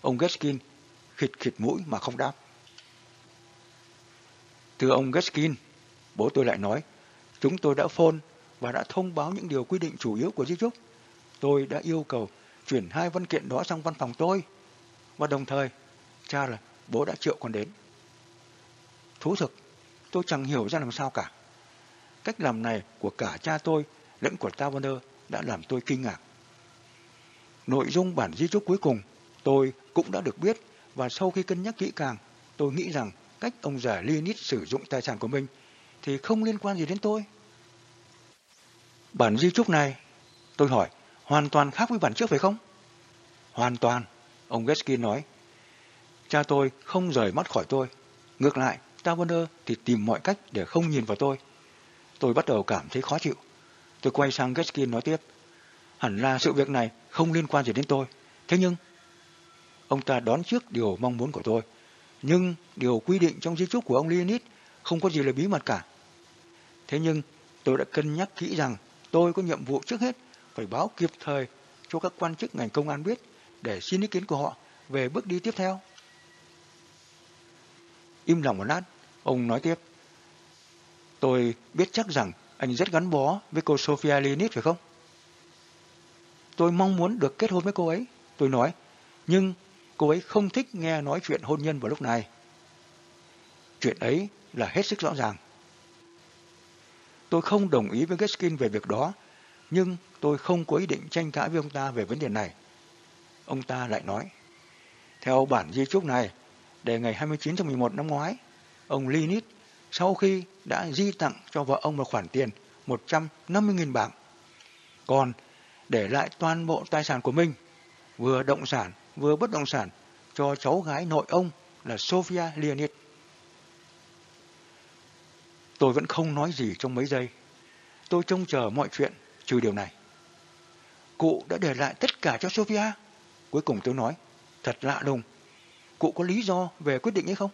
Ông Gaskin khịt khịt mũi mà không đáp. Thưa ông Gaskin, bố tôi lại nói, chúng tôi đã phone và đã thông báo những điều quy định chủ yếu của di chúc. Tôi đã yêu cầu chuyển hai văn kiện đó sang văn phòng tôi. Và đồng thời, cha là bố đã triệu con đến. Thú thực, tôi chẳng hiểu ra làm sao cả. Cách làm này của cả cha tôi lẫn của Taverner đã làm tôi kinh ngạc. Nội dung bản di chúc cuối cùng tôi cũng đã được biết và sau khi cân nhắc kỹ càng, tôi nghĩ rằng cách ông già Leonid sử dụng tài sản của mình thì không liên quan gì đến tôi. Bản di chúc này, tôi hỏi, hoàn toàn khác với bản trước phải không? Hoàn toàn, ông Geskin nói. Cha tôi không rời mắt khỏi tôi. Ngược lại, Taverner thì tìm mọi cách để không nhìn vào tôi. Tôi bắt đầu cảm thấy khó chịu. Tôi quay sang Geskin nói tiếp. Hẳn là sự việc này không liên quan gì đến tôi. Thế nhưng, ông ta đón trước điều mong muốn của tôi. Nhưng điều quy định trong di chúc của ông Leonid không có gì là bí mật cả. Thế nhưng, tôi đã cân nhắc kỹ rằng tôi có nhiệm vụ trước hết phải báo kịp thời cho các quan chức ngành công an biết để xin ý kiến của họ về bước đi tiếp theo. Im lặng một lát, ông nói tiếp. Tôi biết chắc rằng anh rất gắn bó với cô Sofia Leonid phải không? Tôi mong muốn được kết hôn với cô ấy, tôi nói, nhưng cô ấy không thích nghe nói chuyện hôn nhân vào lúc này. Chuyện ấy là hết sức rõ ràng. Tôi không đồng ý với gaskin về việc đó, nhưng tôi không có ý định tranh cãi với ông ta về vấn đề này. Ông ta lại nói, theo bản di chúc này, để ngày 29 tháng 11 năm ngoái, ông Linit sau khi đã di tặng cho vợ ông một khoản tiền 150.000 bảng. Còn để lại toàn bộ tài sản của mình, vừa động sản vừa bất động sản cho cháu gái nội ông là Sofia Leonid. Tôi vẫn không nói gì trong mấy giây. Tôi trông chờ mọi chuyện trừ điều này. Cụ đã để lại tất cả cho Sofia, Cuối cùng tôi nói, thật lạ lùng. cụ có lý do về quyết định ấy không?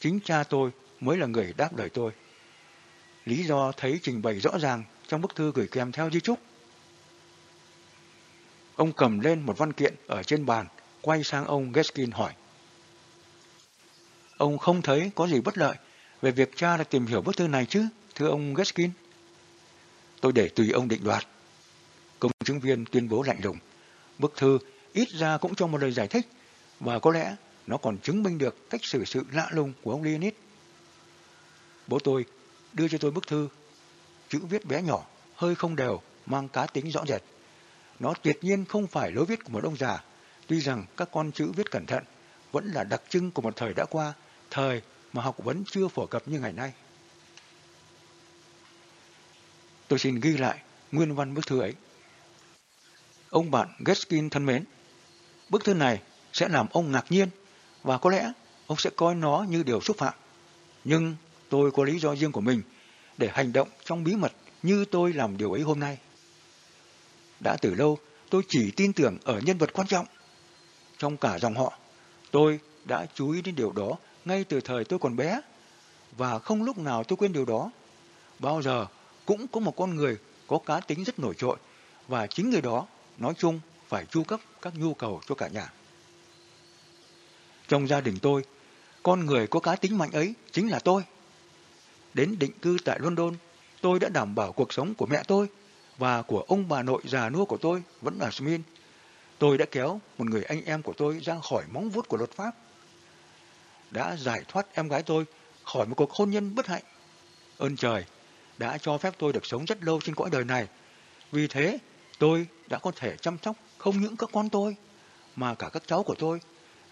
Chính cha tôi mới là người đáp lời tôi. Lý do thấy trình bày rõ ràng trong bức thư gửi kèm theo di chúc. Ông cầm lên một văn kiện ở trên bàn, quay sang ông Geskin hỏi. Ông không thấy có gì bất lợi về việc cha đã tìm hiểu bức thư này chứ, thưa ông Geskin? Tôi để tùy ông định đoạt. Công chứng viên tuyên bố lạnh lùng. Bức thư ít ra cũng cho một lời giải thích, và có lẽ nó còn chứng minh được cách xử sự lạ lùng của ông Leonid. Bố tôi đưa cho tôi bức thư, chữ viết bé nhỏ, hơi không đều, mang cá tính rõ rệt. Nó tuyệt nhiên không phải lối viết của một ông già, tuy rằng các con chữ viết cẩn thận vẫn là đặc trưng của một thời đã qua, thời mà học vấn chưa phổ cập như ngày nay. Tôi xin ghi lại nguyên văn bức thư ấy. Ông bạn Geskin thân mến, bức thư này sẽ làm ông ngạc nhiên và có lẽ ông sẽ coi nó như điều xúc phạm. Nhưng tôi có lý do riêng của mình để hành động trong bí mật như tôi làm điều ấy hôm nay. Đã từ lâu tôi chỉ tin tưởng ở nhân vật quan trọng. Trong cả dòng họ, tôi đã chú ý đến điều đó ngay từ thời tôi còn bé và không lúc nào tôi quên điều đó. Bao giờ cũng có một con người có cá tính rất nổi trội và chính người đó nói chung phải chu cấp các nhu cầu cho cả nhà. Trong gia đình tôi, con người có cá tính mạnh ấy chính là tôi. Đến định cư tại London, tôi đã đảm bảo cuộc sống của mẹ tôi và của ông bà nội già nua của tôi vẫn là Smith. Tôi đã kéo một người anh em của tôi ra khỏi móng vuốt của luật pháp. Đã giải thoát em gái tôi khỏi một cuộc hôn nhân bất hạnh. Ơn trời đã cho phép tôi được sống rất lâu trên cõi đời này. Vì thế, tôi đã có thể chăm sóc không những các con tôi, mà cả các cháu của tôi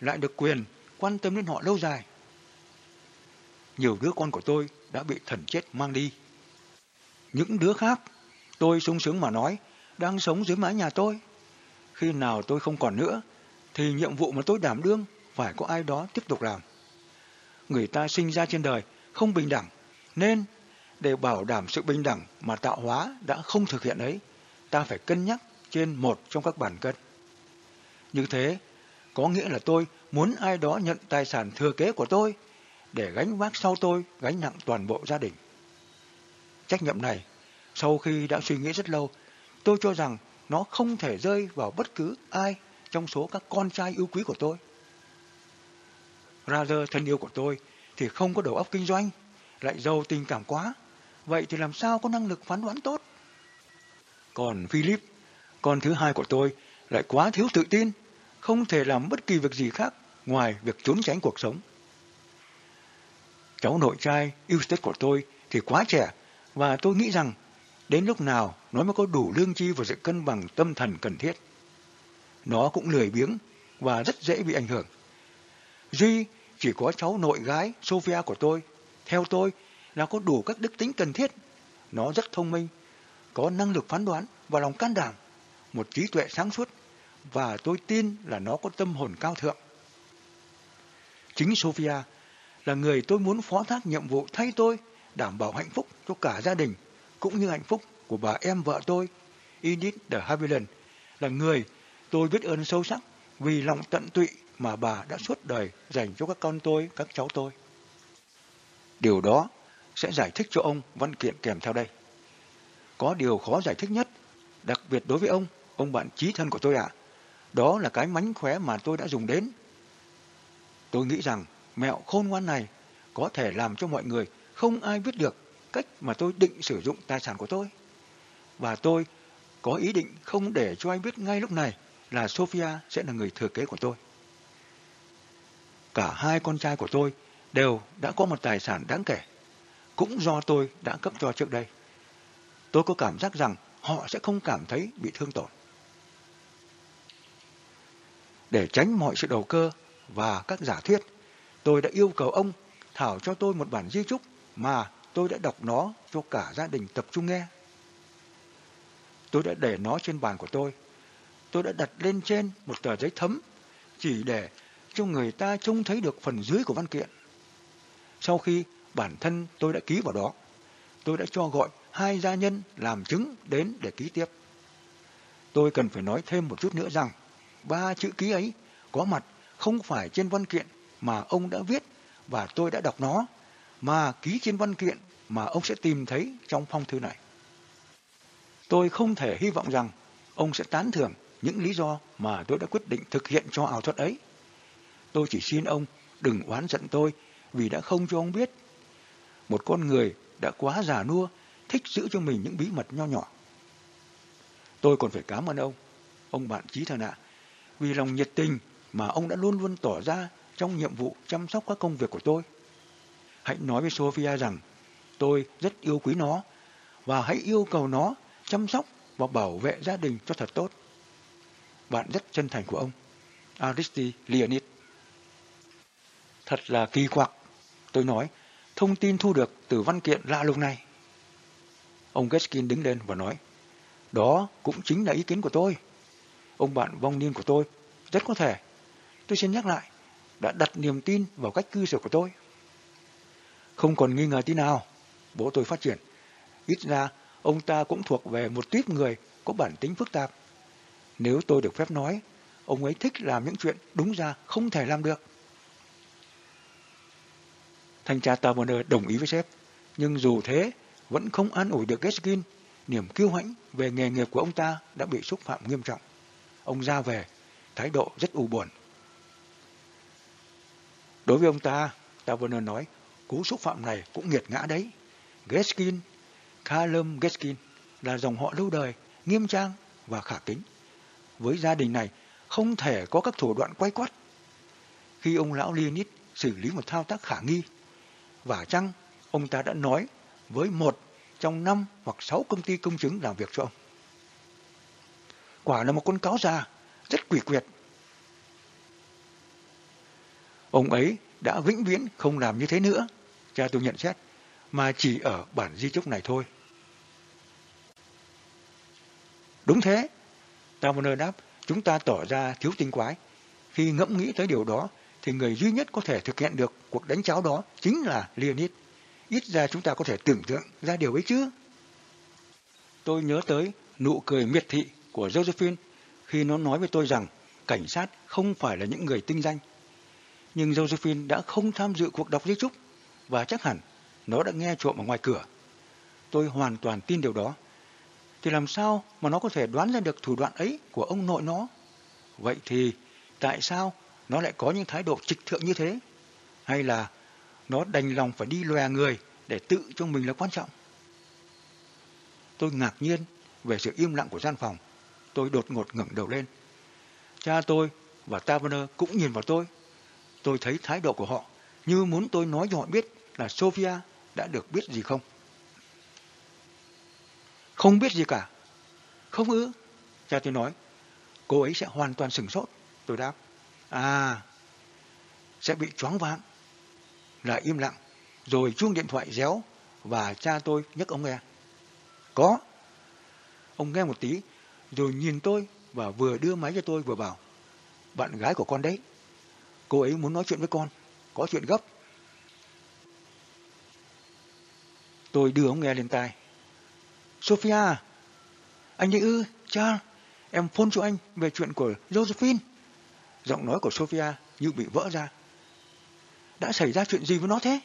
lại được quyền quan tâm đến họ lâu dài. Nhiều đứa con của tôi đã bị thần chết mang đi. Những đứa khác, tôi sung sướng mà nói, đang sống dưới mái nhà tôi. Khi nào tôi không còn nữa, thì nhiệm vụ mà tôi đảm đương phải có ai đó tiếp tục làm. Người ta sinh ra trên đời không bình đẳng, nên để bảo đảm sự bình đẳng mà tạo hóa đã không thực hiện ấy, ta phải cân nhắc trên một trong các bản cân. Như thế, có nghĩa là tôi muốn ai đó nhận tài sản thừa kế của tôi để gánh vác sau tôi gánh nặng toàn bộ gia đình. Trách nhiệm này, sau khi đã suy nghĩ rất lâu, tôi cho rằng nó không thể rơi vào bất cứ ai trong số các con trai yêu quý của tôi. Roger thân yêu của tôi thì không có đầu óc kinh doanh, lại giàu tình cảm quá, vậy thì làm sao có năng lực phán đoán tốt? Còn Philip, con thứ hai của tôi, lại quá thiếu tự tin, không thể làm bất kỳ việc gì khác ngoài việc trốn tránh cuộc sống. Cháu nội trai Eustace của tôi thì quá trẻ và tôi nghĩ rằng đến lúc nào nó mới có đủ lương chi và sự cân bằng tâm thần cần thiết. Nó cũng lười biếng và rất dễ bị ảnh hưởng. Duy chỉ có cháu nội gái Sophia của tôi, theo tôi là có đủ các đức tính cần thiết. Nó rất thông minh, có năng lực phán đoán và lòng can đảm, một trí tuệ sáng suốt và tôi tin là nó có tâm hồn cao thượng. Chính Sophia là người tôi muốn phó thác nhiệm vụ thay tôi đảm bảo hạnh phúc cho cả gia đình cũng như hạnh phúc của bà em vợ tôi, Edith de Havilland, là người tôi biết ơn sâu sắc vì lòng tận tụy mà bà đã suốt đời dành cho các con tôi, các cháu tôi. Điều đó sẽ giải thích cho ông văn kiện kèm theo đây. Có điều khó giải thích nhất, đặc biệt đối với ông, ông bạn trí thân của tôi ạ. Đó là cái mánh khóe mà tôi đã dùng đến. Tôi nghĩ rằng mẹo khôn ngoan này có thể làm cho mọi người không ai biết được cách mà tôi định sử dụng tài sản của tôi. Và tôi có ý định không để cho anh biết ngay lúc này là Sophia sẽ là người thừa kế của tôi. Cả hai con trai của tôi đều đã có một tài sản đáng kể, cũng do tôi đã cấp cho trước đây. Tôi có cảm giác rằng họ sẽ không cảm thấy bị thương tổn. Để tránh mọi sự đầu cơ và các giả thuyết, tôi đã yêu cầu ông thảo cho tôi một bản di chúc mà tôi đã đọc nó cho cả gia đình tập trung nghe. Tôi đã để nó trên bàn của tôi. Tôi đã đặt lên trên một tờ giấy thấm chỉ để cho người ta trông thấy được phần dưới của văn kiện. Sau khi bản thân tôi đã ký vào đó, tôi đã cho gọi hai gia nhân làm chứng đến để ký tiếp. Tôi cần phải nói thêm một chút nữa rằng ba chữ ký ấy có mặt không phải trên văn kiện mà ông đã viết và tôi đã đọc nó, mà ký trên văn kiện mà ông sẽ tìm thấy trong phong thư này. Tôi không thể hy vọng rằng ông sẽ tán thưởng những lý do mà tôi đã quyết định thực hiện cho ảo thuật ấy. Tôi chỉ xin ông đừng oán giận tôi vì đã không cho ông biết. Một con người đã quá già nua, thích giữ cho mình những bí mật nho nhỏ. Tôi còn phải cảm ơn ông, ông bạn trí thân ạ, vì lòng nhiệt tình mà ông đã luôn luôn tỏ ra trong nhiệm vụ chăm sóc các công việc của tôi. Hãy nói với Sophia rằng tôi rất yêu quý nó và hãy yêu cầu nó chăm sóc và bảo vệ gia đình cho thật tốt. Bạn rất chân thành của ông, Aristi Leonid. Thật là kỳ quặc, tôi nói, thông tin thu được từ văn kiện lạ lùng này. Ông Gaskin đứng lên và nói, đó cũng chính là ý kiến của tôi. Ông bạn vong niên của tôi, rất có thể. Tôi xin nhắc lại, đã đặt niềm tin vào cách cư xử của tôi. Không còn nghi ngờ tí nào, bố tôi phát triển. Ít ra, ông ta cũng thuộc về một tuyết người có bản tính phức tạp. Nếu tôi được phép nói, ông ấy thích làm những chuyện đúng ra không thể làm được. Thanh tra Taverner đồng ý với sếp, nhưng dù thế, vẫn không an ủi được Gaskin. Niềm kiêu hãnh về nghề nghiệp của ông ta đã bị xúc phạm nghiêm trọng. Ông ra về, thái độ rất u buồn. Đối với ông ta, Taverner nói, cú xúc phạm này cũng nghiệt ngã đấy. Geskin, Kalum Geskin là dòng họ lâu đời, nghiêm trang và khả kính. Với gia đình này, không thể có các thủ đoạn quay quắt. Khi ông lão Leonid xử lý một thao tác khả nghi, và chăng ông ta đã nói với một trong năm hoặc sáu công ty công chứng làm việc cho ông. Quả là một con cáo già, rất quỷ quyệt. Ông ấy đã vĩnh viễn không làm như thế nữa, cha tôi nhận xét, mà chỉ ở bản di chúc này thôi. Đúng thế, Taverner đáp, chúng ta tỏ ra thiếu tinh quái. Khi ngẫm nghĩ tới điều đó, thì người duy nhất có thể thực hiện được cuộc đánh cháo đó chính là Leonid. Ít ra chúng ta có thể tưởng tượng ra điều ấy chứ. Tôi nhớ tới nụ cười miệt thị của Josephine khi nó nói với tôi rằng cảnh sát không phải là những người tinh danh. Nhưng Josephine đã không tham dự cuộc đọc di chúc và chắc hẳn nó đã nghe trộm ở ngoài cửa. Tôi hoàn toàn tin điều đó. Thì làm sao mà nó có thể đoán ra được thủ đoạn ấy của ông nội nó? Vậy thì tại sao nó lại có những thái độ trịch thượng như thế? Hay là nó đành lòng phải đi lòe người để tự cho mình là quan trọng? Tôi ngạc nhiên về sự im lặng của gian phòng. Tôi đột ngột ngẩng đầu lên. Cha tôi và Taverner cũng nhìn vào tôi. Tôi thấy thái độ của họ như muốn tôi nói cho họ biết là Sophia đã được biết gì không. Không biết gì cả. Không ư? Cha tôi nói. Cô ấy sẽ hoàn toàn sửng sốt. Tôi đáp. À, sẽ bị choáng váng. Lại im lặng, rồi chuông điện thoại réo và cha tôi nhấc ông nghe. Có. Ông nghe một tí, rồi nhìn tôi và vừa đưa máy cho tôi vừa bảo. Bạn gái của con đấy. Cô ấy muốn nói chuyện với con. Có chuyện gấp. Tôi đưa ông nghe lên tai. Sophia, anh ấy ư, cha, em phone cho anh về chuyện của Josephine. Giọng nói của Sophia như bị vỡ ra. Đã xảy ra chuyện gì với nó thế?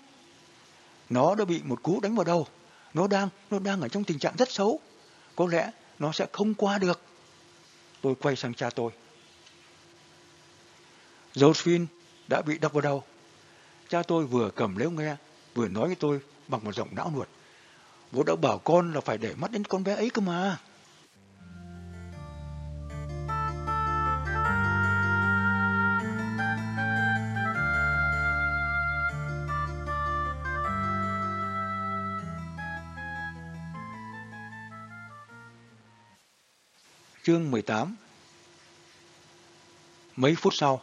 Nó đã bị một cú đánh vào đầu. Nó đang, nó đang ở trong tình trạng rất xấu. Có lẽ nó sẽ không qua được. Tôi quay sang cha tôi. Josephine đã bị đập vào đầu. Cha tôi vừa cầm lấy nghe, vừa nói với tôi bằng một giọng não nuột. Bố đã bảo con là phải để mắt đến con bé ấy cơ mà. Chương 18 Mấy phút sau,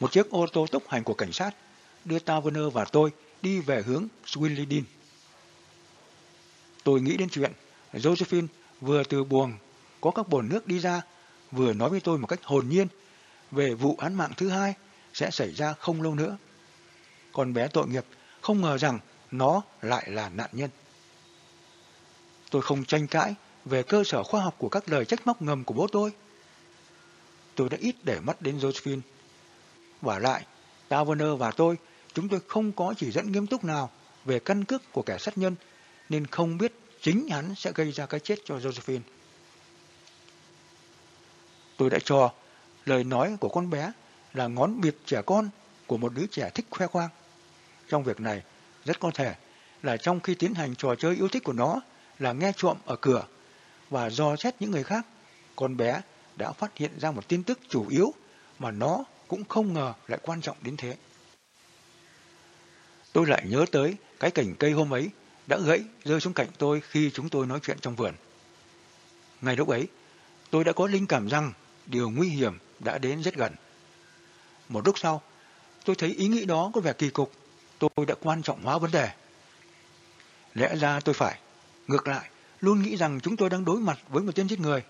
một chiếc ô tô tốc hành của cảnh sát đưa Taverner và tôi đi về hướng Swinley Tôi nghĩ đến chuyện Josephine vừa từ buồng có các bồn nước đi ra, vừa nói với tôi một cách hồn nhiên về vụ án mạng thứ hai sẽ xảy ra không lâu nữa. Con bé tội nghiệp không ngờ rằng nó lại là nạn nhân. Tôi không tranh cãi về cơ sở khoa học của các lời trách móc ngầm của bố tôi. Tôi đã ít để mắt đến Josephine. Và lại, Taverner và tôi, chúng tôi không có chỉ dẫn nghiêm túc nào về căn cước của kẻ sát nhân, nên không biết chính hắn sẽ gây ra cái chết cho Josephine. Tôi đã cho lời nói của con bé là ngón bịp trẻ con của một đứa trẻ thích khoe khoang. Trong việc này, rất có thể là trong khi tiến hành trò chơi yêu thích của nó là nghe trộm ở cửa và do xét những người khác, con bé đã phát hiện ra một tin tức chủ yếu mà nó cũng không ngờ lại quan trọng đến thế. Tôi lại nhớ tới cái cảnh cây hôm ấy đã gãy rơi xuống cạnh tôi khi chúng tôi nói chuyện trong vườn. Ngay lúc ấy, tôi đã có linh cảm rằng điều nguy hiểm đã đến rất gần. Một lúc sau, tôi thấy ý nghĩ đó có vẻ kỳ cục, tôi đã quan trọng hóa vấn đề. Lẽ ra tôi phải, ngược lại, luôn nghĩ rằng chúng tôi đang đối mặt với một tên giết người,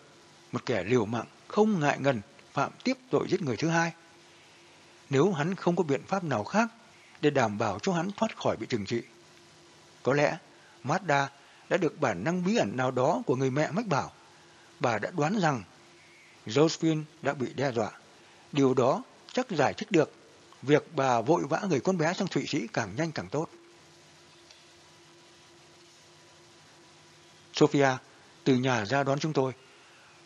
một kẻ liều mạng không ngại ngần phạm tiếp tội giết người thứ hai. Nếu hắn không có biện pháp nào khác để đảm bảo cho hắn thoát khỏi bị trừng trị. Có lẽ Mazda đã được bản năng bí ẩn nào đó của người mẹ mách bảo. Bà đã đoán rằng Josephine đã bị đe dọa. Điều đó chắc giải thích được việc bà vội vã gửi con bé sang Thụy Sĩ càng nhanh càng tốt. Sophia từ nhà ra đón chúng tôi.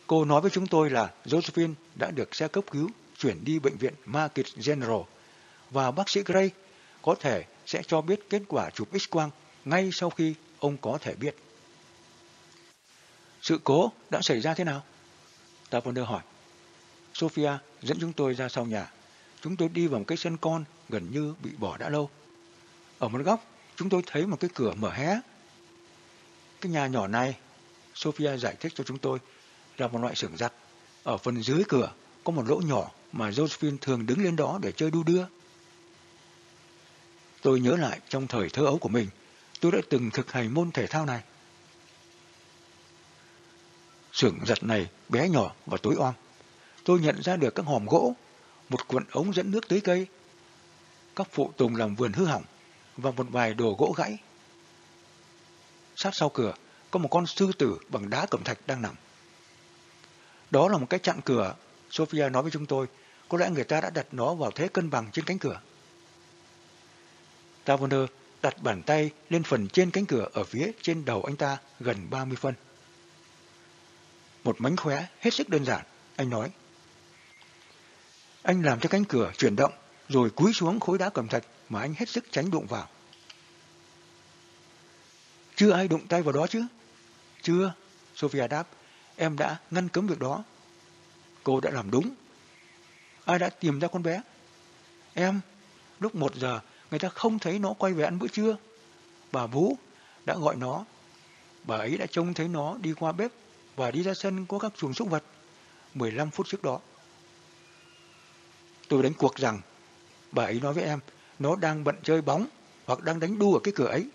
Cô nói với chúng tôi là Josephine đã được xe cấp cứu, chuyển đi bệnh viện Market General và bác sĩ Gray có thể sẽ cho biết kết quả chụp X-quang ngay sau khi ông có thể biết. Sự cố đã xảy ra thế nào? Tavonder hỏi. Sophia dẫn chúng tôi ra sau nhà. Chúng tôi đi vào một cái sân con gần như bị bỏ đã lâu. Ở một góc, chúng tôi thấy một cái cửa mở hé. Cái nhà nhỏ này, Sophia giải thích cho chúng tôi, là một loại xưởng giặt. Ở phần dưới cửa có một lỗ nhỏ mà Josephine thường đứng lên đó để chơi đu đưa. Tôi nhớ lại trong thời thơ ấu của mình, tôi đã từng thực hành môn thể thao này. Sưởng giặt này bé nhỏ và tối om. Tôi nhận ra được các hòm gỗ, một cuộn ống dẫn nước tưới cây, các phụ tùng làm vườn hư hỏng và một vài đồ gỗ gãy. Sát sau cửa có một con sư tử bằng đá cẩm thạch đang nằm. Đó là một cái chặn cửa, Sophia nói với chúng tôi, có lẽ người ta đã đặt nó vào thế cân bằng trên cánh cửa. Tavoner đặt bàn tay lên phần trên cánh cửa ở phía trên đầu anh ta gần 30 phân. Một mánh khóe hết sức đơn giản, anh nói. Anh làm cho cánh cửa chuyển động, rồi cúi xuống khối đá cầm thạch mà anh hết sức tránh đụng vào. Chưa ai đụng tay vào đó chứ? Chưa, Sophia đáp. Em đã ngăn cấm việc đó. Cô đã làm đúng. Ai đã tìm ra con bé? Em, lúc một giờ, người ta không thấy nó quay về ăn bữa trưa. Bà Vũ đã gọi nó. Bà ấy đã trông thấy nó đi qua bếp và đi ra sân có các chuồng súc vật 15 phút trước đó. Tôi đánh cuộc rằng bà ấy nói với em, nó đang bận chơi bóng hoặc đang đánh đu ở cái cửa ấy.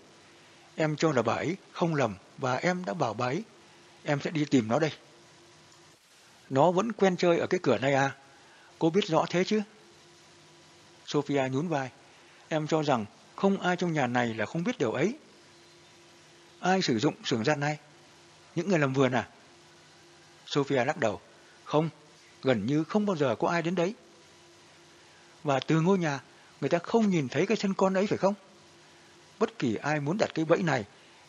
Em cho là bà ấy không lầm và em đã bảo bà ấy, em sẽ đi tìm nó đây. Nó vẫn quen chơi ở cái cửa này à? Cô biết rõ thế chứ? Sophia nhún vai. Em cho rằng không ai trong nhà này là không biết điều ấy. Ai sử dụng xưởng giặt này? Những người làm vườn à? Sophia lắc đầu. Không, gần như không bao giờ có ai đến đấy. Và từ ngôi nhà, người ta không nhìn thấy cái sân con ấy phải không? Bất kỳ ai muốn đặt cái bẫy này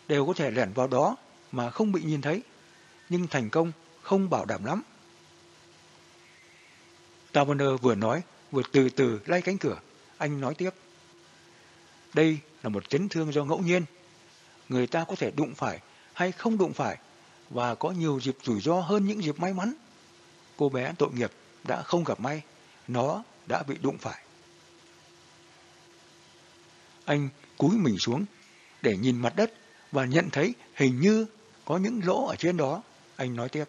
đều có thể lẻn vào đó mà không bị nhìn thấy. Nhưng thành công không bảo đảm lắm. Tavoner vừa nói, vừa từ từ lay cánh cửa. Anh nói tiếp. Đây là một chấn thương do ngẫu nhiên. Người ta có thể đụng phải hay không đụng phải và có nhiều dịp rủi ro hơn những dịp may mắn. Cô bé tội nghiệp đã không gặp may, nó đã bị đụng phải. Anh cúi mình xuống để nhìn mặt đất và nhận thấy hình như có những lỗ ở trên đó. Anh nói tiếp.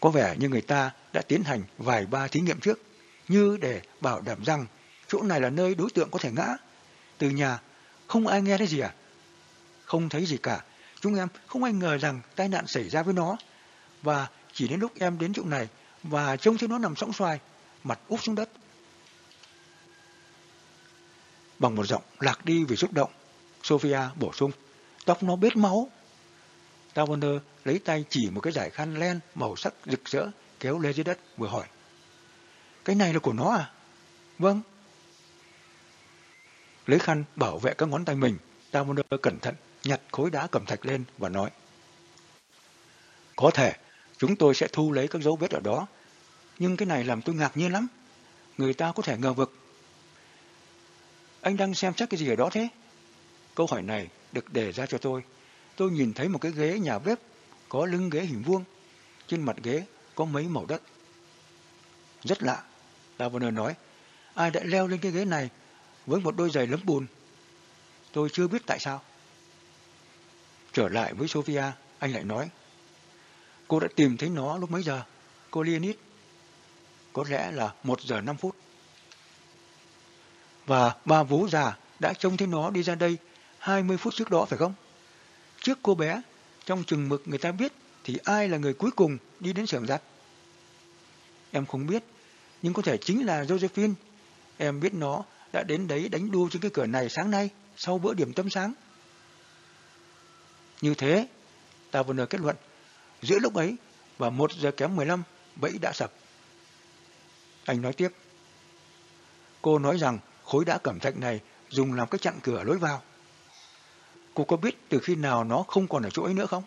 Có vẻ như người ta đã tiến hành vài ba thí nghiệm trước, như để bảo đảm rằng chỗ này là nơi đối tượng có thể ngã. Từ nhà, không ai nghe thấy gì à? Không thấy gì cả, Chúng em không ai ngờ rằng tai nạn xảy ra với nó. Và chỉ đến lúc em đến chỗ này và trông thấy nó nằm sóng xoài, mặt úp xuống đất. Bằng một giọng lạc đi vì xúc động, Sophia bổ sung, tóc nó bết máu. Taverner lấy tay chỉ một cái giải khăn len màu sắc rực rỡ kéo lên dưới đất vừa hỏi. cái này là của nó à? Vâng. Lấy khăn bảo vệ các ngón tay mình, Tavonder cẩn thận nhặt khối đá cầm thạch lên và nói. Có thể, chúng tôi sẽ thu lấy các dấu vết ở đó, nhưng cái này làm tôi ngạc nhiên lắm. Người ta có thể ngờ vực. Anh đang xem chắc cái gì ở đó thế? Câu hỏi này được đề ra cho tôi. Tôi nhìn thấy một cái ghế nhà bếp có lưng ghế hình vuông. Trên mặt ghế có mấy màu đất. Rất lạ, Lavender nói. Ai đã leo lên cái ghế này với một đôi giày lấm bùn? Tôi chưa biết tại sao. Trở lại với Sophia, anh lại nói. Cô đã tìm thấy nó lúc mấy giờ? Cô Leonid? Có lẽ là một giờ năm phút. Và ba vú già đã trông thấy nó đi ra đây 20 phút trước đó phải không? Trước cô bé, trong chừng mực người ta biết thì ai là người cuối cùng đi đến xưởng giặt? Em không biết, nhưng có thể chính là Josephine. Em biết nó đã đến đấy đánh đu trên cái cửa này sáng nay, sau bữa điểm tâm sáng. Như thế, ta vừa nửa kết luận, giữa lúc ấy và một giờ kém 15, bẫy đã sập. Anh nói tiếp. Cô nói rằng khối đá cẩm thạch này dùng làm cái chặn cửa lối vào. Cô có biết từ khi nào nó không còn ở chỗ ấy nữa không?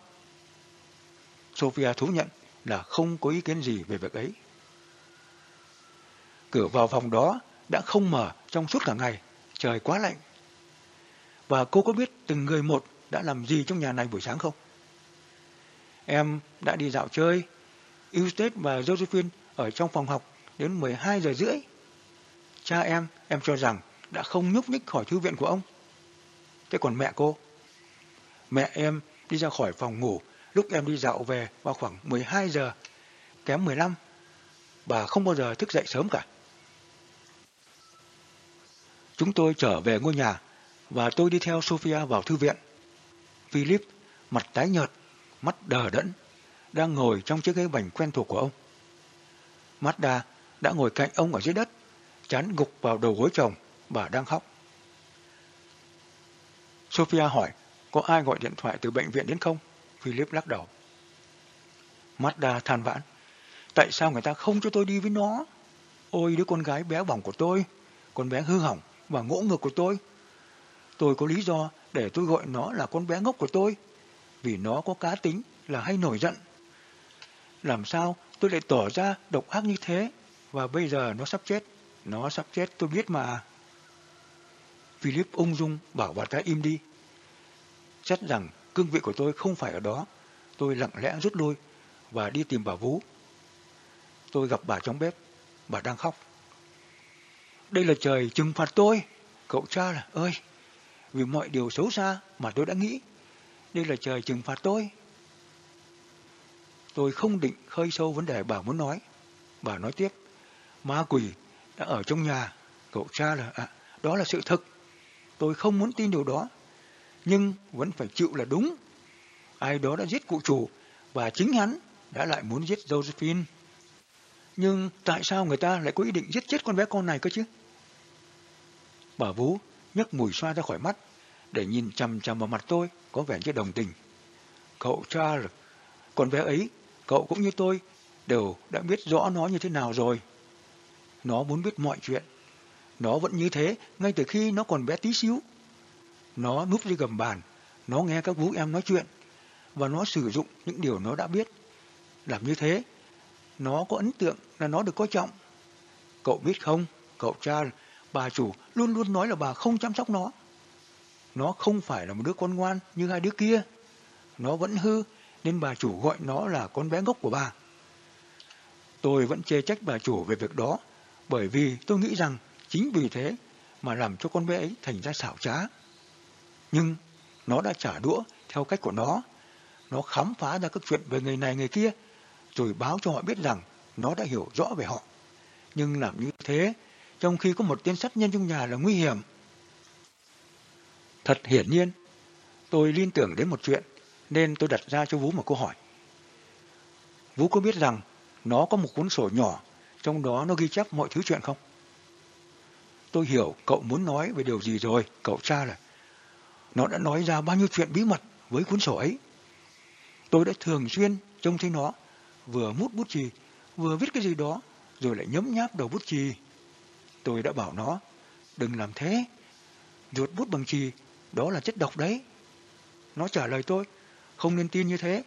Sophia thú nhận là không có ý kiến gì về việc ấy. Cửa vào phòng đó đã không mở trong suốt cả ngày, trời quá lạnh. Và cô có biết từng người một đã làm gì trong nhà này buổi sáng không? Em đã đi dạo chơi. Eustace và Josephine ở trong phòng học đến 12 giờ rưỡi. Cha em, em cho rằng đã không nhúc nhích khỏi thư viện của ông. Thế còn mẹ cô? Mẹ em đi ra khỏi phòng ngủ lúc em đi dạo về vào khoảng 12 giờ, kém 15. Bà không bao giờ thức dậy sớm cả. Chúng tôi trở về ngôi nhà và tôi đi theo Sophia vào thư viện. Philip, mặt tái nhợt, mắt đờ đẫn, đang ngồi trong chiếc ghế bành quen thuộc của ông. Mazda đã ngồi cạnh ông ở dưới đất, chán gục vào đầu gối chồng, bà đang khóc. Sophia hỏi, có ai gọi điện thoại từ bệnh viện đến không? Philip lắc đầu. Mazda than vãn, tại sao người ta không cho tôi đi với nó? Ôi đứa con gái bé bỏng của tôi, con bé hư hỏng và ngỗ ngược của tôi. Tôi có lý do để tôi gọi nó là con bé ngốc của tôi, vì nó có cá tính là hay nổi giận. Làm sao tôi lại tỏ ra độc ác như thế, và bây giờ nó sắp chết. Nó sắp chết tôi biết mà. Philip ung dung bảo bà ta im đi. Xét rằng cương vị của tôi không phải ở đó, tôi lặng lẽ rút lui và đi tìm bà Vũ. Tôi gặp bà trong bếp, bà đang khóc. Đây là trời trừng phạt tôi, cậu cha là ơi, vì mọi điều xấu xa mà tôi đã nghĩ. Đây là trời trừng phạt tôi. Tôi không định khơi sâu vấn đề bà muốn nói. Bà nói tiếp, ma quỷ đã ở trong nhà, cậu cha là, à, đó là sự thực. Tôi không muốn tin điều đó, nhưng vẫn phải chịu là đúng. Ai đó đã giết cụ chủ, và chính hắn đã lại muốn giết Josephine. Nhưng tại sao người ta lại có ý định giết chết con bé con này cơ chứ? Bà Vũ nhấc mùi xoa ra khỏi mắt, để nhìn chằm chằm vào mặt tôi, có vẻ như đồng tình. Cậu Charles, con bé ấy, cậu cũng như tôi, đều đã biết rõ nó như thế nào rồi. Nó muốn biết mọi chuyện. Nó vẫn như thế ngay từ khi nó còn bé tí xíu. Nó núp dưới gầm bàn, nó nghe các vũ em nói chuyện, và nó sử dụng những điều nó đã biết. Làm như thế, nó có ấn tượng là nó được coi trọng. Cậu biết không, cậu Charles, bà chủ luôn luôn nói là bà không chăm sóc nó. Nó không phải là một đứa con ngoan như hai đứa kia. Nó vẫn hư, nên bà chủ gọi nó là con bé ngốc của bà. Tôi vẫn chê trách bà chủ về việc đó, bởi vì tôi nghĩ rằng chính vì thế mà làm cho con bé ấy thành ra xảo trá. Nhưng nó đã trả đũa theo cách của nó. Nó khám phá ra các chuyện về người này người kia, rồi báo cho họ biết rằng nó đã hiểu rõ về họ. Nhưng làm như thế, trong khi có một tên sát nhân trong nhà là nguy hiểm. Thật hiển nhiên, tôi liên tưởng đến một chuyện, nên tôi đặt ra cho Vũ một câu hỏi. Vũ có biết rằng nó có một cuốn sổ nhỏ, trong đó nó ghi chép mọi thứ chuyện không? Tôi hiểu cậu muốn nói về điều gì rồi, cậu cha là. Nó đã nói ra bao nhiêu chuyện bí mật với cuốn sổ ấy. Tôi đã thường xuyên trông thấy nó, vừa mút bút chì, vừa viết cái gì đó, rồi lại nhấm nháp đầu bút chì. Tôi đã bảo nó, đừng làm thế. Ruột bút bằng chì, đó là chất độc đấy. Nó trả lời tôi, không nên tin như thế.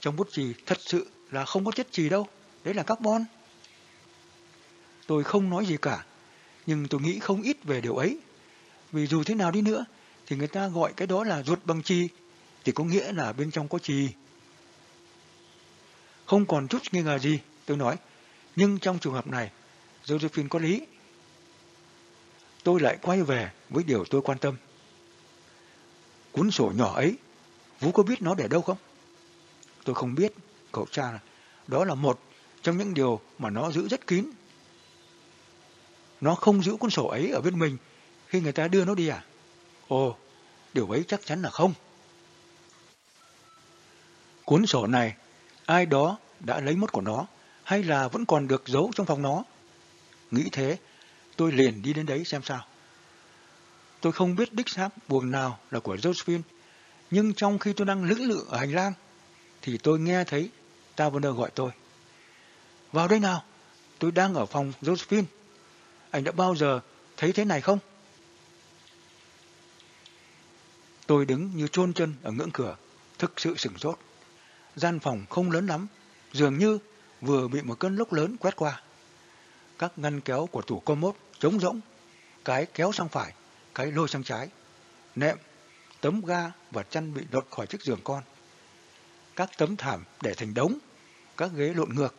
Trong bút chì thật sự là không có chất chì đâu, đấy là carbon. Tôi không nói gì cả, nhưng tôi nghĩ không ít về điều ấy. Vì dù thế nào đi nữa, thì người ta gọi cái đó là ruột bằng chì, thì có nghĩa là bên trong có chì. Không còn chút nghi ngờ gì, tôi nói, nhưng trong trường hợp này, Josephine có lý. Tôi lại quay về với điều tôi quan tâm. Cuốn sổ nhỏ ấy, Vũ có biết nó để đâu không? Tôi không biết, cậu cha đó là một trong những điều mà nó giữ rất kín. Nó không giữ cuốn sổ ấy ở bên mình khi người ta đưa nó đi à? Ồ, điều ấy chắc chắn là không. Cuốn sổ này, ai đó đã lấy mất của nó, hay là vẫn còn được giấu trong phòng nó? Nghĩ thế, tôi liền đi đến đấy xem sao. Tôi không biết đích xác buồng nào là của Josephine, nhưng trong khi tôi đang lưỡng lự ở hành lang, thì tôi nghe thấy Taverner gọi tôi. Vào đây nào, tôi đang ở phòng Josephine. Anh đã bao giờ thấy thế này không? Tôi đứng như chôn chân ở ngưỡng cửa, thực sự sửng sốt. Gian phòng không lớn lắm, dường như vừa bị một cơn lốc lớn quét qua. Các ngăn kéo của tủ commode trống rỗng, cái kéo sang phải, cái lôi sang trái. Nệm, tấm ga và chăn bị lột khỏi chiếc giường con. Các tấm thảm để thành đống, các ghế lộn ngược.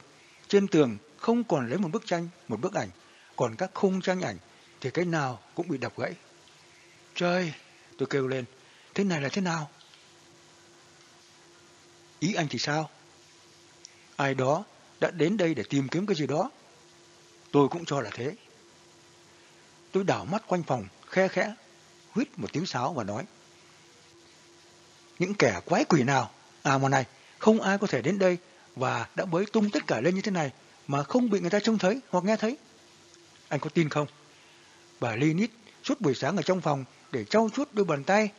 Trên tường không còn lấy một bức tranh, một bức ảnh, còn các khung tranh ảnh thì cái nào cũng bị đập gãy. Trời, tôi kêu lên, thế này là thế nào? Ý anh thì sao? Ai đó đã đến đây để tìm kiếm cái gì đó. Tôi cũng cho là thế. Tôi đảo mắt quanh phòng, khe khẽ, huyết một tiếng sáo và nói. Những kẻ quái quỷ nào? À mà này, không ai có thể đến đây và đã bới tung tất cả lên như thế này mà không bị người ta trông thấy hoặc nghe thấy. Anh có tin không? Bà Linit suốt buổi sáng ở trong phòng để trau chuốt đôi bàn tay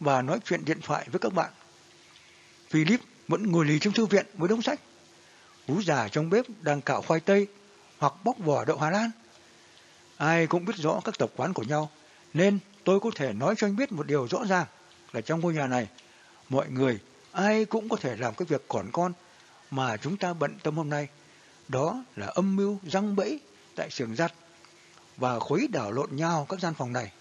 và nói chuyện điện thoại với các bạn. Philip vẫn ngồi lì trong thư viện với đống sách. Vú già trong bếp đang cạo khoai tây hoặc bóc vỏ đậu Hà Lan. Ai cũng biết rõ các tập quán của nhau, nên tôi có thể nói cho anh biết một điều rõ ràng là trong ngôi nhà này, mọi người ai cũng có thể làm cái việc còn con mà chúng ta bận tâm hôm nay. Đó là âm mưu răng bẫy tại xưởng giặt và khuấy đảo lộn nhau các gian phòng này.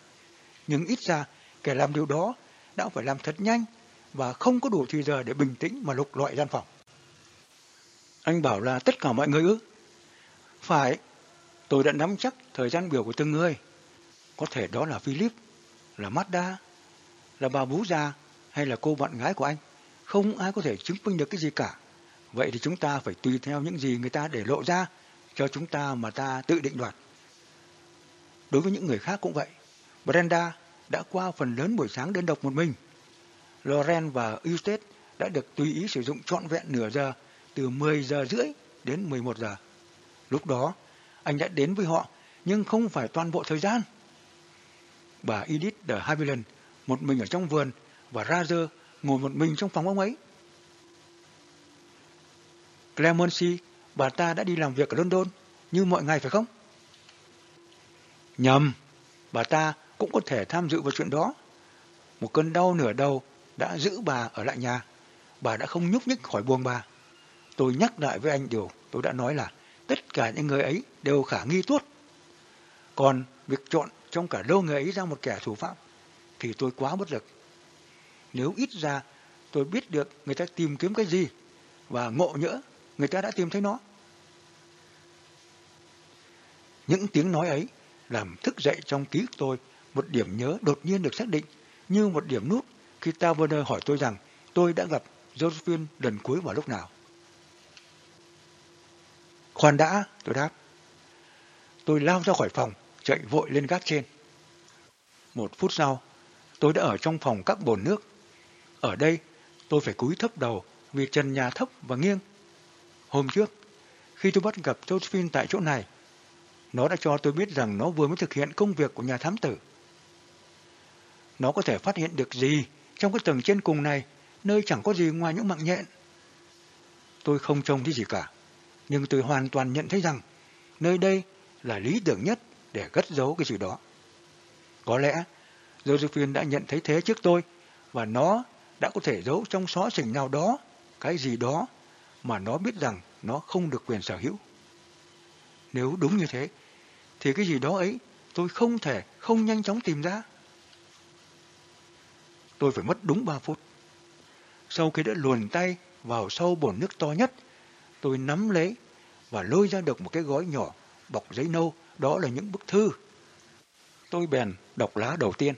Nhưng ít ra kẻ làm điều đó đã phải làm thật nhanh và không có đủ thời giờ để bình tĩnh mà lục loại gian phòng. Anh bảo là tất cả mọi người ư? Phải, tôi đã nắm chắc thời gian biểu của từng người. Có thể đó là Philip, là Mazda, là bà bú già hay là cô bạn gái của anh. Không ai có thể chứng minh được cái gì cả. Vậy thì chúng ta phải tùy theo những gì người ta để lộ ra cho chúng ta mà ta tự định đoạt. Đối với những người khác cũng vậy. Brenda đã qua phần lớn buổi sáng đơn độc một mình. Loren và Eustace đã được tùy ý sử dụng trọn vẹn nửa giờ từ 10 giờ rưỡi đến 11 giờ. Lúc đó, anh đã đến với họ, nhưng không phải toàn bộ thời gian. Bà Edith de Havilland một mình ở trong vườn và Roger ngồi một mình trong phòng ông ấy. Clemency, bà ta đã đi làm việc ở London như mọi ngày phải không? Nhầm, bà ta cũng có thể tham dự vào chuyện đó. Một cơn đau nửa đầu đã giữ bà ở lại nhà. Bà đã không nhúc nhích khỏi buồng bà. Tôi nhắc lại với anh điều tôi đã nói là tất cả những người ấy đều khả nghi tuốt. Còn việc chọn trong cả lâu người ấy ra một kẻ thủ phạm thì tôi quá bất lực. Nếu ít ra tôi biết được người ta tìm kiếm cái gì và ngộ nhỡ người ta đã tìm thấy nó. Những tiếng nói ấy làm thức dậy trong ký ức tôi một điểm nhớ đột nhiên được xác định như một điểm nút khi Taverner hỏi tôi rằng tôi đã gặp Josephine lần cuối vào lúc nào. Khoan đã, tôi đáp. Tôi lao ra khỏi phòng, chạy vội lên gác trên. Một phút sau, tôi đã ở trong phòng các bồn nước. Ở đây, tôi phải cúi thấp đầu vì trần nhà thấp và nghiêng. Hôm trước, khi tôi bắt gặp Josephine tại chỗ này, nó đã cho tôi biết rằng nó vừa mới thực hiện công việc của nhà thám tử. Nó có thể phát hiện được gì trong cái tầng trên cùng này, nơi chẳng có gì ngoài những mạng nhện. Tôi không trông thấy gì cả nhưng tôi hoàn toàn nhận thấy rằng nơi đây là lý tưởng nhất để cất giấu cái gì đó. Có lẽ Josephine đã nhận thấy thế trước tôi và nó đã có thể giấu trong xó xỉnh nào đó cái gì đó mà nó biết rằng nó không được quyền sở hữu. Nếu đúng như thế, thì cái gì đó ấy tôi không thể không nhanh chóng tìm ra. Tôi phải mất đúng 3 phút. Sau khi đã luồn tay vào sâu bồn nước to nhất, tôi nắm lấy và lôi ra được một cái gói nhỏ bọc giấy nâu, đó là những bức thư. Tôi bèn đọc lá đầu tiên.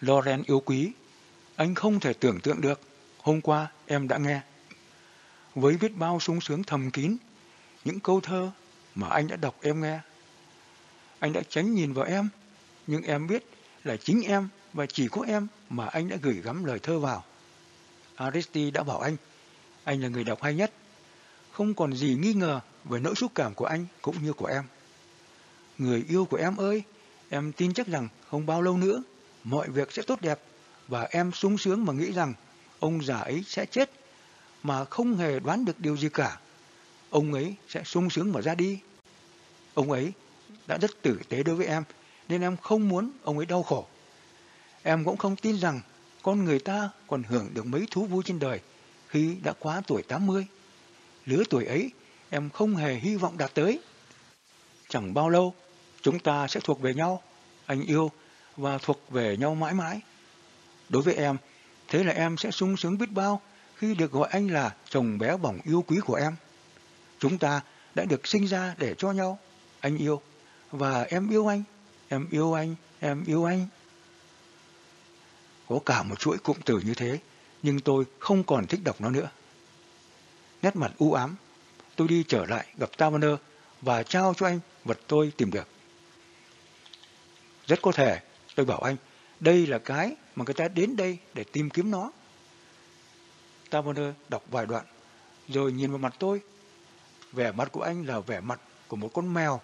Loren yêu quý, anh không thể tưởng tượng được, hôm qua em đã nghe. Với viết bao sung sướng thầm kín, những câu thơ mà anh đã đọc em nghe. Anh đã tránh nhìn vào em, nhưng em biết là chính em và chỉ có em mà anh đã gửi gắm lời thơ vào. Aristi đã bảo anh, anh là người đọc hay nhất. Không còn gì nghi ngờ về nỗi xúc cảm của anh cũng như của em. Người yêu của em ơi, em tin chắc rằng không bao lâu nữa mọi việc sẽ tốt đẹp và em sung sướng mà nghĩ rằng ông già ấy sẽ chết mà không hề đoán được điều gì cả. Ông ấy sẽ sung sướng mà ra đi. Ông ấy đã rất tử tế đối với em nên em không muốn ông ấy đau khổ. Em cũng không tin rằng con người ta còn hưởng được mấy thú vui trên đời khi đã quá tuổi 80. Lứa tuổi ấy em không hề hy vọng đạt tới. Chẳng bao lâu chúng ta sẽ thuộc về nhau, anh yêu và thuộc về nhau mãi mãi. Đối với em, thế là em sẽ sung sướng biết bao khi được gọi anh là chồng bé bỏng yêu quý của em. Chúng ta đã được sinh ra để cho nhau, anh yêu, và em yêu anh, em yêu anh, em yêu anh. Có cả một chuỗi cụm từ như thế, nhưng tôi không còn thích đọc nó nữa. Nét mặt u ám, tôi đi trở lại gặp Taverner và trao cho anh vật tôi tìm được. Rất có thể, tôi bảo anh, đây là cái mà người ta đến đây để tìm kiếm nó. Taverner đọc vài đoạn, rồi nhìn vào mặt tôi. Vẻ mặt của anh là vẻ mặt của một con mèo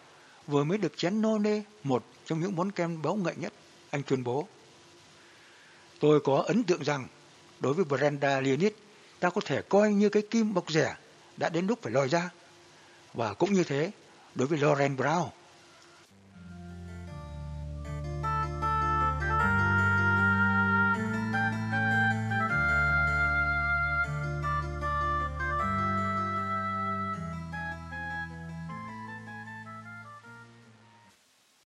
vừa mới được chén nô nê một trong những món kem béo ngậy nhất, anh tuyên bố. Tôi có ấn tượng rằng, đối với Brenda Leonid, ta có thể coi như cái kim bọc rẻ đã đến lúc phải lòi ra. Và cũng như thế, đối với Lauren Brown.